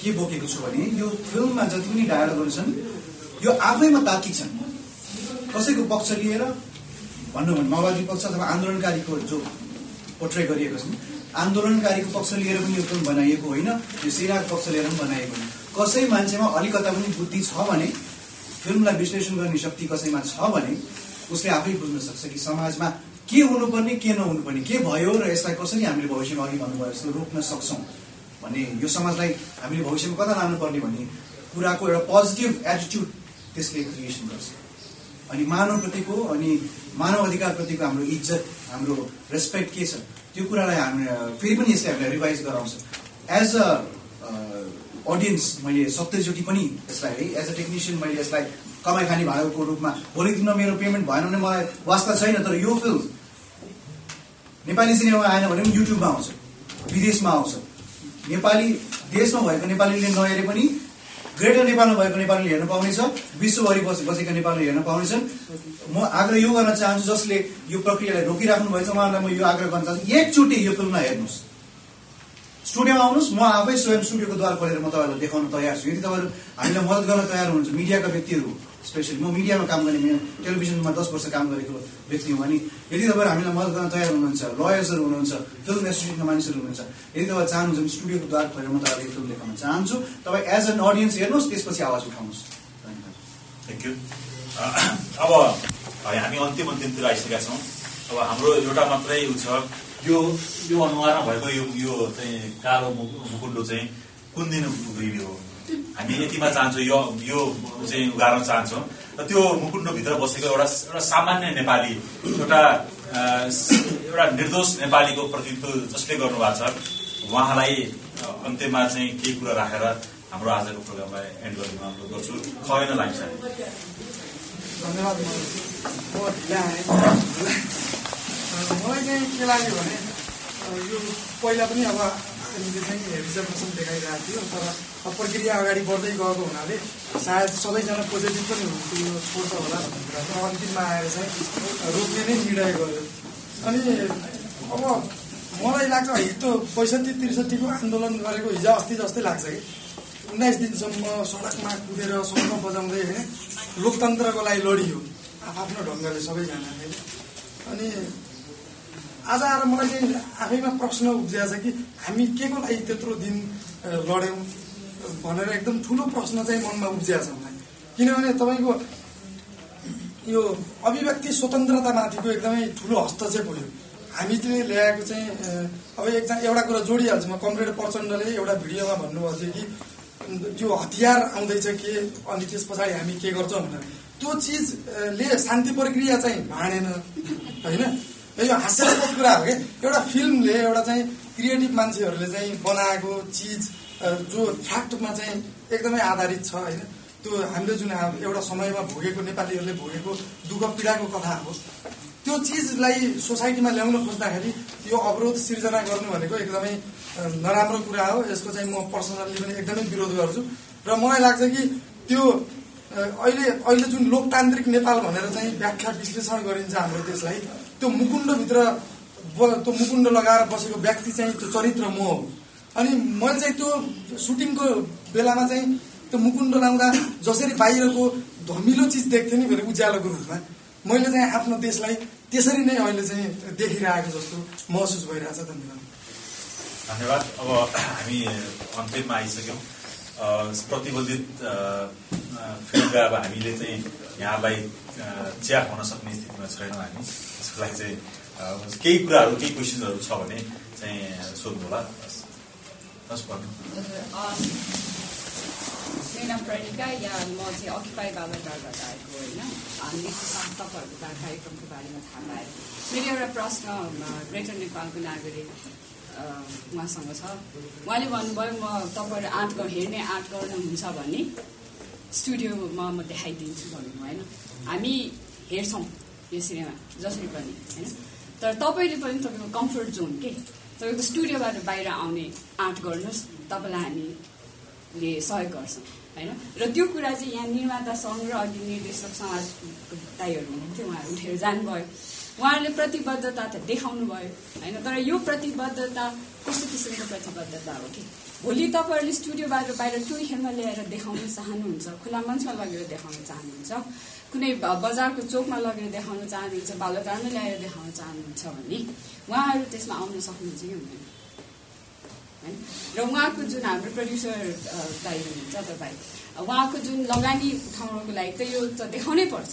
के बोकेको छु भने यो फिल्ममा जति पनि डायलगहरू छन् यो आफैमा तार्किक छन्। कसैको पक्ष लिएर भन्नु भने माओवादी पक्ष अथवा आन्दोलनकारीको जो पोर्ट्रे गरिएको छन् आन्दोलनकारीको पक्ष लिएर पनि यो फिल्म बनाइएको होइन यो सेनाको पक्ष लिएर पनि बनाइएको होइन। कसै मान्छेमा अलिकता पनि बुद्धि छ भने फिल्मलाई विश्लेषण गर्ने शक्ति कसैमा छ भने उसले आफै बुझ्न सक्छ कि समाजमा के हुनुपर्ने के नहुनुपर्ने के भयो र यसलाई कसरी हामीले भविष्यमा अघि भन्नुभयो जस्तो रोक्न सक्छौँ भने यो समाजलाई हामीले भविष्यमा कता लानुपर्ने भन्ने कुराको एउटा पोजिटिभ एटिट्युड त्यसले क्रिएसन गर्छ। अनि मानवप्रतिको अनि मानव अधिकारप्रतिको हाम्रो इज्जत हाम्रो रेस्पेक्ट के छ? त्यो कुरालाई हामी फेरि पनि यसले हामीलाई रिभाइज गराउँछ। एज अ अडियन्स मैले सत्तरीचोटि पनि यसलाई है एज अ टेक्निसियन मैले यसलाई कमाइ खाने भागको रूपमा भोलिको दिनमा मेरो पेमेन्ट भएन भने मलाई वास्ता छैन तर यो फिल्म नेपाली सिनेमा आएन भने पनि युट्युबमा आउँछ विदेशमा आउँछ। नेपाली देशमा भएको नेपालीले नहेरे पनि ग्रेटर नेपालमा भएको नेपालीले हेर्न पाउनेछ विश्वभरि बस बसेका नेपालीले हेर्न पाउनेछन् म आग्रह यो गर्न चाहन्छु जसले यो प्रक्रियालाई रोकिराख्नु भएछ उहाँहरूलाई म यो आग्रह गर्न चाहन्छु एकचोटि यो फिल्मलाई हेर्नुहोस्। स्टुडियोमा आउनुहोस् म आफै स्वयं स्टुडियोको द्वार खोलेर म तपाईँहरूलाई देखाउन तयार छु। यदि तपाईँहरू हामीलाई मद्दत गर्न तयार हुनुहुन्छ मिडियाका व्यक्तिहरू स्पेसली म मिडियामा काम गर्ने टेलिभिजनमा दस वर्ष काम गरेको व्यक्ति हुँ अनि यदि तपाईँहरू हामीलाई मद्दत गर्न तयार हुनुहुन्छ लयर्सहरू हुनुहुन्छ फिल्म एसोसिएसनका मानिसहरू हुनुहुन्छ यदि तपाईँ चाहनुहुन्छ भने स्टुडियोको द्वार खोलेर म तपाईँलाई फिल्म देखाउन चाहन्छु तपाईँ एज एन अडियन्स हेर्नुहोस् त्यसपछि आवाज उठाउनुहोस्। धन्यवाद। थ्याङ्क यू अब हामी अन्तिम अन्तिमतिर आइसकेका छौँ। अब हाम्रो एउटा मात्रै छ यो अनुहारमा भएको यो यो चाहिँ कालो मुकुन्डो चाहिँ कुन दिन उभियो? हो हामी यतिमा चाहन्छौँ यो यो चाहिँ उगार्न चाहन्छौँ। र त्यो मुकुन्डोभित्र बसेको एउटा एउटा सामान्य नेपाली एउटा एउटा निर्दोष नेपालीको प्रतिनिधित्व जसले गर्नुभएको छ उहाँलाई अन्त्यमा चाहिँ केही कुरा राखेर हाम्रो आजको प्रोग्रामलाई एन्ड गर्ने अनुरोध गर्छु। आएँ। अँ, मलाई चाहिँ के लाग्यो भने यो पहिला पनि अब हामीले चाहिँ रिजर्भेसन देखाइरहेको थियो तर प्रक्रिया अगाडि बढ्दै गएको हुनाले सायद सबैजना पोजिटिभ पनि हुन्थ्यो यो छोड्छ होला भन्ने कुरा चाहिँ अन्तिममा आएर चाहिँ रोक्ने नै निर्णय गर्यो अनि अब मलाई लाग्छ हिजो पैँसठी त्रिसठीको आन्दोलन गरेको हिजो अस्ति जस्तै लाग्छ कि उन्नाइस दिनसम्म सडकमा कुदेर सङ्घ बजाउँदै होइन लोकतन्त्रको लागि लडियो आफ्नो ढङ्गले सबैजना होइन अनि आज आएर मलाई चाहिँ आफैमा प्रश्न उब्जिएको छ कि हामी के को लागि त्यत्रो दिन लड्यौँ? भनेर एकदम ठुलो प्रश्न चाहिँ मनमा उब्जिएको छ मलाई। किनभने तपाईँको यो अभिव्यक्ति स्वतन्त्रतामाथिको एकदमै ठुलो हस्तक्षेप हो हामीले ल्याएको चाहिँ अब एकजना एउटा कुरा जोडिहाल्छु। म कमरेड प्रचण्डले एउटा भिडियोमा भन्नुभएको थियो कि यो हतियार आउँदैछ के? अनि त्यस पछाडि हामी के गर्छौँ? भनेर। त्यो चिजले शान्ति प्रक्रिया चाहिँ भाँडेन होइन? यो हास्यास्पद कुरा हो कि? एउटा फिल्मले एउटा चाहिँ क्रिएटिभ मान्छेहरूले चाहिँ बनाएको चिज जो फ्याक्टमा चाहिँ एकदमै आधारित छ होइन? त्यो हामीले जुन एउटा समयमा भोगेको नेपालीहरूले भोगेको दुःख पीडाको कथा हो त्यो चिजलाई सोसाइटीमा ल्याउन खोज्दाखेरि यो अवरोध सिर्जना गर्नु भनेको एकदमै नराम्रो कुरा हो। यसको चाहिँ म पर्सनल्ली पनि एकदमै विरोध गर्छु। र मलाई लाग्छ कि त्यो अहिले अहिले जुन लोकतान्त्रिक नेपाल भनेर चाहिँ व्याख्या विश्लेषण गरिन्छ हाम्रो देशलाई त्यो मुकुण्डभित्र त्यो मुकुण्ड लगाएर बसेको व्यक्ति चाहिँ त्यो चरित्र म हो। अनि मैले चाहिँ त्यो सुटिङको बेलामा चाहिँ त्यो मुकुण्ड लाउँदा जसरी बाहिरको धमिलो चिज देख्थेँ नि भने उज्यालोको रूपमा मैले चाहिँ आफ्नो देशलाई त्यसरी नै अहिले चाहिँ देखिरहेको जस्तो महसुस भइरहेछ धन्यवाद। धन्यवाद। अब हामी अन्तिममा आइसक्यौँ। प्रतिबन्धित फिल्मका अब हामीले चाहिँ यहाँलाई चिया खुवाउन सक्ने स्थितिमा छैनौँ हामी। त्यसको लागि चाहिँ केही कुराहरू केही क्वेसनहरू छ भने चाहिँ सोध्नु होला। भन्नु। सेना प्रणिका या म चाहिँ अकिपाई बाबाटारबाट आएको होइन। हामीले तपाईँहरूको कार्यक्रमको बारेमा थाहा पाएँ। मेरो एउटा प्रश्न ग्रेटर नेपालको नागरिक उहाँसँग छ। उहाँले भन्नुभयो म तपाईँहरू आँट हेर्ने आँट गर्नुहुन्छ भने स्टुडियोमा म देखाइदिन्छु भन्नुभयो होइन? हामी हेर्छौँ। यो सिनेमा जसरी पनि होइन? तर तपाईँले पनि तपाईँको कम्फर्ट जोन के? तपाईँको स्टुडियोबाट बाहिर आउने आँट गर्नुहोस् तपाईँलाई हामी ले सहयोग गर्छ होइन? र त्यो कुरा चाहिँ यहाँ निर्माता सङ्घ र अघि निर्देशक समाज दाईहरू हुनुहुन्थ्यो उहाँहरू उठेर जानुभयो। उहाँहरूले प्रतिबद्धता त देखाउनु भयो होइन? तर यो प्रतिबद्धता कस्तो किसिमको प्रतिबद्धता हो कि? भोलि तपाईँहरूले स्टुडियोबाट बाहिर टोय हेर्न ल्याएर देखाउन चाहनुहुन्छ खुला मञ्चमा लगेर देखाउन चाहनुहुन्छ। कुनै बजारको चोकमा लगेर देखाउन चाहनुहुन्छ बालुटारमा ल्याएर देखाउन चाहनुहुन्छ भने उहाँहरू त्यसमा आउन सक्नुहुन्छ कि हुँदैन? होइन? र उहाँको जुन हाम्रो प्रड्युसर दाइ हुनुहुन्छ तपाईँ उहाँको जुन लगानी उठाउनको लागि त यो त देखाउनै पर्छ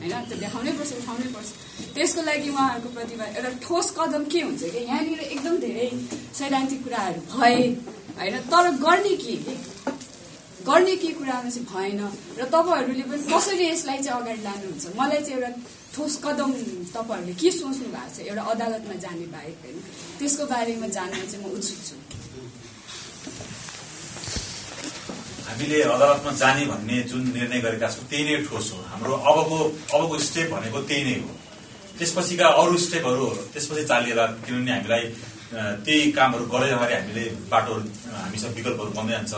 होइन? त्यो देखाउनै पर्छ उठाउनै पर्छ। त्यसको लागि उहाँहरूको प्रतिभा एउटा ठोस कदम के हुन्छ कि? यहाँनिर एकदम धेरै सैद्धान्तिक कुराहरू भए होइन? तर गर्ने के? गर्ने के कुरामा चाहिँ भएन। र तपाईँहरूले पनि कसरी यसलाई चाहिँ अगाडि लानुहुन्छ? मलाई चाहिँ एउटा ठोस कदम तपाईँहरूले के सोच्नु भएको छ? एउटा अदालतमा जाने बाहेक होइन। त्यसको बारेमा जान्न चाहिँ म उत्सुक छु। हामीले अदालतमा जाने भन्ने जुन निर्णय गरेका छौँ त्यही नै ठोस हो। हाम्रो अबको अबको स्टेप भनेको त्यही नै हो। त्यसपछिका अरू स्टेपहरू त्यसपछि चालिएला किनभने हामीलाई त्यही कामहरू गर्दै जाँदाखेरि हामीले बाटोहरू हामीसँग विकल्पहरू बन्दै जान्छ।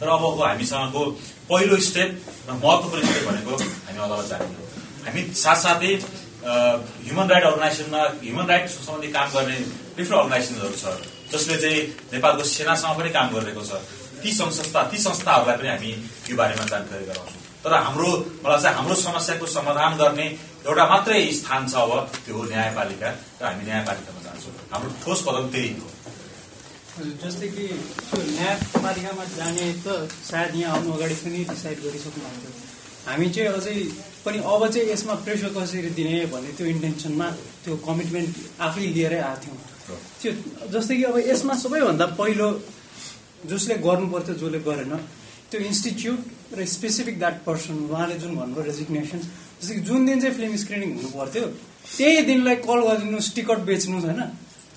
तर अबको हामीसँगको पहिलो स्टेप र महत्त्वपूर्ण स्टेप भनेको हामी अदालत जाने हो। हामी साथसाथै ह्युमन राइट अर्गनाइजेसनमा ह्युमन राइट सम्बन्धी काम गर्ने डिफ्रेन्ट अर्गनाइजेसनहरू छ। जसले चाहिँ नेपालको सेनासँग पनि काम गरिरहेको छ। ती संस्था ती संस्थाहरूलाई पनि हामी यो बारेमा जानकारी गराउँछौँ। तर हाम्रो मलाई चाहिँ हाम्रो समस्याको समाधान गर्ने एउटा मात्रै स्थान छ अब त्यो न्यायपालिका र हामी न्यायपालिकामा जान्छौँ। हाम्रो ठोस कदम त्यही हो। जस्तै कि त्यो न्यायपालिकामा जाने त सायद यहाँ आउनु अगाडि पनि डिसाइड गरिसक्नु भएको थियो। हामी चाहिँ अझै पनि अब चाहिँ यसमा प्रेसर कसरी दिने भन्ने त्यो इन्टेन्सनमा त्यो कमिटमेन्ट आफै लिएरै आएको थियौँ। त्यो जस्तै कि अब यसमा सबैभन्दा पहिलो जसले गर्नु पर्थ्यो जसले गरेन त्यो इन्स्टिच्युट र स्पेसिफिक द्याट पर्सन उहाँले जुन भन्नुभयो रेजिग्नेसन जस्तै कि जुन दिन चाहिँ फिल्म स्क्रिनिङ हुनु पर्थ्यो त्यही दिनलाई कल गरिदिनुहोस् टिकट बेच्नुहोस् होइन?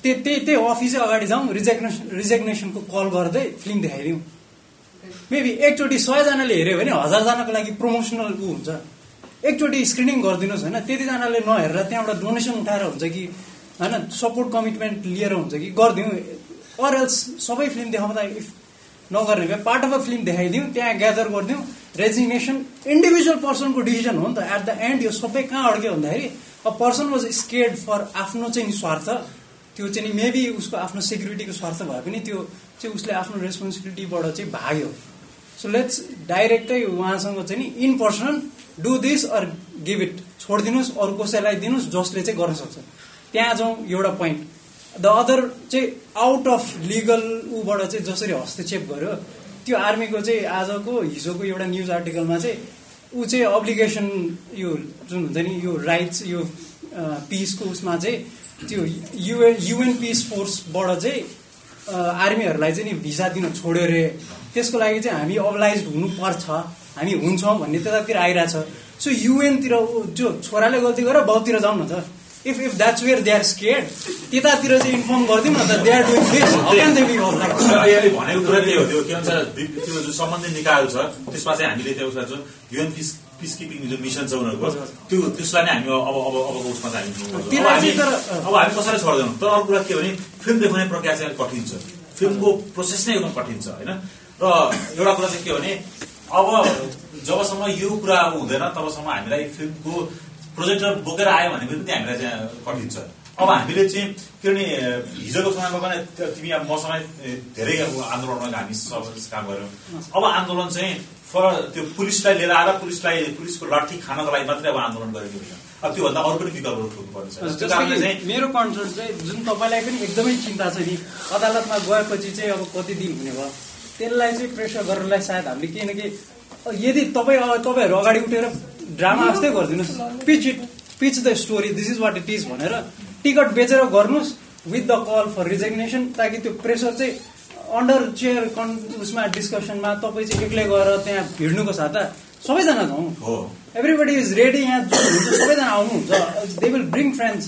त्यही त्यही त्यही अफिसै अगाडि जाउँ रिजेग्नेसन रिजेग्नेसनको कल गर्दै फिल्म देखाइदिउँ। मेबी एकचोटि सयजनाले हेऱ्यो भने हजारजनाको लागि प्रमोसनल ऊ हुन्छ। एकचोटि स्क्रिनिङ गरिदिनुहोस् होइन त्यतिजनाले नहेरेर त्यहाँबाट डोनेसन उठाएर हुन्छ कि होइन सपोर्ट कमिटमेन्ट लिएर हुन्छ कि गरिदिउँ। अर एल्स सबै फिल्म देखाउँदा इफ नगर्ने भए पार्ट अफ अ फिल्म देखाइदिउँ त्यहाँ ग्यादर गरिदिउँ। रेजिग्नेसन इन्डिभिजुअल पर्सनको डिसिजन हो नि त। एट द एन्ड यो सबै कहाँ अड्क्यो भन्दाखेरि a person was scared for आफ्नो चाहिँ स्वार्थ त्यो चाहिँ मेबी उसको आफ्नो सेक्युरिटीको स्वार्थ भए पनि त्यो चाहिँ उसले आफ्नो रेस्पोन्सिबिलिटीबाट चाहिँ भाग्यो। सो लेट्स डाइरेक्टै उहाँसँग चाहिँ नि in person do this or give it छोडिदिनुहोस् अरू कसैलाई दिनुहोस् जसले चाहिँ गर्न सक्छ। त्यहाँ जाउँ एउटा पोइन्ट द अदर चाहिँ आउट अफ लिगल ऊबाट चाहिँ जसरी हस्तक्षेप गर्यो त्यो आर्मीको चाहिँ आजको हिजोको एउटा न्युज आर्टिकलमा चाहिँ ऊ चाहिँ अब्लिगेसन यो जुन हुन्छ नि यो राइट्स यो पिसको उसमा चाहिँ त्यो युएन युएन पिस फोर्सबाट चाहिँ आर्मीहरूलाई चाहिँ नि भिसा दिन छोड्यो अरे त्यसको लागि चाहिँ हामी अबलाइज हुनुपर्छ। हामी हुन्छौँ भन्ने त्यतातिर आइरहेछ। सो युएनतिर जो छोराले गल्ती गरेर बाउतिर जाउँ न त। If if that's where they are scared त्यतातिर चाहिँ इन्फर्म गरिदिउँ न त। They are doing this can they be अहिले भनेको कुरा त्यही हो। त्यो के भन्छ त्यो जुन सम्बन्धित निकायहरू छ त्यसमा चाहिँ हामीले त्यो जुन युएन पिस पिस किपिङ जुन मिसन छ उनीहरूको त्यो त्यसलाई नै हामी अब अब अबको उसमा चाहिँ हामी। अब हामी अब कसैलाई छोड्दैनौँ। तर अर्को कुरा के भने फिल्म देखाउने प्रक्रिया चाहिँ अलिक कठिन छ। फिल्मको प्रोसेस नै एकदम कठिन छ होइन? र एउटा कुरा चाहिँ के भने अब जबसम्म यो कुरा हुँदैन तबसम्म हामीलाई फिल्मको प्रोजेक्टर बोकेर आयो भने पनि हामीलाई चाहिँ कठिन छ। अब हामीले चाहिँ किनभने हिजोको समयमा पनि तिमी अब मसँगै धेरै अब आन्दोलनमा हामी सब काम गऱ्यौँ। अब आन्दोलन चाहिँ फर त्यो पुलिसलाई लिएर आएर पुलिसलाई पुलिसको लाठी खानको लागि मात्रै अब आन्दोलन गरेको होइन अब त्योभन्दा अरू पनि विकल्पहरू खोज्नुपर्ने छ त्यो कारणले चाहिँ मेरो कन्सर्न चाहिँ जुन तपाईँलाई पनि एकदमै चिन्ता छ नि अदालतमा गएपछि चाहिँ अब कति दिन हुने भयो त्यसलाई चाहिँ प्रेसर गर्नलाई सायद हामीले केही न केही अब यदि तपाईँ अब तपाईँहरू अगाडि उठेर ड्रामा जस्तै गरिदिनुहोस्। Pitch it pitch the story this is what it is भनेर टिकट बेचेर गर्नुहोस् with the call for resignation ताकि त्यो प्रेसर चाहिँ अन्डर चेयर कन् उसमा डिस्कसनमा तपाईँ चाहिँ एक्लै गएर त्यहाँ भिड्नुको साथ सबैजना जाउँ हो। एभ्रीबडी इज रेडी यहाँ जो हुन्छ सबैजना आउनुहुन्छ। दे विल ब्रिङ फ्रेन्ड्स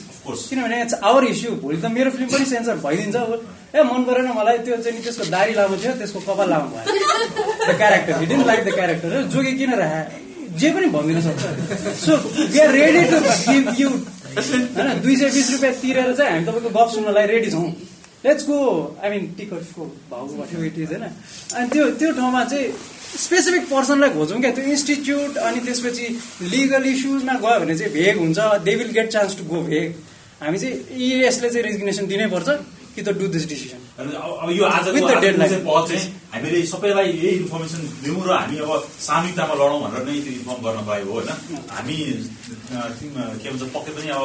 किनभने इट्स आवर इस्यु भोलि त मेरो फिल्म पनि सेन्सर भइदिन्छ। ए मन परेन मलाई त्यो चाहिँ नि त्यसको दारी लामो थियो त्यसको कपाल लामो भयो। The character hidden like the character Jogi किन राखे जे पनि भनिदिन सक्छ। So we are ready to give you होइन दुई सय बिस रुपियाँ तिरेर चाहिँ हामी तपाईँको गफ सुन्नलाई रेडी छौँ। लेट्स गो आई मिन टिकटको भाउको भन्यो इट इज होइन? अनि त्यो त्यो ठाउँमा चाहिँ स्पेसिफिक पर्सनलाई खोजौँ क्या। त्यो इन्स्टिच्युट अनि त्यसपछि लिगल इस्युजमा गयो भने चाहिँ भेग हुन्छ। They will get chance to go भेग। हामी चाहिँ यसले चाहिँ रेजिग्नेसन दिनै पर्छ कि त डु दिस डिसिजन अब यो हामीले सबैलाई यही इन्फर्मेसन दिउँ र हामी अब सामूहिकतामा लडौँ भनेर नै त्यो इन्फर्म गर्न हो होइन? हामी के भन्छ पक्कै पनि अब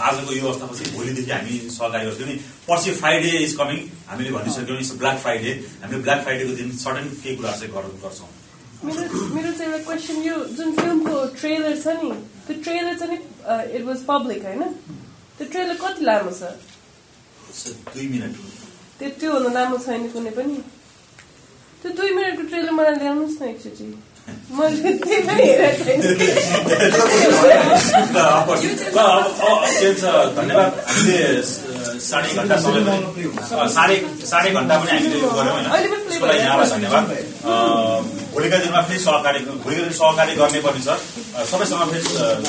आजको यो अवस्थापछि भोलिदेखि हामी सहकारी गर्छौँ नि पर्सि फ्राइडे इज कमिङ हामीले भनिसक्यौँ इट्स ब्ल्याक फ्राइडे हामीले ब्ल्याक फ्राइडेको दिन सडन केही कुराहरू चाहिँ गर- गर्छौँ। मेरो मेरो चाहिँ एउटा क्वेसन यो जुन फिल्मको ट्रेलर छ नि त्यो ट्रेलर चाहिँ इट वाज पब्लिक होइन? त्यो ट्रेलर कति लामो छ? त्यो त्योभन्दा लामो छैन कुनै पनि। त्यो दुई मिनटको ट्रेलर मलाई ल्याउनुहोस् न एकचोटि। मैले त्यही पनि हेरेको छैन धन्यवाद। हामीले साढे घन्टा पनि साढे साढे घन्टा पनि हामीले यो गऱ्यौँ होइन। पनि यहाँलाई धन्यवाद। अ, भोलिका दिनमा फेरि सहकारी भोलिका दिन सहकारी गर्ने पर्ने छ। सबैसँग फेरि धन्यवाद।